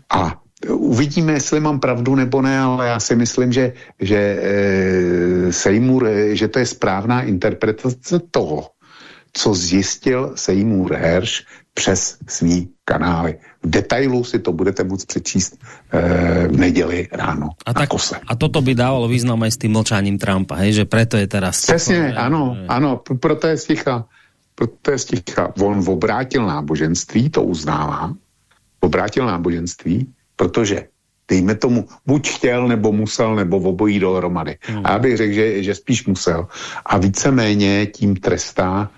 A uvidíme, jestli mám pravdu nebo ne, ale já si myslím, že, že e, Seymour, eh, že to je správná interpretace toho, co zjistil Seymour Hersh přes svý kanály. V detailu si to budete moct přečíst e, v neděli ráno a, tak, kose. a toto by dávalo význam aj s tým mlčaním Trumpa, hej? že preto je teraz... Přesně, ano, je... ano, proto je sticha. Proto je sticha. On obrátil náboženství, to uznává, obrátil náboženství, protože dejme tomu, buď chtěl, nebo musel, nebo obojí dohromady. Hmm. A já bych řekl, že, že spíš musel. A víceméně tím trestá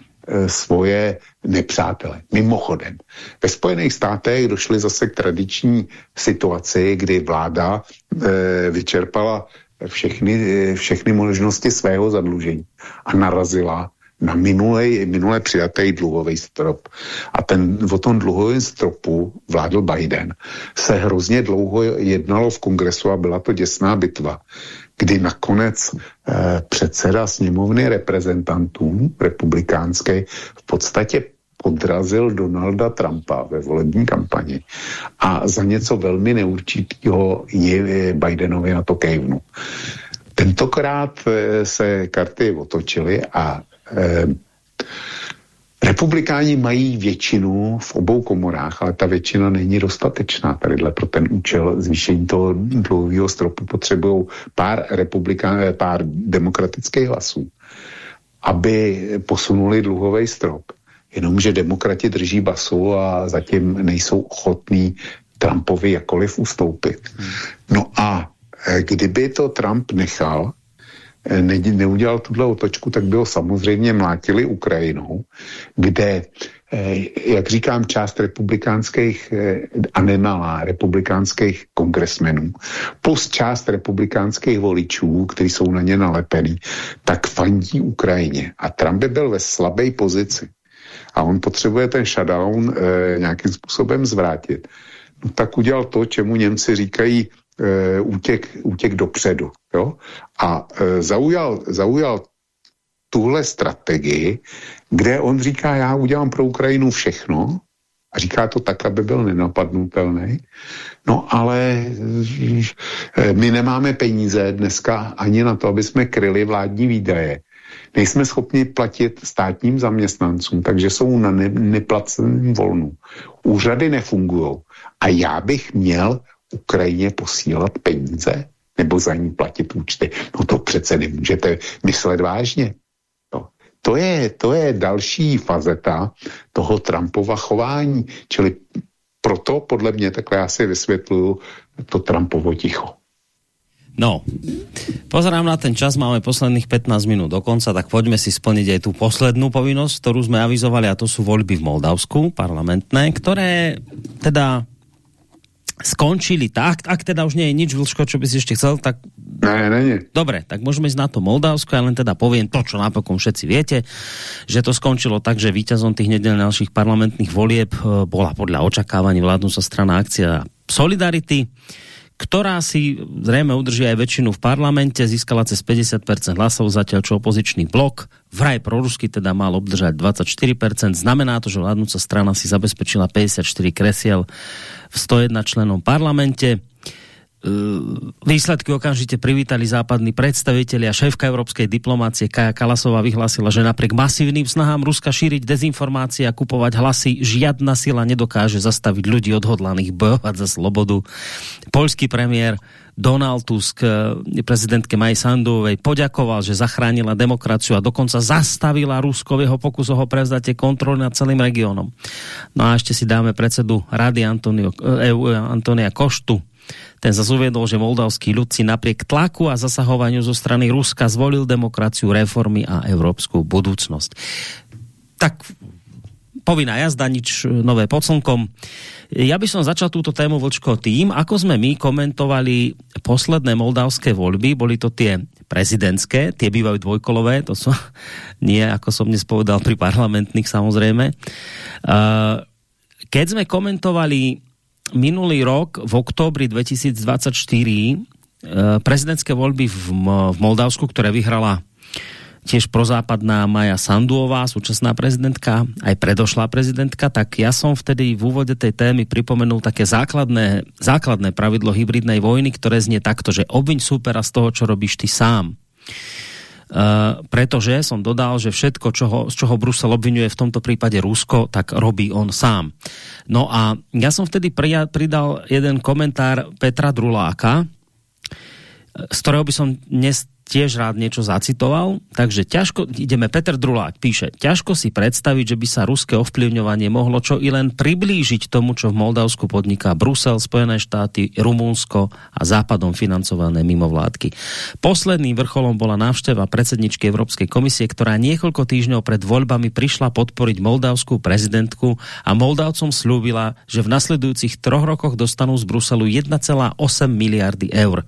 svoje nepřátele. Mimochodem, ve Spojených státech došly zase k tradiční situaci, kdy vláda e, vyčerpala všechny, eh, všechny možnosti svého zadlužení a narazila na minulé, minulé přijatý dluhový strop. A ten, o tom dluhovém stropu vládl Biden. Se hrozně dlouho jednalo v kongresu a byla to děsná bitva kdy nakonec eh, předseda sněmovny reprezentantů republikánské v podstatě podrazil Donalda Trumpa ve volební kampani a za něco velmi neurčitého je Bidenovi na to kejvnu. Tentokrát eh, se karty otočily a eh, Republikáni mají většinu v obou komorách, ale ta většina není dostatečná tadyhle pro ten účel zvýšení toho dlouhého stropu. Potřebují pár, republikán, pár demokratických hlasů, aby posunuli dluhový strop. Jenomže demokrati drží basu a zatím nejsou ochotní Trumpovi jakoliv ustoupit. No a eh, kdyby to Trump nechal, Eh, ne, neudělal tuhle otočku, tak by ho samozřejmě mlátili Ukrajinou, kde, eh, jak říkám, část republikánských eh, a nemalá republikánských kongresmenů, plus část republikánských voličů, kteří jsou na ně nalepený, tak fandí Ukrajině. A Trump by byl ve slabé pozici. A on potřebuje ten shutdown e, nějakým způsobem zvrátit. No, tak udělal to, čemu Němci říkají útěk, útěk dopředu. Jo? A e, zaujal, zaujal tuhle strategii, kde on říká, já udělám pro Ukrajinu všechno, a říká to tak, aby byl nenapadnutelný. No ale e, my nemáme peníze dneska ani na to, aby jsme kryli vládní výdaje. Nejsme schopni platit státním zaměstnancům, takže jsou na ne neplaceném volnu. Úřady nefungují. A já bych měl Ukrajině posílat peníze nebo za ní platit účty. No to přece nemůžete myslet vážně. No, to, je, to je další fazeta toho Trumpova chování. Čili proto podle mě takhle já si vysvětluju to Trumpovo ticho. No, pozerám na ten čas, máme posledných 15 minút do konca, tak poďme si splniť aj tú poslednú povinnosť, ktorú sme avizovali, a to sú voľby v Moldavsku, parlamentné, ktoré teda skončili. Tak, ak teda už nie je nič, Vlčko, čo by si ešte chcel, tak... Ne, ne, ne. Dobre, tak môžeme ísť na to Moldavsko, ja len teda poviem to, čo napokon všetci viete, že to skončilo tak, že víťazom tých nedelných parlamentných volieb e, bola podľa očakávaní vládnúca strana akcia Solidarity ktorá si zrejme udrží aj väčšinu v parlamente, získala cez 50% hlasov, zatiaľ čo opozičný blok vraj prorusky teda mal obdržať 24%. Znamená to, že vládnúca strana si zabezpečila 54 kresiel v 101 členom parlamente. Výsledky okamžite privítali západní predstavitelia. Šéfka európskej diplomácie Kaja Kalasová vyhlásila, že napriek masívnym snahám Ruska šíriť dezinformácie a kupovať hlasy, žiadna sila nedokáže zastaviť ľudí odhodlaných bojovať za slobodu. Polský premiér Donald Tusk eh, prezidentke Maj Sandovej poďakoval, že zachránila demokraciu a dokonca zastavila Rusko v jeho pokusu ho prevzatie kontroly nad celým regiónom. No a ešte si dáme predsedu Rady Antonio, eh, Antonia Koštu, ten zase že moldavský ľud si napriek tlaku a zasahovaniu zo strany Ruska zvolil demokraciu, reformy a európsku budúcnosť. Tak povinná jazda, nič nové pod slnkom. Ja by som začal túto tému Vlčko tým, ako sme my komentovali posledné moldavské voľby, boli to tie prezidentské, tie bývajú dvojkolové, to sú nie, ako som dnes povedal, pri parlamentných samozrejme. Keď sme komentovali minulý rok v októbri 2024 eh, prezidentské voľby v, v Moldavsku, ktoré vyhrala tiež prozápadná Maja Sanduová, súčasná prezidentka, aj predošlá prezidentka, tak ja som vtedy v úvode tej témy pripomenul také základné, základné pravidlo hybridnej vojny, ktoré znie takto, že obviň súpera z toho, čo robíš ty sám. Uh, pretože som dodal, že všetko, čoho, z čoho Brusel obvinuje v tomto prípade Rusko, tak robí on sám. No a ja som vtedy pridal jeden komentár Petra Druláka, z ktorého by som dnes tiež rád niečo zacitoval. Takže ťažko, ideme, Petr Drulák píše, ťažko si predstaviť, že by sa ruské ovplyvňovanie mohlo čo i len priblížiť tomu, čo v Moldavsku podniká Brusel, Spojené štáty, Rumunsko a západom financované mimovládky. Posledným vrcholom bola návšteva predsedničky Európskej komisie, ktorá niekoľko týždňov pred voľbami prišla podporiť moldavskú prezidentku a Moldavcom slúbila, že v nasledujúcich troch rokoch dostanú z Bruselu 1,8 miliardy eur.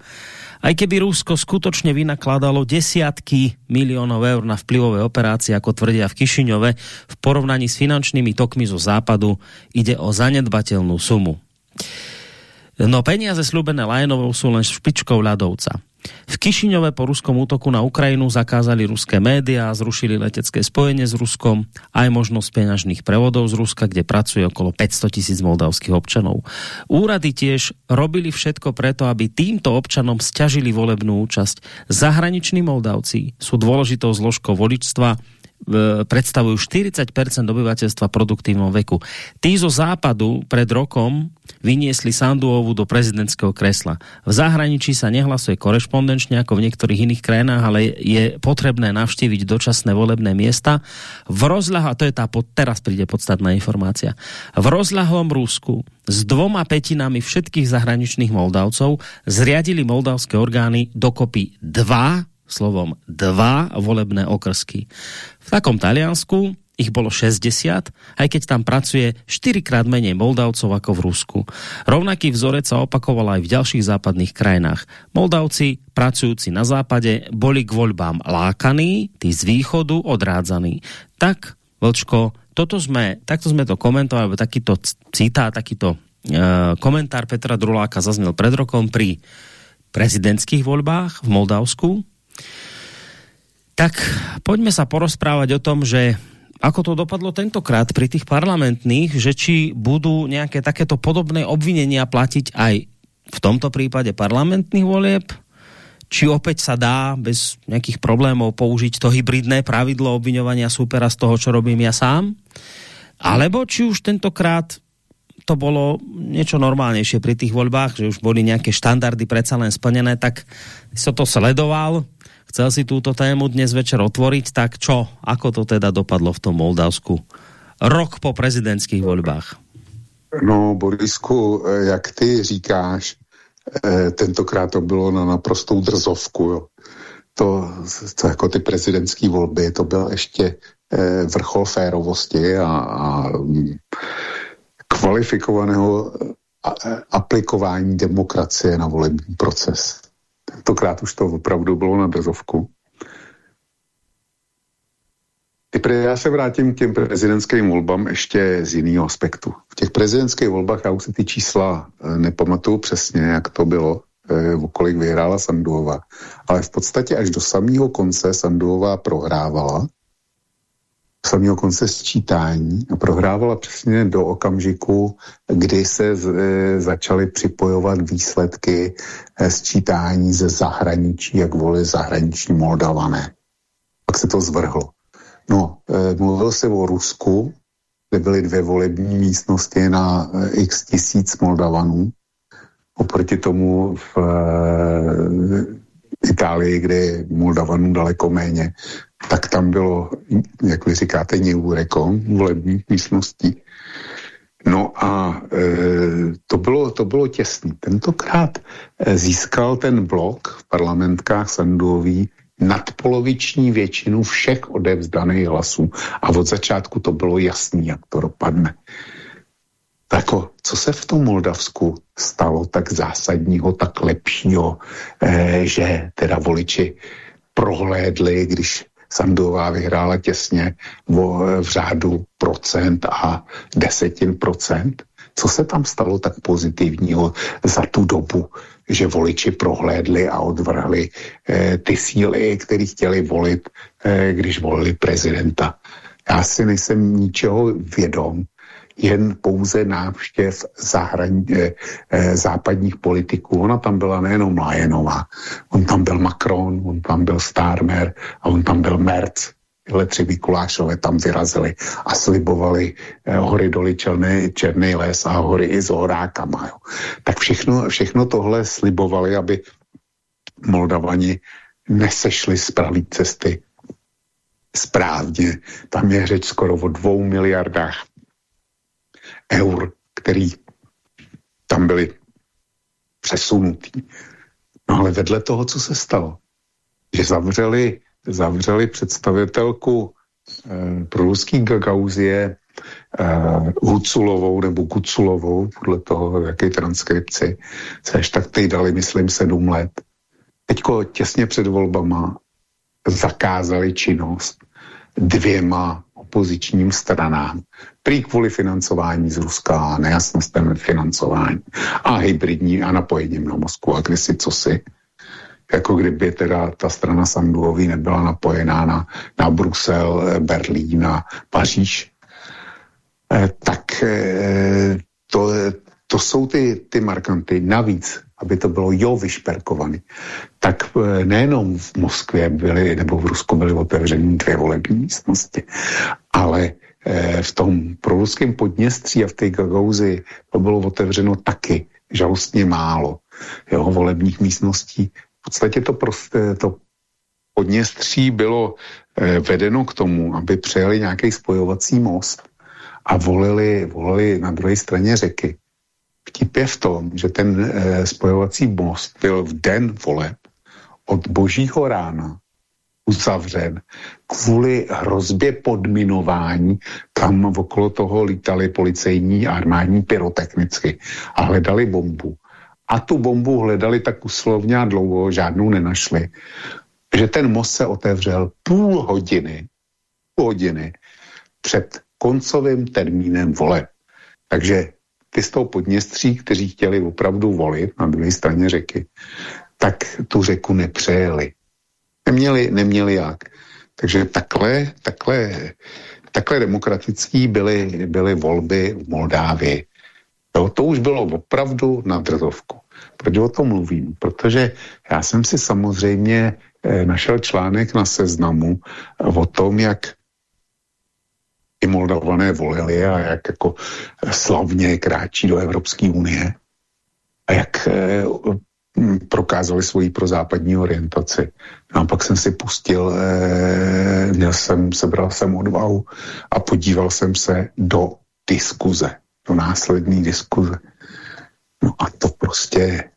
Aj keby Rusko skutočne vynakladalo desiatky miliónov eur na vplyvové operácie, ako tvrdia v Kišiňove, v porovnaní s finančnými tokmi zo západu ide o zanedbateľnú sumu. No peniaze slúbené Lajenovou sú len špičkou ľadovca. V Kišiňove po ruskom útoku na Ukrajinu zakázali ruské média, zrušili letecké spojenie s Ruskom, aj možnosť peňažných prevodov z Ruska, kde pracuje okolo 500 tisíc moldavských občanov. Úrady tiež robili všetko preto, aby týmto občanom stiažili volebnú účasť. Zahraniční Moldavci sú dôležitou zložkou voličstva, predstavujú 40% obyvateľstva produktívnom veku. Tí zo západu pred rokom vyniesli Sanduovu do prezidentského kresla. V zahraničí sa nehlasuje korešpondenčne ako v niektorých iných krajinách, ale je potrebné navštíviť dočasné volebné miesta. V rozľahu, a to je tá, teraz príde podstatná informácia, v rozľahlom Rusku s dvoma petinami všetkých zahraničných Moldavcov zriadili moldavské orgány dokopy dva slovom dva volebné okrsky. V takom Taliansku ich bolo 60, aj keď tam pracuje 4 krát menej Moldavcov ako v Rusku. Rovnaký vzorec sa opakoval aj v ďalších západných krajinách. Moldavci, pracujúci na západe, boli k voľbám lákaní, tí z východu odrádzaní. Tak, Vlčko, toto sme, takto sme to komentovali, takýto citát, takýto e, komentár Petra Druláka zaznel pred rokom pri prezidentských voľbách v Moldavsku, tak poďme sa porozprávať o tom, že ako to dopadlo tentokrát pri tých parlamentných, že či budú nejaké takéto podobné obvinenia platiť aj v tomto prípade parlamentných volieb, či opäť sa dá bez nejakých problémov použiť to hybridné pravidlo obviňovania supera z toho, čo robím ja sám, alebo či už tentokrát to bolo niečo normálnejšie pri tých voľbách, že už boli nejaké štandardy predsa len splnené, tak som to sledoval, chcel si túto tému dnes večer otvoriť, tak čo? Ako to teda dopadlo v tom Moldavsku? Rok po prezidentských voľbách. No, Borisku, jak ty říkáš, eh, tentokrát to bylo na naprostou drzovku. Jo. To, to jako ty prezidentské volby, to byl ještě eh, vrchol férovosti a, a kvalifikovaného aplikování demokracie na volební proces. Tentokrát už to opravdu bylo na drzovku. Já se vrátím k těm prezidentským volbám ještě z jiného aspektu. V těch prezidentských volbách já už si ty čísla eh, nepamatuju přesně, jak to bylo, eh, kolik vyhrála Sanduová. Ale v podstatě až do samého konce Sanduová prohrávala samého konce sčítání a prohrávala přesně do okamžiku, kdy se z, e, začaly připojovat výsledky e, sčítání ze zahraničí, jak volili zahraniční Moldavané. Pak se to zvrhlo. No, e, mluvil se o Rusku, kde byly dvě volební místnosti na e, x tisíc Moldavanů. Oproti tomu v e, Itálii, kde je Moldavanů daleko méně, tak tam bylo, jak vy říkáte, Něvůrekom, volebních místností. No a e, to, bylo, to bylo těsný. Tentokrát e, získal ten blok v parlamentkách Sanduový nadpoloviční většinu všech odevzdaných hlasů. A od začátku to bylo jasný, jak to dopadne. Tako, co se v tom Moldavsku stalo tak zásadního, tak lepšího, eh, že teda voliči prohlédli, když Sandová vyhrála těsně v, řádu procent a desetin procent. Co se tam stalo tak pozitivního za tu dobu, že voliči prohlédli a odvrhli eh, ty síly, které chtěli volit, eh, když volili prezidenta. Já si nejsem ničeho vědom, jen pouze návštěv zahrani, eh, eh, západních politiků. Ona tam byla nejenom Lajenová, on tam byl Macron, on tam byl Starmer a on tam byl Merz. Tyhle tři Mikulášové tam vyrazili a slibovali eh, hory doly černý, černý les a hory i s horákama. Jo. Tak všechno, všechno tohle slibovali, aby Moldavani nesešli z pravé cesty správně. Tam je řeč skoro o dvou miliardách eur, který tam byly přesunutý. No ale vedle toho, co se stalo, že zavřeli, zavřeli představitelku eh, pro ruský Gagauzie eh, Huculovou nebo Kuculovou, podle toho, v jaké transkripci, se až tak teď dali, myslím, sedm let. Teďko těsně před volbama zakázali činnost dvěma opozičním stranám. Prý kvůli financování z Ruska a nejasnostem financování a hybridní a napojením na Moskvu a kdysi co si. Jako kdyby teda ta strana Sanduový nebyla napojená na, na Brusel, Berlín a Paříž. Eh, tak eh, to, to jsou ty, ty markanty. Navíc aby to bylo jo vyšperkované, tak e, nejenom v Moskvě byly, nebo v Rusku byly otevřeny dvě volební místnosti, ale e, v tom proruském podněstří a v té Gagauzi to bylo otevřeno taky žalostně málo jeho volebních místností. V podstatě to, prostě, to podněstří bylo e, vedeno k tomu, aby přejeli nějaký spojovací most a volili, volili na druhé straně řeky Vtip je v tom, že ten e, spojovací most byl v den voleb od božího rána uzavřen kvůli hrozbě podminování, tam okolo toho lítali policejní a armádní pyrotechnicky a hledali bombu. A tu bombu hledali tak uslovně a dlouho, žádnou nenašli. Že ten most se otevřel půl hodiny, půl hodiny před koncovým termínem voleb. Takže ty z toho podněstří, kteří chtěli opravdu volit na druhé straně řeky, tak tu řeku nepřejeli. Neměli, neměli jak. Takže takhle, takhle, takhle demokratický byly, byly volby v Moldávii. Jo, to už bylo opravdu na drzovku. Proč o tom mluvím? Protože já jsem si samozřejmě eh, našel článek na seznamu o tom, jak i Moldavané volili a jak jako slavně kráčí do Evropské unie a jak eh, prokázali svoji prozápadní orientaci. No a pak jsem si pustil, eh, měl jsem, sebral jsem odvahu a podíval jsem se do diskuze, do následné diskuze. No a to prostě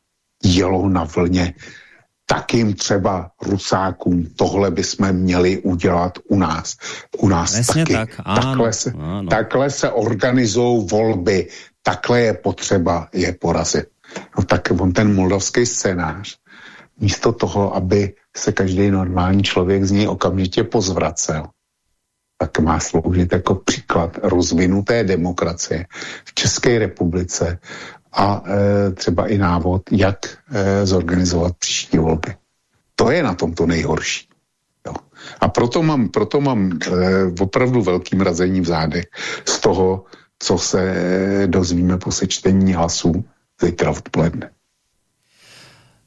jelo na vlně takým třeba Rusákům tohle bychom měli udělat u nás. U nás Presně taky. Tak, áno, takhle, se, áno. takhle se organizují volby, takhle je potřeba je porazit. No tak on ten moldavský scénář, místo toho, aby se každý normální člověk z něj okamžitě pozvracel, tak má sloužit jako příklad rozvinuté demokracie v České republice a e, třeba i návod, jak e, zorganizovat příští volby. To je na tom to nejhorší. Jo. A proto mám, proto mám eh, opravdu velký mrazení v zádech z toho, co se dozvíme po sečtení hlasů zítra odpoledne.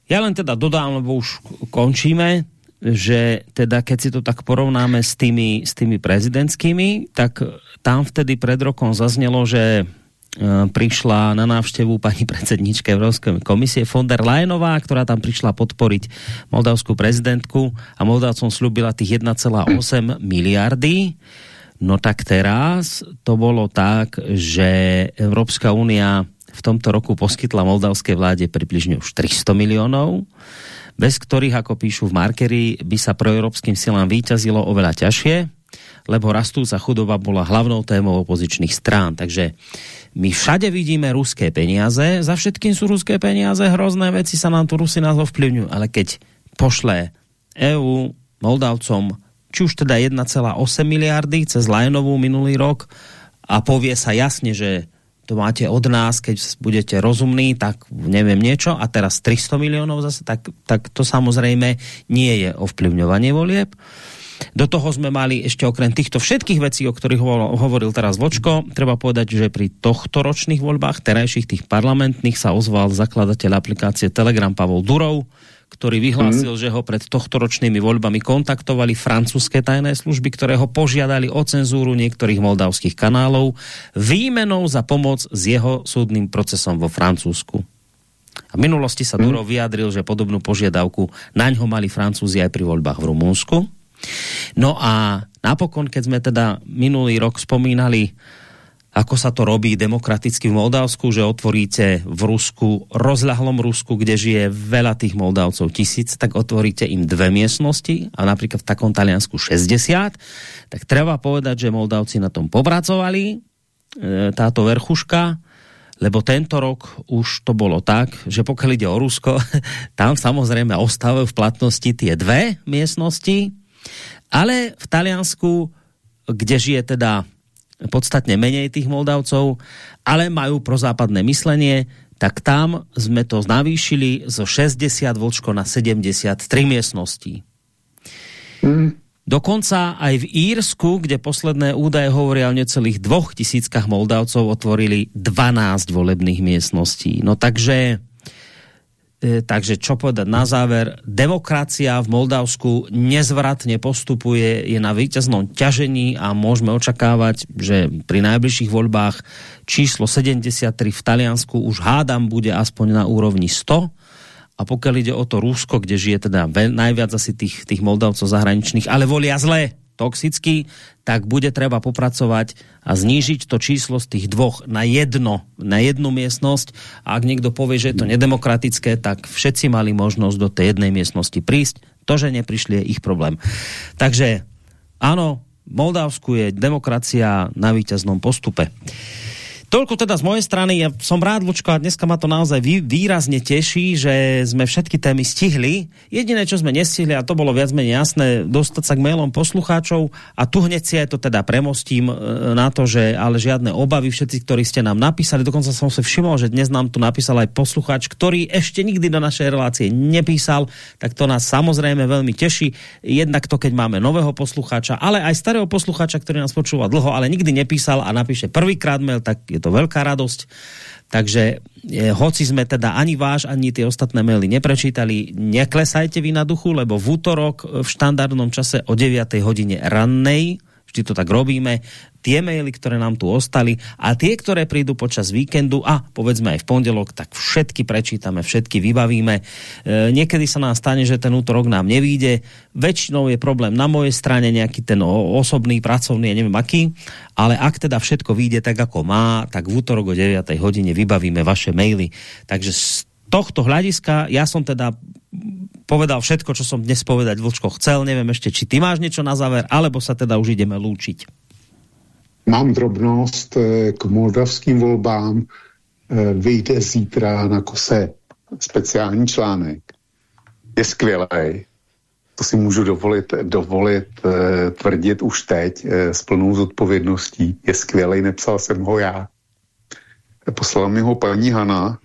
Ja len teda dodám, lebo už končíme, že teda keď si to tak porovnáme s tými, s tými prezidentskými, tak tam vtedy pred rokom zaznelo, že e, prišla na návštevu pani predsednička Európskej komisie von der Leyenová, ktorá tam prišla podporiť moldavskú prezidentku a Moldavcom slúbila tých 1,8 miliardy. No tak teraz to bolo tak, že Európska únia v tomto roku poskytla moldavské vláde približne už 300 miliónov, bez ktorých, ako píšu v markeri, by sa proeurópskym silám výťazilo oveľa ťažšie, lebo rastúca chudoba bola hlavnou témou opozičných strán. Takže my všade vidíme ruské peniaze, za všetkým sú ruské peniaze, hrozné veci sa nám tu Rusy nás ovplyvňujú, ale keď pošle EU Moldavcom či už teda 1,8 miliardy cez Lajnovú minulý rok a povie sa jasne, že to máte od nás, keď budete rozumní, tak neviem niečo a teraz 300 miliónov zase, tak, tak to samozrejme nie je ovplyvňovanie volieb. Do toho sme mali ešte okrem týchto všetkých vecí, o ktorých hovoril teraz Vočko, treba povedať, že pri tohto ročných voľbách, terajších tých parlamentných, sa ozval zakladateľ aplikácie Telegram Pavol Durov, ktorý vyhlásil, mm. že ho pred tohtoročnými voľbami kontaktovali francúzske tajné služby, ktoré ho požiadali o cenzúru niektorých moldavských kanálov výmenou za pomoc s jeho súdnym procesom vo Francúzsku. A v minulosti sa mm. Durov vyjadril, že podobnú požiadavku naň ho mali Francúzi aj pri voľbách v Rumúnsku. No a napokon, keď sme teda minulý rok spomínali ako sa to robí demokraticky v Moldavsku, že otvoríte v Rusku, rozľahlom Rusku, kde žije veľa tých Moldavcov tisíc, tak otvoríte im dve miestnosti a napríklad v takom Taliansku 60, tak treba povedať, že Moldavci na tom popracovali, e, táto verchuška, lebo tento rok už to bolo tak, že pokiaľ ide o Rusko, tam samozrejme ostávajú v platnosti tie dve miestnosti, ale v Taliansku, kde žije teda podstatne menej tých Moldavcov, ale majú prozápadné myslenie, tak tam sme to navýšili zo 60 vočko na 73 miestností. Mm. Dokonca aj v Írsku, kde posledné údaje hovoria o necelých dvoch tisíckach Moldavcov, otvorili 12 volebných miestností. No takže takže čo povedať na záver, demokracia v Moldavsku nezvratne postupuje, je na víťaznom ťažení a môžeme očakávať, že pri najbližších voľbách číslo 73 v Taliansku už hádam bude aspoň na úrovni 100 a pokiaľ ide o to Rusko, kde žije teda najviac asi tých, tých Moldavcov zahraničných, ale volia zle, toxický, tak bude treba popracovať a znížiť to číslo z tých dvoch na jedno, na jednu miestnosť. A ak niekto povie, že je to nedemokratické, tak všetci mali možnosť do tej jednej miestnosti prísť. To, že neprišli, je ich problém. Takže áno, Moldavsku je demokracia na víťaznom postupe. Toľko teda z mojej strany. Ja som rád, Lučko, a dneska ma to naozaj vý, výrazne teší, že sme všetky témy stihli. Jediné, čo sme nestihli, a to bolo viac menej jasné, dostať sa k mailom poslucháčov a tu hneď si aj to teda premostím e, na to, že ale žiadne obavy všetci, ktorí ste nám napísali, dokonca som si všimol, že dnes nám tu napísal aj poslucháč, ktorý ešte nikdy do našej relácie nepísal, tak to nás samozrejme veľmi teší. Jednak to, keď máme nového poslucháča, ale aj starého poslucháča, ktorý nás počúva dlho, ale nikdy nepísal a napíše prvýkrát mail, tak je to veľká radosť. Takže je, hoci sme teda ani váš, ani tie ostatné maily neprečítali, neklesajte vy na duchu, lebo v útorok v štandardnom čase o 9. hodine rannej vždy to tak robíme, tie maily, ktoré nám tu ostali a tie, ktoré prídu počas víkendu a povedzme aj v pondelok, tak všetky prečítame, všetky vybavíme. E, niekedy sa nám stane, že ten útorok nám nevíde. Väčšinou je problém na mojej strane, nejaký ten osobný, pracovný, ja neviem aký, ale ak teda všetko vyjde tak, ako má, tak v útorok o 9. hodine vybavíme vaše maily. Takže tohto hľadiska ja som teda povedal všetko, čo som dnes povedať Vlčko chcel. Nevím ešte, či ty máš něco na záver, alebo sa teda už ideme lúčiť. Mám drobnost eh, k moldavským volbám. Eh, vyjde zítra na kose speciální článek. Je skvělý. To si můžu dovolit, dovolit eh, tvrdit už teď s plnou zodpovědností. Je skvělý, nepsal jsem ho já. Poslala mi ho paní Hana,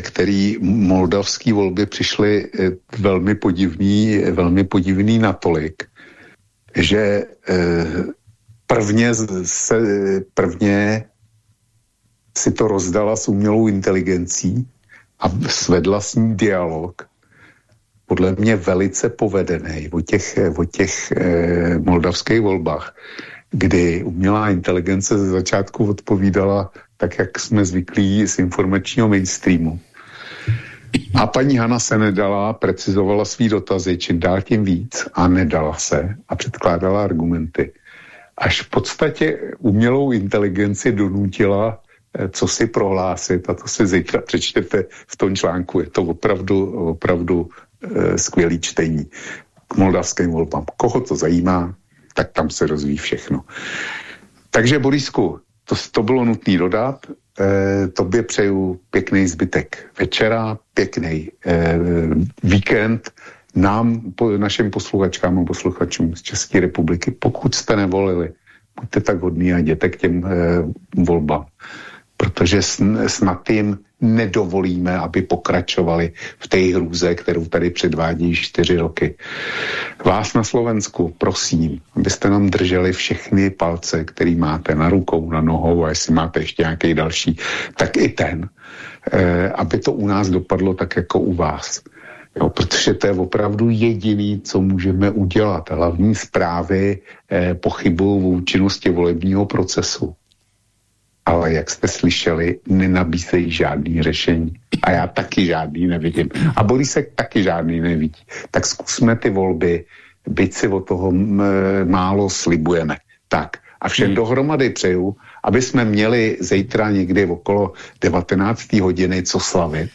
který moldavský volby přišly eh, velmi podivný, velmi podivný natolik, že prvně, se, prvně si to rozdala s umělou inteligencí a svedla s ní dialog, podle mě velice povedený o těch, o těch eh, moldavských volbách, kdy umělá inteligence ze začátku odpovídala tak, jak jsme zvyklí z informačního mainstreamu. A paní Hana se nedala, precizovala svý dotazy, čím dál tím víc a nedala se a předkládala argumenty. Až v podstatě umělou inteligenci donutila Eh, co si prohlásit a to si zítra přečtěte v tom článku. Je to opravdu, opravdu e, skvělý čtení k moldavským volbám. Koho to zajímá, tak tam se rozvíjí všechno. Takže Borisku, to, to bylo nutné dodat. E, tobě přeju pěkný zbytek večera, pěkný e, víkend. Nám, po, našim posluchačkám a posluchačům z České republiky, pokud jste nevolili, buďte tak hodní a jděte k těm e, volbám protože snad jim nedovolíme, aby pokračovali v té hrůze, kterou tady předvádí čtyři roky. Vás na Slovensku prosím, abyste nám drželi všechny palce, který máte na rukou, na nohou a jestli máte ještě nějaký další, tak i ten, eh, aby to u nás dopadlo tak jako u vás. Jo, protože to je opravdu jediný, co můžeme udělat. Hlavní zprávy eh, pochybují v účinnosti volebního procesu ale jak jste slyšeli, nenabízejí žádný řešení. A já taky žádný nevidím. A Borisek taky žádný nevidí. Tak zkusme ty volby, byť si o toho málo slibujeme. Tak a všem hmm. dohromady přeju, aby jsme měli zítra někdy okolo 19. hodiny co slavit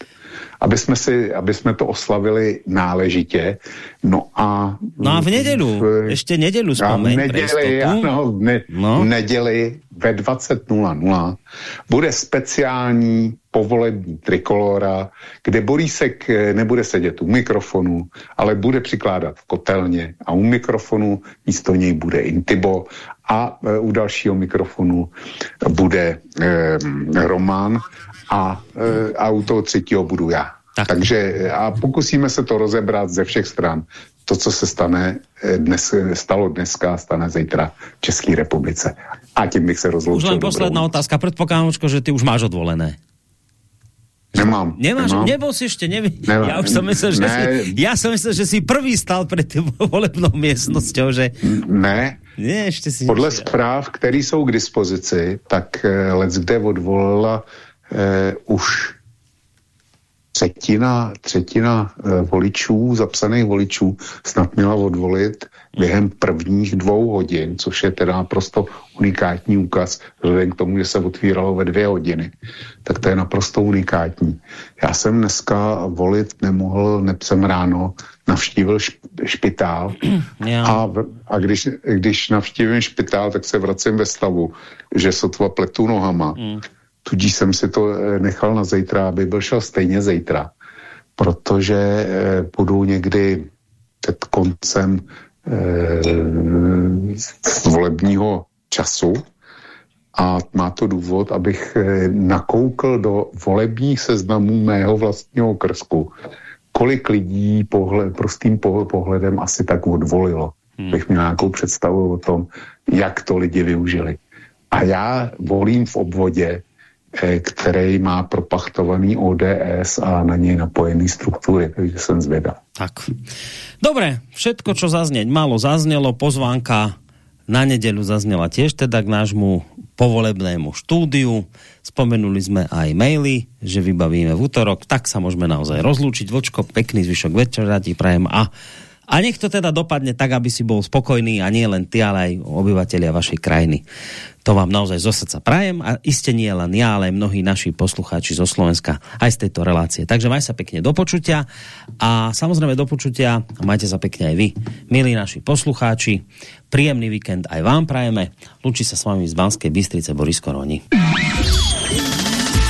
aby jsme, si, aby jsme to oslavili náležitě. No a... No a v nedělu, v, ještě nedělu vzpomeň. V neděli, ano, v, ne, no. v neděli ve 20.00 bude speciální povolební trikolora, kde Borísek eh, nebude sedět u mikrofonu, ale bude přikládat v kotelně a u mikrofonu místo něj bude Intibo a e, u dalšího mikrofonu bude e, Roman a, e, a u toho třetího budu já. Tak. Takže a pokusíme se to rozebrat ze všech stran. To, co se stane e, dnes, stalo dneska, stane zítra v České republice. A tím bych se rozloučil. Už len posledná otázka. Předpokládám, že ty už máš odvolené. Nemám. Nemáš, nemám. nebol si ešte, nevím. Nemám. Ja už som myslel, že ne. si, ja som myslel, že si prvý stal před tým volebnou miestnosťou, že... Ne. Ne, ešte si Podle zpráv, které jsou k dispozici, tak uh, Let's kde odvolila uh, už třetina, třetina uh, voličů, zapsaných voličů, snad měla odvolit během prvních dvou hodin, což je teda naprosto unikátní úkaz, vzhledem k tomu, že se otvíralo ve dvě hodiny, tak to je naprosto unikátní. Já jsem dneska volit nemohl, neb jsem ráno navštívil špitál a, a když, když navštívím špitál, tak se vracím ve stavu, že sotva pletu nohama. Mm. Tudíž jsem si to eh, nechal na zítra, aby byl šel stejně zítra, protože eh, budu někdy před koncem eh, volebního času a má to důvod, abych eh, nakoukl do volebních seznamů mého vlastního krsku, kolik lidí pohled, prostým pohledem asi tak odvolilo. Hmm. Bych měl nějakou představu o tom, jak to lidi využili. A já volím v obvodě, který má propachtovaný ODS a na něj napojený struktury, takže jsem zvědav. Tak. Dobre, všetko, čo zazněť malo, zaznělo, pozvánka na nedelu zaznela tiež teda k nášmu povolebnému štúdiu. Spomenuli sme aj maily, že vybavíme v útorok, tak sa môžeme naozaj rozlúčiť. Vočko, pekný zvyšok večera ti prajem a a nech to teda dopadne tak, aby si bol spokojný a nie len ty, ale aj obyvateľia vašej krajiny. To vám naozaj zo srdca prajem a iste nie len ja, ale aj mnohí naši poslucháči zo Slovenska aj z tejto relácie. Takže maj sa pekne do počutia a samozrejme do počutia a majte sa pekne aj vy, milí naši poslucháči. Príjemný víkend aj vám prajeme. Lučí sa s vami z Banskej Bystrice Boris Koroni.